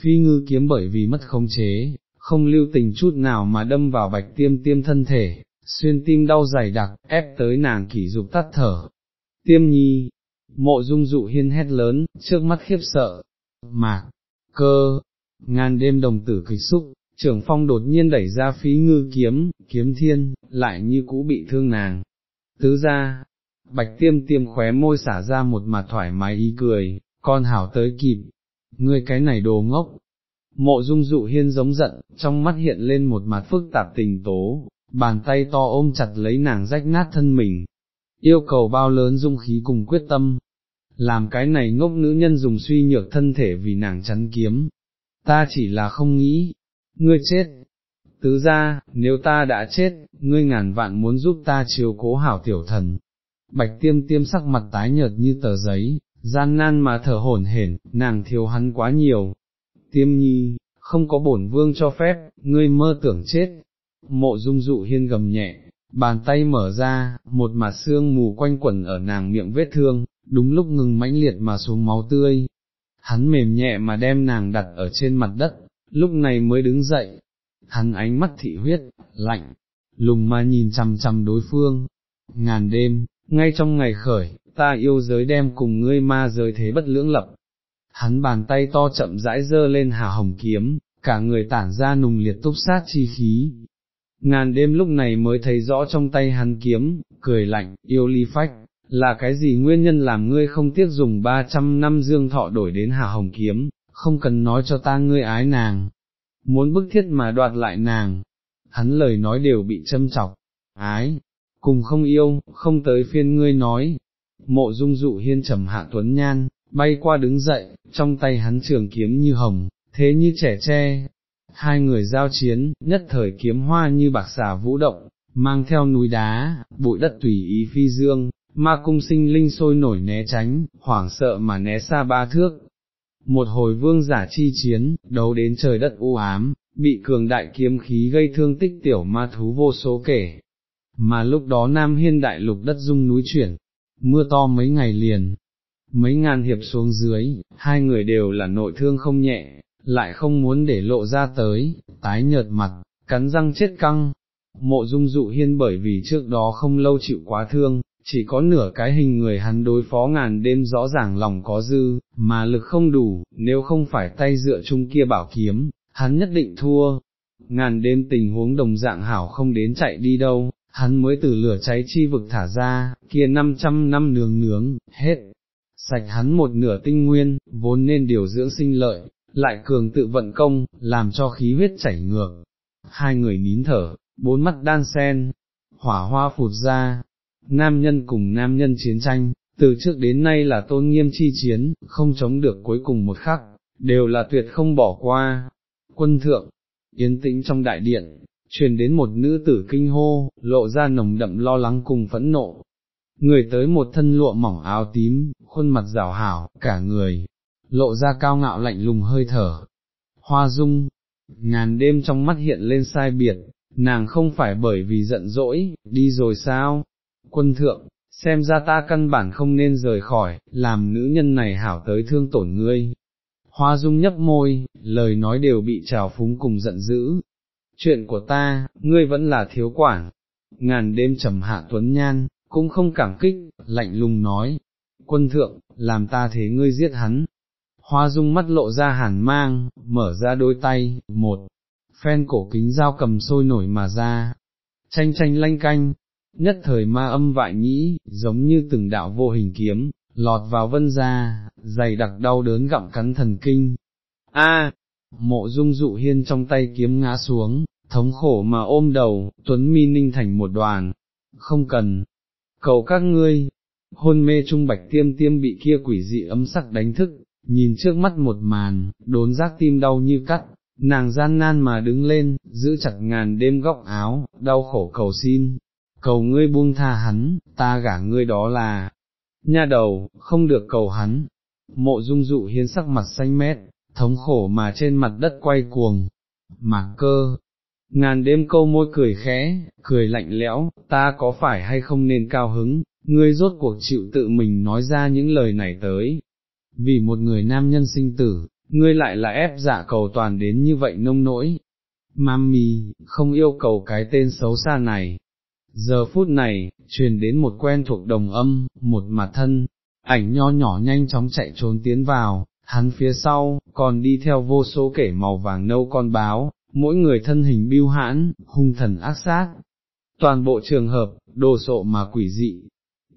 phi ngư kiếm bởi vì mất khống chế, không lưu tình chút nào mà đâm vào bạch tiêm tiêm thân thể, xuyên tim đau dày đặc, ép tới nàng kỷ dục tắt thở. Tiêm nhi, mộ dung dụ hiên hét lớn, trước mắt khiếp sợ, mạc, cơ, ngàn đêm đồng tử kịch xúc, trưởng phong đột nhiên đẩy ra phí ngư kiếm, kiếm thiên, lại như cũ bị thương nàng. Tứ ra, bạch tiêm tiêm khóe môi xả ra một mặt thoải mái ý cười, con hảo tới kịp, ngươi cái này đồ ngốc, Mộ dung dụ hiên giống giận, trong mắt hiện lên một mặt phức tạp tình tố, bàn tay to ôm chặt lấy nàng rách nát thân mình, yêu cầu bao lớn dung khí cùng quyết tâm, làm cái này ngốc nữ nhân dùng suy nhược thân thể vì nàng chắn kiếm, ta chỉ là không nghĩ, ngươi chết, tứ ra, nếu ta đã chết, ngươi ngàn vạn muốn giúp ta chiều cố hảo tiểu thần, bạch tiêm tiêm sắc mặt tái nhợt như tờ giấy, gian nan mà thở hổn hển, nàng thiếu hắn quá nhiều, tiêm nhi, không có bổn vương cho phép, ngươi mơ tưởng chết. Mộ dung dụ hiên gầm nhẹ, bàn tay mở ra, một mặt xương mù quanh quẩn ở nàng miệng vết thương, đúng lúc ngừng mãnh liệt mà xuống máu tươi. Hắn mềm nhẹ mà đem nàng đặt ở trên mặt đất, lúc này mới đứng dậy. Hắn ánh mắt thị huyết, lạnh, lùng mà nhìn chằm chằm đối phương. Ngàn đêm, ngay trong ngày khởi, ta yêu giới đem cùng ngươi ma giới thế bất lưỡng lập, hắn bàn tay to chậm rãi dơ lên hà hồng kiếm, cả người tản ra nùng liệt túc sát chi khí. Ngàn đêm lúc này mới thấy rõ trong tay hắn kiếm, cười lạnh, yêu ly phách, là cái gì nguyên nhân làm ngươi không tiếc dùng 300 năm dương thọ đổi đến hà hồng kiếm, không cần nói cho ta ngươi ái nàng, muốn bức thiết mà đoạt lại nàng, hắn lời nói đều bị châm chọc, ái, cùng không yêu, không tới phiên ngươi nói, mộ dung dụ hiên trầm hạ tuấn nhan, bay qua đứng dậy, trong tay hắn trường kiếm như hồng, thế như trẻ tre. Hai người giao chiến, nhất thời kiếm hoa như bạc xà vũ động, mang theo núi đá, bụi đất tùy ý phi dương, ma cung sinh linh sôi nổi né tránh, hoảng sợ mà né xa ba thước. Một hồi vương giả chi chiến, đấu đến trời đất u ám, bị cường đại kiếm khí gây thương tích tiểu ma thú vô số kể. Mà lúc đó Nam Hiên đại lục đất rung núi chuyển, mưa to mấy ngày liền, mấy ngàn hiệp xuống dưới, hai người đều là nội thương không nhẹ, lại không muốn để lộ ra tới, tái nhợt mặt, cắn răng chết căng. Mộ dung dụ hiên bởi vì trước đó không lâu chịu quá thương, chỉ có nửa cái hình người hắn đối phó ngàn đêm rõ ràng lòng có dư, mà lực không đủ, nếu không phải tay dựa chung kia bảo kiếm, hắn nhất định thua. Ngàn đêm tình huống đồng dạng hảo không đến chạy đi đâu, hắn mới từ lửa cháy chi vực thả ra, kia 500 năm nướng nướng, hết, sạch hắn một nửa tinh nguyên, vốn nên điều dưỡng sinh lợi, lại cường tự vận công, làm cho khí huyết chảy ngược. Hai người nín thở, bốn mắt đan sen, hỏa hoa phụt ra, nam nhân cùng nam nhân chiến tranh, từ trước đến nay là tôn nghiêm chi chiến, không chống được cuối cùng một khắc, đều là tuyệt không bỏ qua. Quân thượng, yên tĩnh trong đại điện, truyền đến một nữ tử kinh hô, lộ ra nồng đậm lo lắng cùng phẫn nộ. Người tới một thân lụa mỏng áo tím, khuôn mặt rào hảo, cả người, lộ ra cao ngạo lạnh lùng hơi thở. Hoa dung, ngàn đêm trong mắt hiện lên sai biệt, nàng không phải bởi vì giận dỗi, đi rồi sao? Quân thượng, xem ra ta căn bản không nên rời khỏi, làm nữ nhân này hảo tới thương tổn ngươi. Hoa dung nhấp môi, lời nói đều bị trào phúng cùng giận dữ. Chuyện của ta, ngươi vẫn là thiếu quản. Ngàn đêm trầm hạ tuấn nhan, cũng không cảm kích, lạnh lùng nói. Quân thượng, làm ta thế ngươi giết hắn. Hoa dung mắt lộ ra hàn mang, mở ra đôi tay, một, phen cổ kính dao cầm sôi nổi mà ra, chanh chanh lanh canh, nhất thời ma âm vại nhĩ, giống như từng đạo vô hình kiếm, lọt vào vân ra, dày đặc đau đớn gặm cắn thần kinh. A, mộ dung dụ hiên trong tay kiếm ngã xuống, thống khổ mà ôm đầu, tuấn mi ninh thành một đoàn, không cần, cầu các ngươi, hôn mê trung bạch tiêm tiêm bị kia quỷ dị ấm sắc đánh thức, nhìn trước mắt một màn, đốn giác tim đau như cắt, nàng gian nan mà đứng lên, giữ chặt ngàn đêm góc áo, đau khổ cầu xin, cầu ngươi buông tha hắn, ta gả ngươi đó là, nha đầu, không được cầu hắn, mộ dung dụ hiến sắc mặt xanh mét, thống khổ mà trên mặt đất quay cuồng, mạc cơ, ngàn đêm câu môi cười khẽ, cười lạnh lẽo, ta có phải hay không nên cao hứng, ngươi rốt cuộc chịu tự mình nói ra những lời này tới, vì một người nam nhân sinh tử, ngươi lại là ép giả cầu toàn đến như vậy nông nỗi. Mami, không yêu cầu cái tên xấu xa này. Giờ phút này, truyền đến một quen thuộc đồng âm, một mặt thân, ảnh nho nhỏ nhanh chóng chạy trốn tiến vào, hắn phía sau, còn đi theo vô số kể màu vàng nâu con báo, mỗi người thân hình biêu hãn, hung thần ác sát. Toàn bộ trường hợp, đồ sộ mà quỷ dị.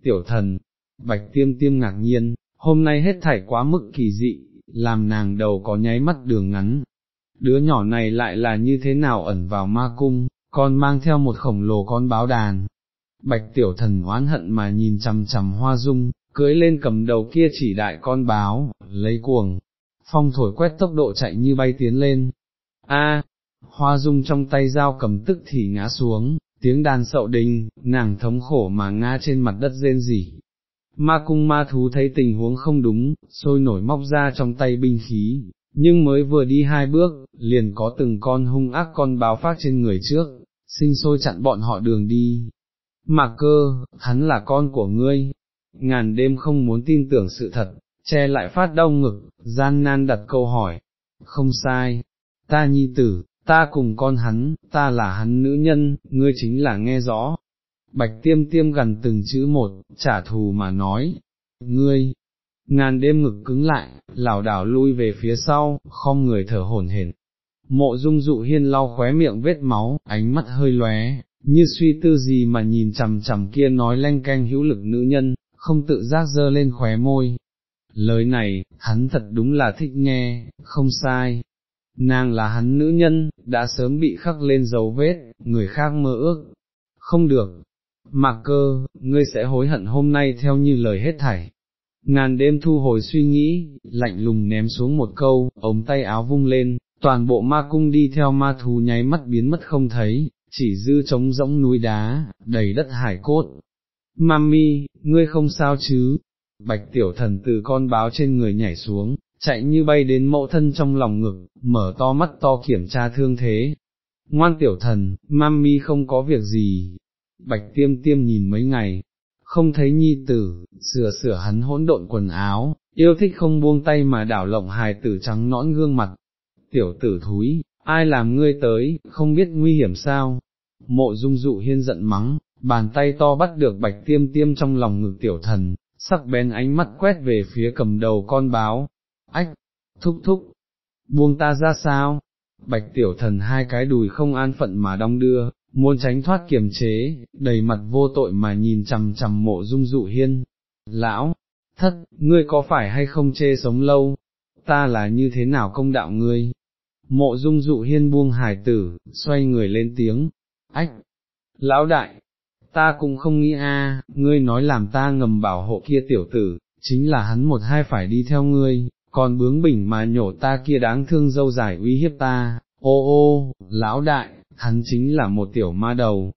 Tiểu thần, bạch tiêm tiêm ngạc nhiên, hôm nay hết thảy quá mức kỳ dị, làm nàng đầu có nháy mắt đường ngắn. Đứa nhỏ này lại là như thế nào ẩn vào ma cung, còn mang theo một khổng lồ con báo đàn. Bạch tiểu thần oán hận mà nhìn chằm chằm hoa dung, cưới lên cầm đầu kia chỉ đại con báo, lấy cuồng, phong thổi quét tốc độ chạy như bay tiến lên. A, hoa dung trong tay dao cầm tức thì ngã xuống, tiếng đàn sậu đình, nàng thống khổ mà ngã trên mặt đất rên rỉ, Ma cung ma thú thấy tình huống không đúng, sôi nổi móc ra trong tay binh khí, nhưng mới vừa đi hai bước, liền có từng con hung ác con báo phát trên người trước, sinh sôi chặn bọn họ đường đi. Mạc cơ, hắn là con của ngươi, ngàn đêm không muốn tin tưởng sự thật, che lại phát đau ngực, gian nan đặt câu hỏi, không sai, ta nhi tử, ta cùng con hắn, ta là hắn nữ nhân, ngươi chính là nghe rõ, bạch tiêm tiêm gần từng chữ một, trả thù mà nói, ngươi, ngàn đêm ngực cứng lại, lảo đảo lui về phía sau, không người thở hổn hển. Mộ dung dụ hiên lau khóe miệng vết máu, ánh mắt hơi lóe, như suy tư gì mà nhìn chằm chằm kia nói lanh canh hữu lực nữ nhân, không tự giác dơ lên khóe môi. Lời này, hắn thật đúng là thích nghe, không sai. Nàng là hắn nữ nhân, đã sớm bị khắc lên dấu vết, người khác mơ ước. Không được, Mạc cơ, ngươi sẽ hối hận hôm nay theo như lời hết thảy. Ngàn đêm thu hồi suy nghĩ, lạnh lùng ném xuống một câu, ống tay áo vung lên, toàn bộ ma cung đi theo ma thú nháy mắt biến mất không thấy, chỉ dư trống rỗng núi đá, đầy đất hải cốt. Mami, ngươi không sao chứ? Bạch tiểu thần từ con báo trên người nhảy xuống, chạy như bay đến mẫu thân trong lòng ngực, mở to mắt to kiểm tra thương thế. Ngoan tiểu thần, mami không có việc gì, bạch tiêm tiêm nhìn mấy ngày, không thấy nhi tử, sửa sửa hắn hỗn độn quần áo, yêu thích không buông tay mà đảo lộng hài tử trắng nõn gương mặt. Tiểu tử thúi, ai làm ngươi tới, không biết nguy hiểm sao? Mộ dung dụ hiên giận mắng, bàn tay to bắt được bạch tiêm tiêm trong lòng ngực tiểu thần, sắc bén ánh mắt quét về phía cầm đầu con báo, ách, thúc thúc, buông ta ra sao, bạch tiểu thần hai cái đùi không an phận mà đong đưa, muốn tránh thoát kiềm chế, đầy mặt vô tội mà nhìn chằm chằm mộ dung dụ hiên, lão, thất, ngươi có phải hay không chê sống lâu, ta là như thế nào công đạo ngươi, mộ dung dụ hiên buông hài tử, xoay người lên tiếng, ách, lão đại, ta cũng không nghĩ a, ngươi nói làm ta ngầm bảo hộ kia tiểu tử, chính là hắn một hai phải đi theo ngươi, còn bướng bỉnh mà nhổ ta kia đáng thương dâu dài uy hiếp ta, ô ô, lão đại, hắn chính là một tiểu ma đầu,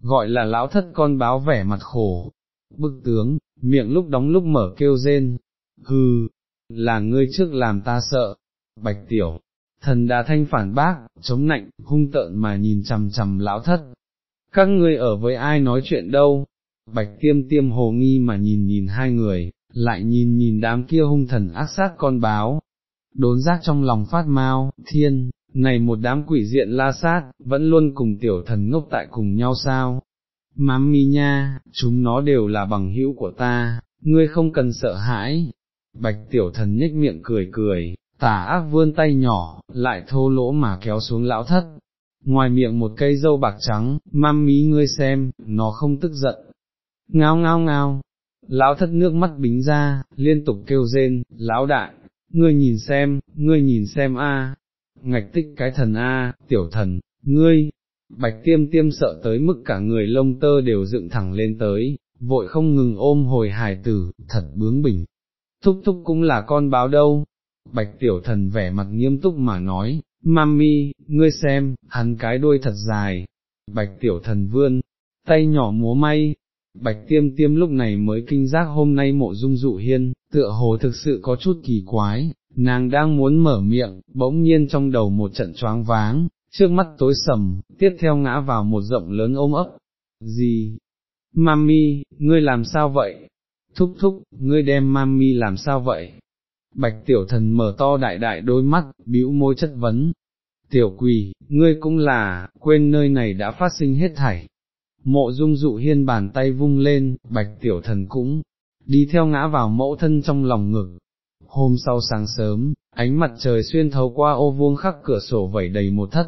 gọi là lão thất con báo vẻ mặt khổ, bức tướng, miệng lúc đóng lúc mở kêu rên, hừ, là ngươi trước làm ta sợ, bạch tiểu, thần đã thanh phản bác, chống nạnh, hung tợn mà nhìn chằm chằm lão thất, các ngươi ở với ai nói chuyện đâu, bạch tiêm tiêm hồ nghi mà nhìn nhìn hai người, lại nhìn nhìn đám kia hung thần ác sát con báo, đốn giác trong lòng phát mau, thiên, này một đám quỷ diện la sát, vẫn luôn cùng tiểu thần ngốc tại cùng nhau sao, mám mi nha, chúng nó đều là bằng hữu của ta, ngươi không cần sợ hãi, bạch tiểu thần nhếch miệng cười cười, tả ác vươn tay nhỏ, lại thô lỗ mà kéo xuống lão thất, ngoài miệng một cây dâu bạc trắng, mami ngươi xem, nó không tức giận, ngao ngao ngao, lão thất nước mắt bính ra, liên tục kêu rên, lão đại, ngươi nhìn xem, ngươi nhìn xem a, ngạch tích cái thần a, tiểu thần, ngươi, bạch tiêm tiêm sợ tới mức cả người lông tơ đều dựng thẳng lên tới, vội không ngừng ôm hồi hài tử, thật bướng bỉnh. Thúc thúc cũng là con báo đâu, bạch tiểu thần vẻ mặt nghiêm túc mà nói, mami, ngươi xem, hắn cái đuôi thật dài, bạch tiểu thần vươn, tay nhỏ múa may, bạch tiêm tiêm lúc này mới kinh giác hôm nay mộ dung dụ hiên, tựa hồ thực sự có chút kỳ quái, nàng đang muốn mở miệng, bỗng nhiên trong đầu một trận choáng váng, trước mắt tối sầm, tiếp theo ngã vào một rộng lớn ôm ấp. Gì? Mami, ngươi làm sao vậy? Thúc thúc, ngươi đem mami làm sao vậy? Bạch tiểu thần mở to đại đại đôi mắt, bĩu môi chất vấn. Tiểu quỳ, ngươi cũng là, quên nơi này đã phát sinh hết thảy. Mộ dung dụ hiên bàn tay vung lên, bạch tiểu thần cũng, đi theo ngã vào mẫu thân trong lòng ngực, hôm sau sáng sớm, ánh mặt trời xuyên thấu qua ô vuông khắc cửa sổ vẩy đầy một thất,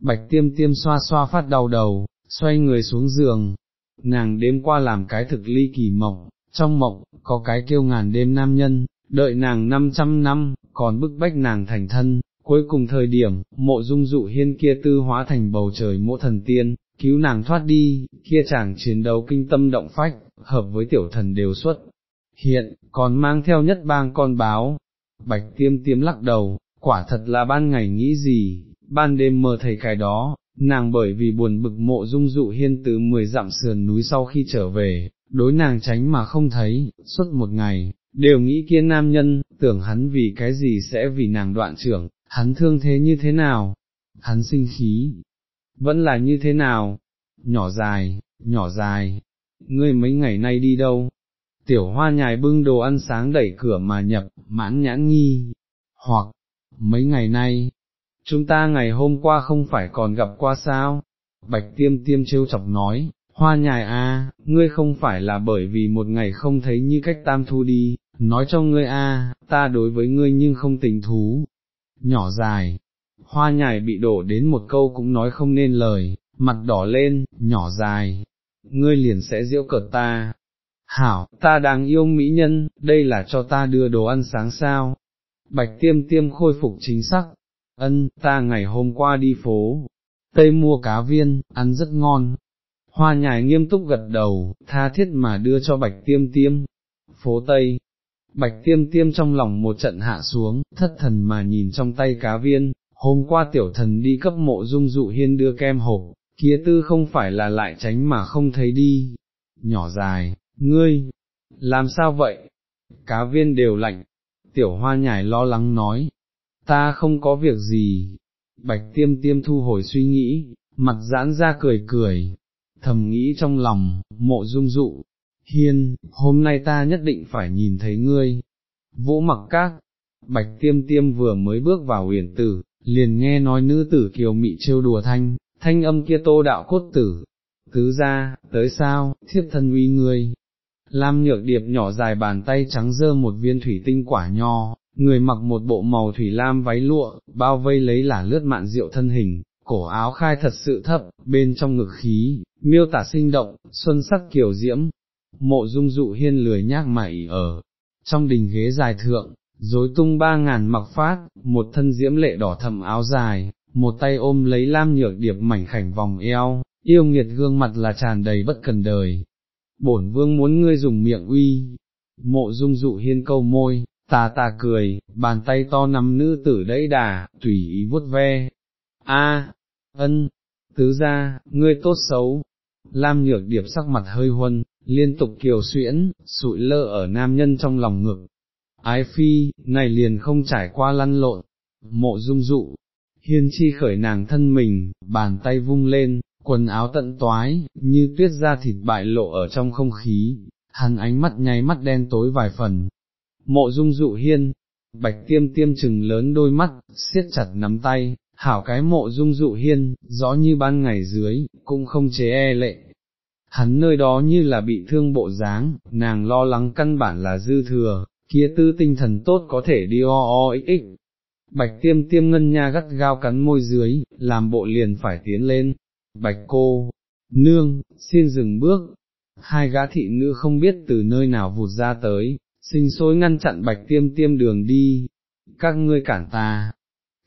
bạch tiêm tiêm xoa xoa phát đau đầu, xoay người xuống giường, nàng đêm qua làm cái thực ly kỳ mộng, trong mộng, có cái kêu ngàn đêm nam nhân, đợi nàng 500 năm, còn bức bách nàng thành thân, cuối cùng thời điểm, mộ dung dụ hiên kia tư hóa thành bầu trời mộ thần tiên, cứu nàng thoát đi, kia chàng chiến đấu kinh tâm động phách, hợp với tiểu thần đều xuất, hiện, còn mang theo nhất bang con báo, bạch tiêm tiêm lắc đầu, quả thật là ban ngày nghĩ gì, ban đêm mơ thấy cái đó, nàng bởi vì buồn bực mộ dung dụ hiên từ mười dặm sườn núi sau khi trở về, đối nàng tránh mà không thấy, suốt một ngày, đều nghĩ kia nam nhân, tưởng hắn vì cái gì sẽ vì nàng đoạn trưởng, hắn thương thế như thế nào, hắn sinh khí, vẫn là như thế nào, nhỏ dài, nhỏ dài, ngươi mấy ngày nay đi đâu, tiểu hoa nhài bưng đồ ăn sáng đẩy cửa mà nhập, mãn nhãn nghi, hoặc, mấy ngày nay, chúng ta ngày hôm qua không phải còn gặp qua sao, bạch tiêm tiêm trêu chọc nói, hoa nhài a, ngươi không phải là bởi vì một ngày không thấy như cách tam thu đi, nói cho ngươi a, ta đối với ngươi nhưng không tình thú, nhỏ dài, hoa nhài bị đổ đến một câu cũng nói không nên lời, mặt đỏ lên, nhỏ dài, ngươi liền sẽ diễu cợt ta, hảo, ta đang yêu mỹ nhân, đây là cho ta đưa đồ ăn sáng sao. Bạch tiêm tiêm khôi phục chính xác, ân, ta ngày hôm qua đi phố, tây mua cá viên, ăn rất ngon. Hoa nhài nghiêm túc gật đầu, tha thiết mà đưa cho bạch tiêm tiêm, phố Tây. Bạch tiêm tiêm trong lòng một trận hạ xuống, thất thần mà nhìn trong tay cá viên, hôm qua tiểu thần đi cấp mộ dung dụ hiên đưa kem hộp, kia tư không phải là lại tránh mà không thấy đi, nhỏ dài, ngươi, làm sao vậy? Cá viên đều lạnh, tiểu hoa nhài lo lắng nói, ta không có việc gì, bạch tiêm tiêm thu hồi suy nghĩ, mặt giãn ra cười cười, thầm nghĩ trong lòng, mộ dung dụ, hiên, hôm nay ta nhất định phải nhìn thấy ngươi, vũ mặc các, bạch tiêm tiêm vừa mới bước vào huyền tử, liền nghe nói nữ tử kiều mị trêu đùa thanh, thanh âm kia tô đạo cốt tử, tứ ra, tới sao, thiếp thân uy ngươi. Lam nhược điệp nhỏ dài bàn tay trắng dơ một viên thủy tinh quả nho, người mặc một bộ màu thủy lam váy lụa, bao vây lấy là lướt mạn rượu thân hình, cổ áo khai thật sự thấp, bên trong ngực khí, miêu tả sinh động, xuân sắc kiều diễm, mộ dung dụ hiên lười nhác mày ở, trong đình ghế dài thượng, dối tung ba ngàn mặc phát, một thân diễm lệ đỏ thầm áo dài, một tay ôm lấy lam nhược điệp mảnh khảnh vòng eo, yêu nghiệt gương mặt là tràn đầy bất cần đời. Bổn vương muốn ngươi dùng miệng uy, mộ dung dụ hiên câu môi, tà tà cười, bàn tay to nắm nữ tử đẫy đà, tùy ý vuốt ve. A, ân, tứ ra, ngươi tốt xấu. Lam nhược điệp sắc mặt hơi huân, liên tục kiều xuyễn, sụi lơ ở nam nhân trong lòng ngực. Ái phi, này liền không trải qua lăn lộn, mộ dung dụ, hiên chi khởi nàng thân mình, bàn tay vung lên, quần áo tận toái, như tuyết ra thịt bại lộ ở trong không khí, hắn ánh mắt nháy mắt đen tối vài phần. Mộ dung dụ hiên, bạch tiêm tiêm chừng lớn đôi mắt, siết chặt nắm tay, hảo cái mộ dung dụ hiên, rõ như ban ngày dưới, cũng không chế e lệ. Hắn nơi đó như là bị thương bộ dáng, nàng lo lắng căn bản là dư thừa, kia tư tinh thần tốt có thể đi o o ích ích. Bạch tiêm tiêm ngân nha gắt gao cắn môi dưới, làm bộ liền phải tiến lên. Bạch cô, nương, xin dừng bước. Hai gã thị nữ không biết từ nơi nào vụt ra tới, sinh sôi ngăn chặn bạch tiêm tiêm đường đi. Các ngươi cản ta,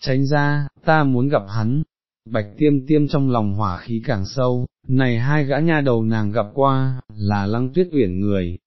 tránh ra, ta muốn gặp hắn. Bạch tiêm tiêm trong lòng hỏa khí càng sâu, này hai gã nha đầu nàng gặp qua, là lăng tuyết uyển người,